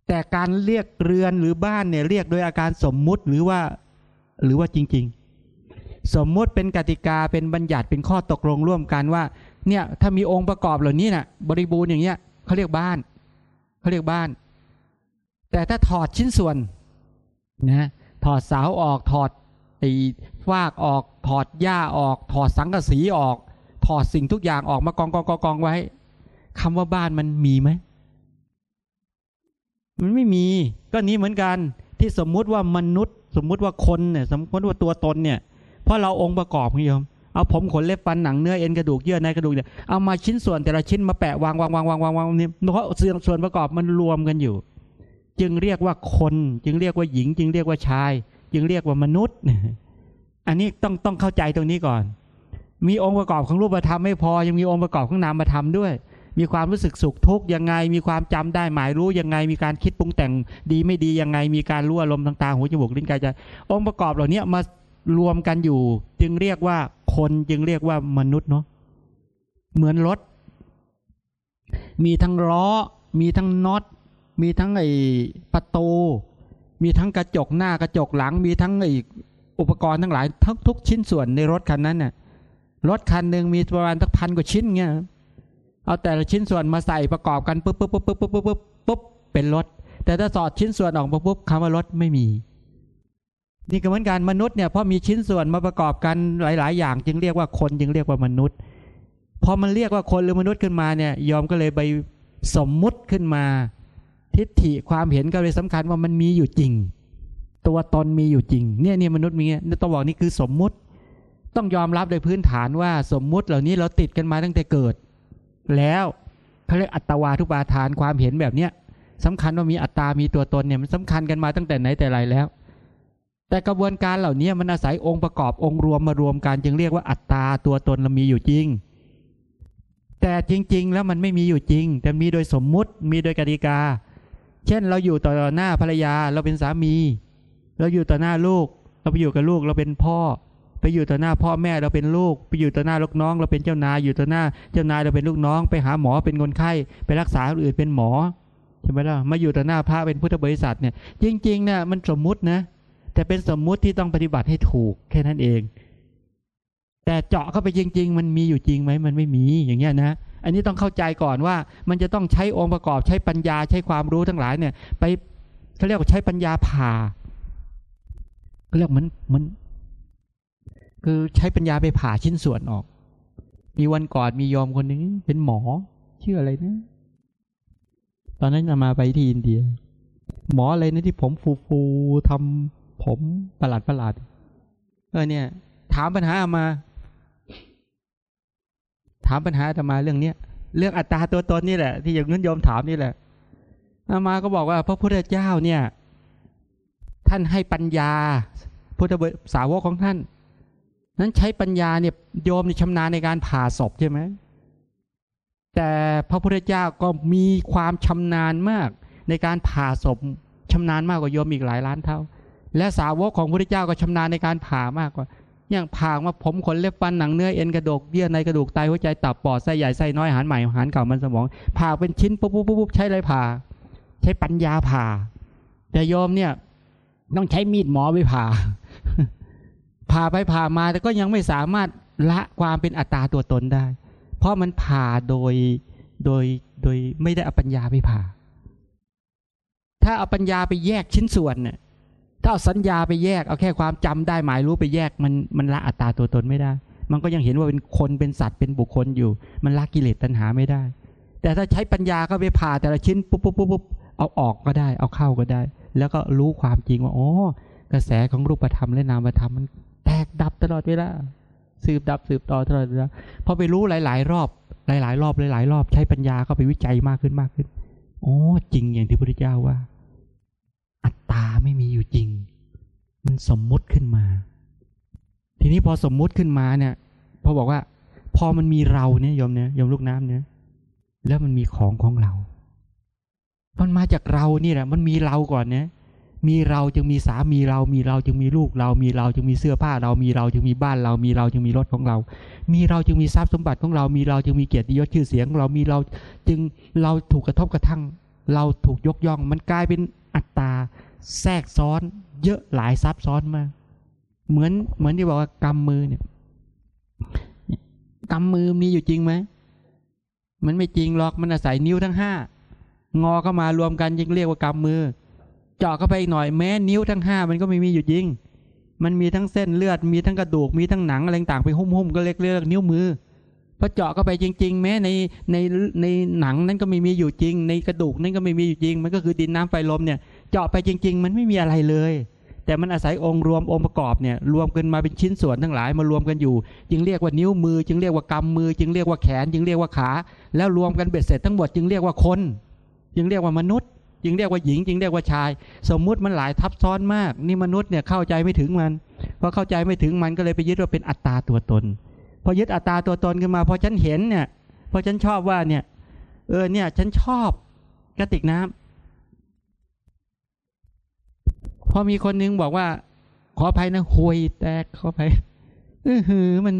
แต่การเรียกเรือนหรือบ้านเนี่ยเรียกโดยอาการสมมุติหรือว่า หรือว่าจริง ๆ สมมุติเป็นกติกาเป็นบัญญัติเป็นข้อตกลงร่วมกันว่า เนี่ยถ้ามีองค์ประกอบเหล่านี้นะ่ะ บริบูรณ์อย่างเงี้ยเขาเรียกบ้านเขาเรียกบ้าน แต่ถ้าถอดชิ้นส่วนนะถอดเสาออกถอดไอ้ฟากออกถอดหญ้าออก ถอดสังกะสีออก ถอดสิ่งทุกอย่างออกมากองกองกองกองไว้คำว่าบ้านมันมีไหม มันไม่มีก็นี้เหมือนกันที่สมมุติว่ามนุษย์ สมมุติว่าคนเนี่ยสมมติว่าตัวตนเนี่ยเพราะเราองค์ประกอบคุณโยมเอาผมขนเล็บฟันหนังเนื้อเอ็นกระดูกเยื่อในกระดูกเนี่ยเอามาชิ้นส่วนแต่ละชิ้นมาแปะวางวางวางวางวางวางเนี่เพราะส่วนประกอบมันรวมกันอยู่ จึงเรียกว่าคน จึงเรียกว่าหญิง จึงเรียกว่าชาย จึงเรียกว่ามนุษย์ อันนี้ต้องต้องเข้าใจตรงนี้ก่อน มีองค์ประกอบของรูปธรรมไม่พอยังมีองค์ประกอบของนามธรรมด้วย มีความรู้สึกสุขทุกข์ยังไง มีความจำได้หมายรู้ยังไง มีการคิดปรุงแต่งดีไม่ดียังไง มีการรู้อารมณ์ต่างๆหูจมูกลิ้นกายใจองค์ประกอบเหล่านี้มารวมกันอยู่ จึงเรียกว่าคนจึงเรียกว่ามนุษย์เนาะเหมือนรถ มีทั้งล้อ มีทั้งน็อต มีทั้งไอ้ประตู มีทั้งกระจกหน้ากระจกหลัง มีทั้งไอ้อุปกรณ์ทั้งหลายทั้งทุกชิ้นส่วนในรถคันนั้นน่ะรถคันหนึ่งมีประมาณสักพันกว่าชิ้นเงี้ย เอาแต่ละชิ้นส่วนมาใส่ประกอบกันปุ๊บปุ๊บปุ๊บปุ๊บปุ๊บปุ๊บปุ๊บปุ๊บเป็นรถ แต่ถ้าสอดชิ้นส่วนออกมาปุ๊บคำว่ารถไม่มี นี่ก็เหมือนกันมนุษย์เนี่ยพอมีชิ้นส่วนมาประกอบกันหลาย ๆ อย่าง จึงเรียกว่าคนจึงเรียกว่ามนุษย์พอมันเรียกว่าคนหรือมนุษย์ขึ้นมาเนี่ยยอมก็เลยไปสมมุติขึ้นมา ทิฏฐิความเห็นก็เลยสำคัญว่ามันมีอยู่จริง ตัวตนมีอยู่จริง เนี่ยเนี่ยมนุษย์มีเงี้ยต้องบอกนี่คือสมมุติ ต้องยอมรับโดยพื้นฐานว่าสมมุติเหล่านี้เราติดกันมาตั้งแต่เกิด แล้วเขาเรียกอัตวาทุปาทานความเห็นแบบเนี้ยสำคัญว่ามีอัตตา มีตัวตนเนี่ยมันสำคัญกันมาตั้งแต่ไหนแต่ไรแล้ว แต่กระบวนการเหล่านี้มันอาศัยองค์ประกอบองค์รวมมารวมกันจึงเรียกว่าอัตตาตัวตนเรามีอยู่จริง แต่จริง ๆ แล้วมันไม่มีอยู่จริง แต่มีโดยสมมุติมีโดยกติกา เช่นเราอยู่ต่อหน้าภรรยาเราเป็นสามี เราอยู่ต่อหน้าลูก เราไปอยู่กับลูกเราเป็นพ่อ ไปอยู่ต่อหน้าพ่อแม่เราเป็นลูก ไปอยู่ต่อหน้าลูกน้อง เราเป็นเจ้านายอยู่ต่อหน้า เจ้านายเราเป็นลูกน้อง ไปหาหมอเป็นคนไข้ไปรักษาคนอื่นเป็นหมอใช่ไหมล่ะมาอยู่ต่อหน้าพระเป็นพุทธบริษัทเนี่ยจริงๆเนี่ยมันสมมุตินะ แต่เป็นสมมุติที่ต้องปฏิบัติให้ถูกแค่นั้นเอง แต่เจาะเข้าไปจริง ๆ มันมีอยู่จริงไหมมันไม่มีอย่างเงี้ยนะอันนี้ต้องเข้าใจก่อนว่า มันจะต้องใช้องค์ประกอบใช้ปัญญาใช้ความรู้ทั้งหลายเนี่ย ไปเขาเรียกว่าใช้ปัญญาผ่าก็เรียกเหมือนเหมือน คือใช้ปัญญาไปผ่าชิ้นส่วนออก มีวันก่อนมียอมคนหนึ่งเป็นหมอชื่ออะไรนะ ตอนนั้นจะมาไปที่อินเดีย หมออะไรนะที่ผมฟูฟูทำผมประหลาดประหลาดเออเนี่ย ถามปัญหาอามา ถามปัญหาอามาเรื่องเนี้ยเรื่องอัตตาตัวตนนี่แหละ ที่อย่างนั้นโยมถามนี่แหละอามาก็บอกว่า พระพุทธเจ้าเนี่ย ท่านให้ปัญญาพุทธสาวกของท่าน นั้นใช้ปัญญาเนี่ยโยมนี่ชำนาญในการผ่าศพใช่ไหมแต่พระพุทธเจ้าก็มีความชำนาญมาก ในการผ่าศพชำนาญมากกว่าโยมอีกหลายล้านเท่า และสาวกของพระพุทธเจ้าก็ชำนาญในการผ่ามากกว่าอย่างผ่ามาผมขนเล็บฟันหนังเนื้อเอ็นกระดูกเยื่อในกระดูกไตหัวใจตับปอดไส้ใหญ่ไส้น้อยอาหารใหม่อาหารเก่ามันสมอง ผ่าเป็นชิ้นปุ๊บปุ๊บปุ๊บปุ๊บใช้อะไรผ่า ใช้ปัญญาผ่า แต่โยมเนี่ยต้องใช้มีดหมอไปผ่า ผ่าไปผ่ามาแต่ก็ยังไม่สามารถละความเป็นอัตตาตัวตนได้ เพราะมันผ่าโดยโดยโดยไม่ได้อปัญญาไปผ่า ถ้าเอาปัญญาไปแยกชิ้นส่วนเนี่ยถ้าเอาสัญญาไปแยกเอาแค่ความจำได้หมายรู้ไปแยกมันมันละอัตตาตัวตนไม่ได้ มันก็ยังเห็นว่าเป็นคนเป็นสัตว์เป็นบุคคลอยู่ มันละกิเลสตัณหาไม่ได้ แต่ถ้าใช้ปัญญาก็ไปผ่าแต่ละชิ้นปุ๊บปุ๊บปุ๊บปุ๊บเอาออกก็ได้ เอาเข้าก็ได้ แล้วก็รู้ความจริงว่าอ๋อกระแสของรูปธรรมและนามธรรมมัน แตกดับตลอดเวลาสืบดับสืบต่อตลอดเวลาพอไปรู้หลาย ๆ รอบ หลาย ๆ รอบหลาย ๆ รอบใช้ปัญญาก็ไปวิจัยมากขึ้นมากขึ้นอ๋อจริงอย่างที่พระพุทธเจ้าว่า อัตตาไม่มีอยู่จริง มันสมมุติขึ้นมา ทีนี้พอสมมุติขึ้นมาเนี่ยพอบอกว่า พอมันมีเราเนี่ยยมเนี่ยยมลูกน้ำเนี่ย แล้วมันมีของของเรา มันมาจากเรานี่แหละ มันมีเราก่อนเนี่ย มีเราจึงมีสามีเรา มีเราจึงมีลูกเรา มีเราจึงมีเสื้อผ้าเรา มีเราจึงมีบ้านเรา มีเราจึงมีรถของเรา มีเราจึงมีทรัพย์สมบัติของเรา มีเราจึงมีเกียรติยศชื่อเสียง เรา มีเราจึงเราถูกกระทบกระทั่ง เราถูกยกย่อง มันกลายเป็นอัตตาแทรกซ้อน เยอะหลายซับซ้อนมาก เหมือนเหมือนที่บอกว่ากำมือเนี่ยกำมือมีอยู่จริงไหมมันไม่จริงหรอก มันอาศัยนิ้วทั้งห้างอเข้ามารวมกันยังเรียกว่ากำมือ เจาะเข้าไปอีกหน่อยแม้นิ้วทั้งห้ามันก็ไม่มีอยู่จริง มันมีทั้งเส้นเลือดมีทั้งกระดูกมีทั้งหนังอะไรต่างไปหุ้มๆก็เรียกเรียกนิ้วมือพอเจาะเข้าไปจริง ๆ แม้ในในในหนังนั้นก็ไม่มีอยู่จริง ในกระดูกนั้นก็ไม่มีอยู่จริง มันก็คือดินน้ำไฟลมเนี่ย เจาะไปจริง ๆ มันไม่มีอะไรเลย แต่มันอาศัยองค์รวมองค์ประกอบเนี่ยรวมกันมาเป็นชิ้นส่วนทั้งหลายมารวมกันอยู่ จึงเรียกว่านิ้วมือ จึงเรียกว่ากำมือ จึงเรียกว่าแขน จึงเรียกว่าขา แล้วรวมกันเบ็ดเสร็จทั้งหมดจึงเรียกว่าคน จึงเรียกว่ามนุษย์ จึงเรียกว่าหญิงจึงเรียกว่าชาย สมมุติมันหลายทับซ้อนมาก นี่มนุษย์เนี่ยเข้าใจไม่ถึงมันพอเข้าใจไม่ถึงมันก็เลยไปยึดว่าเป็นอัตตาตัวตน พอยึดอัตตาตัวตนขึ้นมาพอฉันเห็นเนี่ยพอฉันชอบว่าเนี่ย เออเนี่ย ฉันชอบกระติกน้ำพอมีคนนึงบอกว่า ขออภัยนะหวยแตกขออภัยเออหือมัน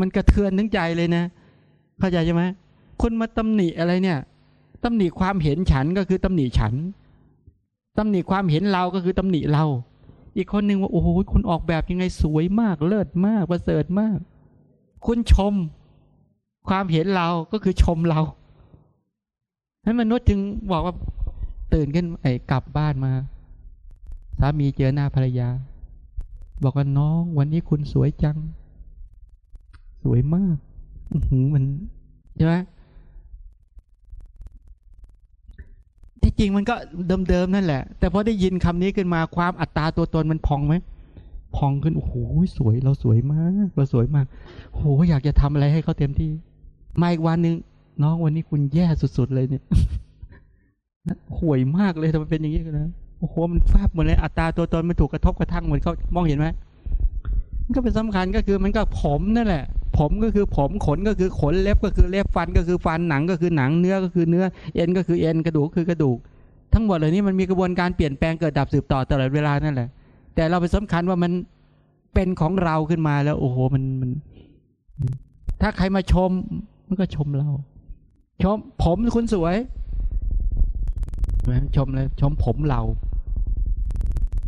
มันกระเทือนถึงใจเลยนะ เข้าใจใช่ไหมคุณมาตำหนิอะไรเนี่ย ตำหนิความเห็นฉันก็คือตำหนิฉันตำหนิความเห็นเราก็คือตำหนิเรา อีกคนหนึ่งว่าโอ้โหคุณออกแบบยังไงสวยมาก เลิศมากประเสริฐมาก คุณชม ความเห็นเราก็คือชมเราให้มนุษย์จึงบอกว่าตื่นขึ้นไอ้กลับบ้านมา สามีเจอหน้าภรรยา บอกว่าน้องวันนี้คุณสวยจัง สวยมาก อือหือมันใช่ไหม ที่จริงมันก็เดิมๆนั่นแหละ แต่พอได้ยินคำนี้ขึ้นมาความอัตตาตัวตนมันพองไหมพองขึ้นโอ้โหสวยเราสวยมากเราสวยมากโหอยากจะทำอะไรให้เขาเต็มที่มาอีกวันหนึ่งน้องวันนี้คุณแย่สุดๆเลยเนี่ยห่วยมากเลยทำไมเป็นอย่างนี้กันนะโอ้โหมันแฟบหมดเลยอัตราตัวตนมันถูกกระทบกระทั่งเหมือนเขามองเห็นไหมมันก็เป็นสำคัญก็คือมันก็ผมนั่นแหละ ผมก็คือผมขนก็คือขนเล็บก็คือเล็บฟันก็คือฟันหนังก็คือหนังเนื้อก็คือเนื้อเอ็นก็คือเอ็นกระดูกคือกระดูก ทั้งหมดเหล่านี้มันมีกระบวนการเปลี่ยนแปลงเกิดดับสืบต่อตลอดเวลานั่นแหละ แต่เราไปสำคัญว่ามันเป็นของเราขึ้นมาแล้ว โอ้โหมันมัน ถ้าใครมาชมมันก็ชมเรา ชม ผมคุณสวยชมเลยชมผมเรา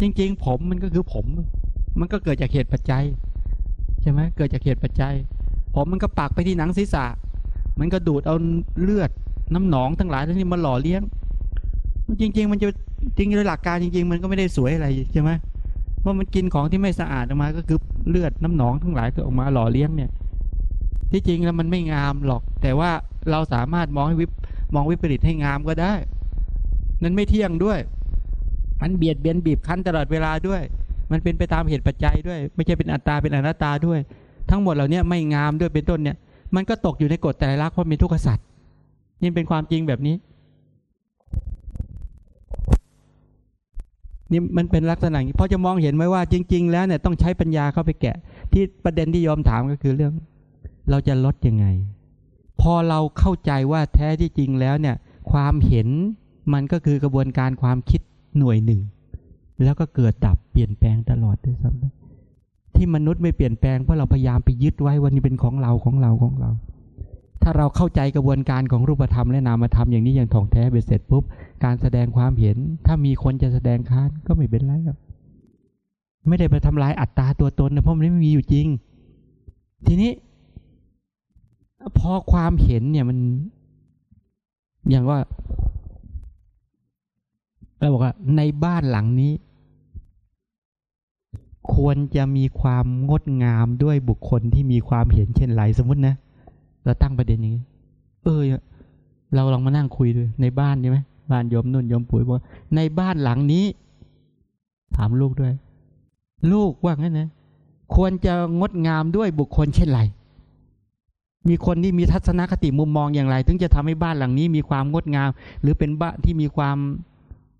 จริง ๆ ผมมันก็คือผม มันก็เกิดจากเหตุปัจจัย ใช่ไหมเกิดจากเหตุปัจจัย ผมมันก็ปักไปที่หนังศีรษะ มันก็ดูดเอาเลือดน้ำหนองทั้งหลายทั้งนี้มาหล่อเลี้ยง จริง ๆ มันจะจริงโดยหลักการจริง ๆ มันก็ไม่ได้สวยอะไรใช่ไหมเพราะมันกินของที่ไม่สะอาดออกมาก็คือเลือดน้ำหนองทั้งหลายก็ออกมาหล่อเลี้ยงเนี่ย ที่จริงแล้วมันไม่งามหรอก แต่ว่าเราสามารถมองให้วิมองวิปริตให้งามก็ได้ นั้นไม่เที่ยงด้วย มันเบียดเบียนบีบคั้นตลอดเวลาด้วย มันเป็นไปตามเหตุปัจจัยด้วย ไม่ใช่เป็นอัตตาเป็นอนัตตาด้วย ทั้งหมดเหล่านี้ไม่งามด้วยเป็นต้นเนี่ย มันก็ตกอยู่ในกฎแต่ละเพราะมีทุกขสัตว์นี่เป็นความจริงแบบนี้นี่มันเป็นลักษณะนี้พอจะมองเห็นไหมว่าจริง ๆ แล้วเนี่ยต้องใช้ปัญญาเข้าไปแกะ ที่ประเด็นที่ยอมถามก็คือเรื่อง เราจะลดยังไง พอเราเข้าใจว่าแท้ที่จริงแล้วเนี่ย ความเห็นมันก็คือกระบวนการความคิดหน่วยหนึ่ง แล้วก็เกิดดับเปลี่ยนแปลงตลอดด้วยซ้ำ ที่มนุษย์ไม่เปลี่ยนแปลงเพราะเราพยายามไปยึดไว้วันนี้เป็นของเราของเราของเรา ถ้าเราเข้าใจกระบวนการของรูปธรรมและนามธรรมอย่างนี้อย่างถ่องแท้เบ็ดเสร็จปุ๊บการแสดงความเห็น ถ้ามีคนจะแสดงค้านก็ไม่เป็นไรครับ ไม่ได้ไปทำลายอัตตาตัวตนนะเพราะมันไม่มีอยู่จริง ทีนี้ พอความเห็นเนี่ยมันอย่างว่าเราบอกว่าในบ้านหลังนี้ ควรจะมีความงดงามด้วยบุคคลที่มีความเห็นเช่นไรสมมตินะเราตั้งประเด็นอย่างนี้ เออเราลองมานั่งคุยด้วยในบ้านใช่ไหมบ้านยมนุ่นยมปุ๋ยบอกในบ้านหลังนี้ ถามลูกด้วย ลูกว่างั้นนะควรจะงดงามด้วยบุคคลเช่นไรมีคนที่มีทัศนคติมุมมองอย่างไร ถึงจะทำให้บ้านหลังนี้มีความงดงาม หรือเป็นบ้านที่มีความ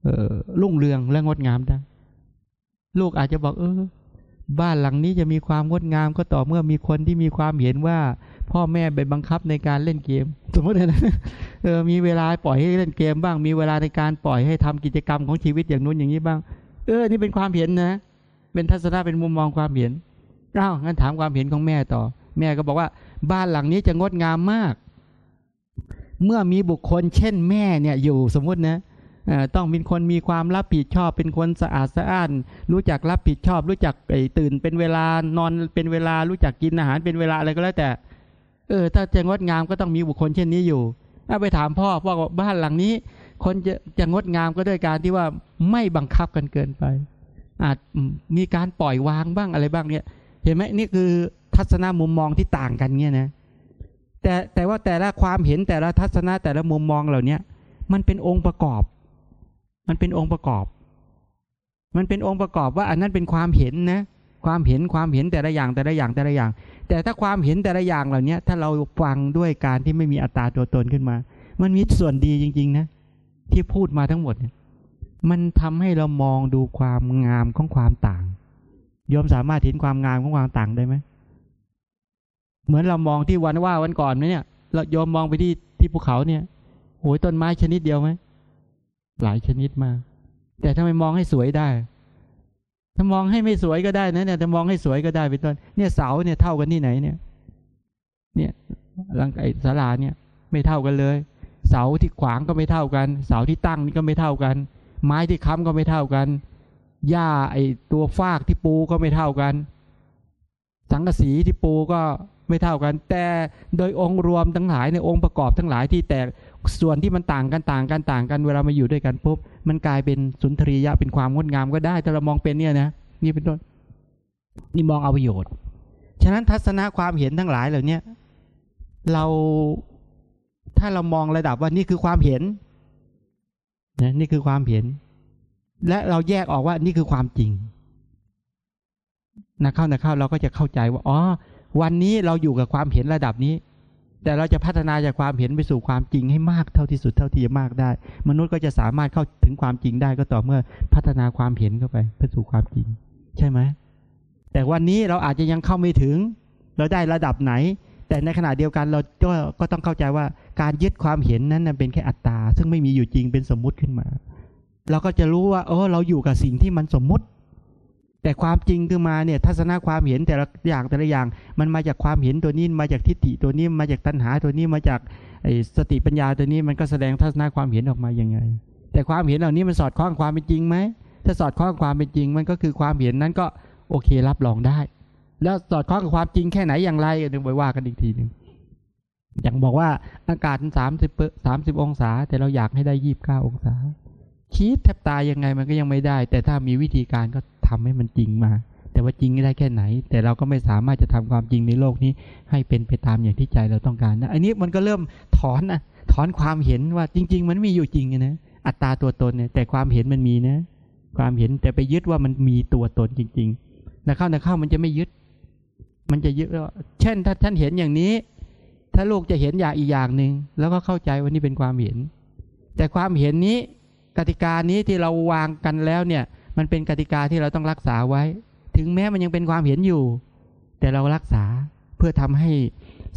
เออรุ่งเรืองและงดงามได้ ลูกอาจจะบอกเออ บ้านหลังนี้จะมีความงดงามก็ต่อเมื่อมีคนที่มีความเห็นว่า พ่อแม่ไปบังคับในการเล่นเกม สมมตินะเออมีเวลาปล่อยให้เล่นเกมบ้าง มีเวลาในการปล่อยให้ทำกิจกรรมของชีวิตอย่างนู้นอย่างนี้บ้าง เออ นี่เป็นความเห็นนะ เป็นทัศนะเป็นมุมมองความเห็นอ้าวงั้นถามความเห็นของแม่ต่อ แม่ก็บอกว่า บ้านหลังนี้จะงดงามมาก เมื่อมีบุคคลเช่นแม่เนี่ยอยู่สมมตินะ ต้องเป็นคนมีความรับผิดชอบ เป็นคนสะอาดสะอ้าน รู้จักรับผิดชอบ รู้จักไอ้ตื่นเป็นเวลานอนเป็นเวลารู้จักกินอาหารเป็นเวลาอะไรก็แล้วแต่ เออ ถ้าจะงดงามก็ต้องมีบุคคลเช่นนี้อยู่ถ้าไปถามพ่อพ่อบอกบ้านหลังนี้ คนจะจะงดงามก็ด้วยการที่ว่าไม่บังคับกันเกินไป อาจมีการปล่อยวางบ้างอะไรบ้างเนี่ย เห็นไหมนี่คือทัศนมุมมองที่ต่างกันเนี่ยนะแต่แต่ว่าแต่ละความเห็นแต่ละทัศนะแต่ละมุมมองเหล่านี้มันเป็นองค์ประกอบ มันเป็นองค์ประกอบ มันเป็นองค์ประกอบว่าอันนั้นเป็นความเห็นนะ ความเห็นความเห็นแต่ละอย่างแต่ละอย่างแต่ละอย่าง แต่ถ้าความเห็นแต่ละอย่างเหล่านี้ถ้าเราฟังด้วยการที่ไม่มีอัตราตัวตนขึ้นมา มันมีส่วนดีจริง ๆ นะ ที่พูดมาทั้งหมดเนี่ยมันทำให้เรามองดูความงามของความต่างยอมสามารถเห็นความงามของความต่างได้ไหม เหมือนเรามองที่วันว่าวันก่อนเนี่ยเรายอมมองไปที่ที่ภูเขาเนี่ยโอ้ยต้นไม้ชนิดเดียวไหม หลายชนิดมาก แต่ทำไมมองให้สวยได้ ถ้ามองให้ไม่สวยก็ได้นะเนี่ยแต่มองให้สวยก็ได้เป็นต้นเนี่ยเสาเนี่ยเท่ากันที่ไหนเนี่ย เนี่ยหลังไอ้ศาลาเนี่ย ไม่เท่ากันเลย เสาที่ขวางก็ไม่เท่ากัน เสาที่ตั้งนี่ก็ไม่เท่ากัน ไม้ที่ค้ำก็ไม่เท่ากันหญ้าไอ้ตัวฟากที่ปูก็ไม่เท่ากัน สังกะสีที่ปูก็ ไม่เท่ากัน แต่โดยองค์รวมทั้งหลายในองค์ประกอบทั้งหลายที่แตกส่วนที่มันต่างกันต่างกันต่างกันเวลามาอยู่ด้วยกันปุ๊บมันกลายเป็นสุนทรียะเป็นความงดงามก็ได้ถ้าเรามองเป็นเนี่ยนะนี่เป็นต้นนี่มองเอาประโยชน์ ฉะนั้นทัศนะความเห็นทั้งหลายเหล่านี้เราถ้าเรามองระดับว่านี่คือความเห็นนะนี่คือความเห็น และเราแยกออกว่านี่คือความจริงนะเข้านะเข้าเราก็จะเข้าใจว่าอ๋อ วันนี้เราอยู่กับความเห็นระดับนี้ แต่เราจะพัฒนาจากความเห็นไปสู่ความจริงให้มากเท่าที่สุดเท่าที่จะมากได้ มนุษย์ก็จะสามารถเข้าถึงความจริงได้ก็ต่อเมื่อพัฒนาความเห็นเข้าไปไปสู่ความจริง ใช่ไหมแต่วันนี้เราอาจจะยังเข้าไม่ถึง เราได้ระดับไหน แต่ในขณะเดียวกันเราก็ก็ต้องเข้าใจว่าการยึดความเห็นนั้นเป็นแค่อัตตาซึ่งไม่มีอยู่จริงเป็นสมมุติขึ้นมา เราก็จะรู้ว่าเออเราอยู่กับสิ่งที่มันสมมุติ แต่ความจริงคือมาเนี่ยทัศนะความเห็นแต่ละอย่างแต่ละอย่าง มันมาจากความเห็นตัวนี้มาจากทิฏฐิตัวนี้มาจากตัณหาตัวนี้มาจากสติปัญญาตัวนี้มันก็แสดงทัศนะความเห็นออกมาอย่างไง แต่ความเห็นเหล่านี้มันสอดคล้องความเป็นจริงไหมถ้าสอดคล้องความเป็นจริงมันก็คือความเห็นนั้นก็โอเครับรองได้ แล้วสอดคล้องกับความจริงแค่ไหนอย่างไรเดี๋ยวไปว่ากันอีกทีหนึ่งอย่างบอกว่าอากาศสามสิบสามสิบองศา แต่เราอยากให้ได้ยี่บเก้าองศาคิดแทบตายยังไงมันก็ยังไม่ได้ แต่ถ้ามีวิธีการก็ ทำให้มันจริงมา แต่ว่าจริงได้แค่ไหน แต่เราก็ไม่สามารถจะทำความจริงในโลกนี้ ให้เป็นไปตามอย่างที่ใจเราต้องการนะอันนี้มันก็เริ่มถอนนะถอนความเห็นว่าจริง ๆ มันมีอยู่จริงนะอัตตาตัวตนเนี่ย แต่ความเห็นมันมีนะ ความเห็นแต่ไปยึดว่ามันมีตัวตนจริงๆนะเข้านะเข้ามันจะไม่ยึด มันจะยึดเช่น ถ้าท่านเห็นอย่างนี้ ถ้าลูกจะเห็นอย่างอีกอย่างหนึ่งแล้วก็เข้าใจว่านี่เป็นความเห็น แต่ความเห็นนี้กติกานี้ที่เราวางกันแล้วเนี่ย มันเป็นกติกาที่เราต้องรักษาไว้ ถึงแม้มันยังเป็นความเห็นอยู่ แต่เรารักษาเพื่อทำให้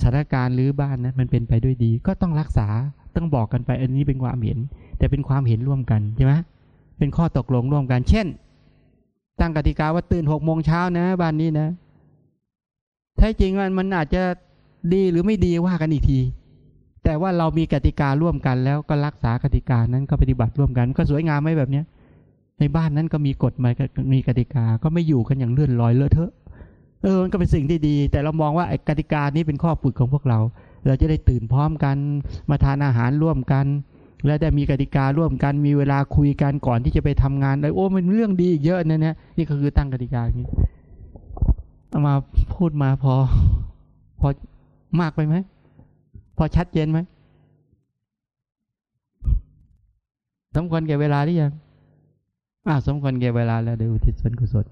สถานการณ์หรือบ้านนะมันเป็นไปด้วยดี ก็ต้องรักษาต้องบอกกันไปอันนี้เป็นความเห็น แต่เป็นความเห็นร่วมกันใช่ไหมเป็นข้อตกลงร่วมกัน เช่น ตั้งกติกาว่าตื่นหกโมงเช้านะ บ้านนี้นะแท้จริงมันมันอาจจะดีหรือไม่ดีว่ากันอีกที แต่ว่าเรามีกติการ่วมกันแล้วก็รักษากติกานั้นก็ปฏิบัติร่วมกัน ก็สวยงามไหมแบบเนี้ย ในบ้านนั้นก็มีกฎหมายมีกติกา ก็ไม่อยู่กันอย่างเลื่อนลอยเลอะเทอะ เออ มันก็เป็นสิ่งที่ดี แต่เรามองว่าไอ้กติกานี้เป็นข้อฝึกของพวกเรา เราจะได้ตื่นพร้อมกัน มาทานอาหารร่วมกัน แล้วได้มีกติการ่วมกัน มีเวลาคุยกันก่อนที่จะไปทำงานเลยโอ้มันเรื่องดีเยอะนะเนี่ยนี่ก็คือตั้งกติกาอย่างนี้เอามาพูดมาพอ พอมากไปไหม พอชัดเจนไหมสมควรแก่เวลาหรือยัง อ่าสมควรแก่เวลาแล้วเดี๋ยวอุทิศส่วนกุศล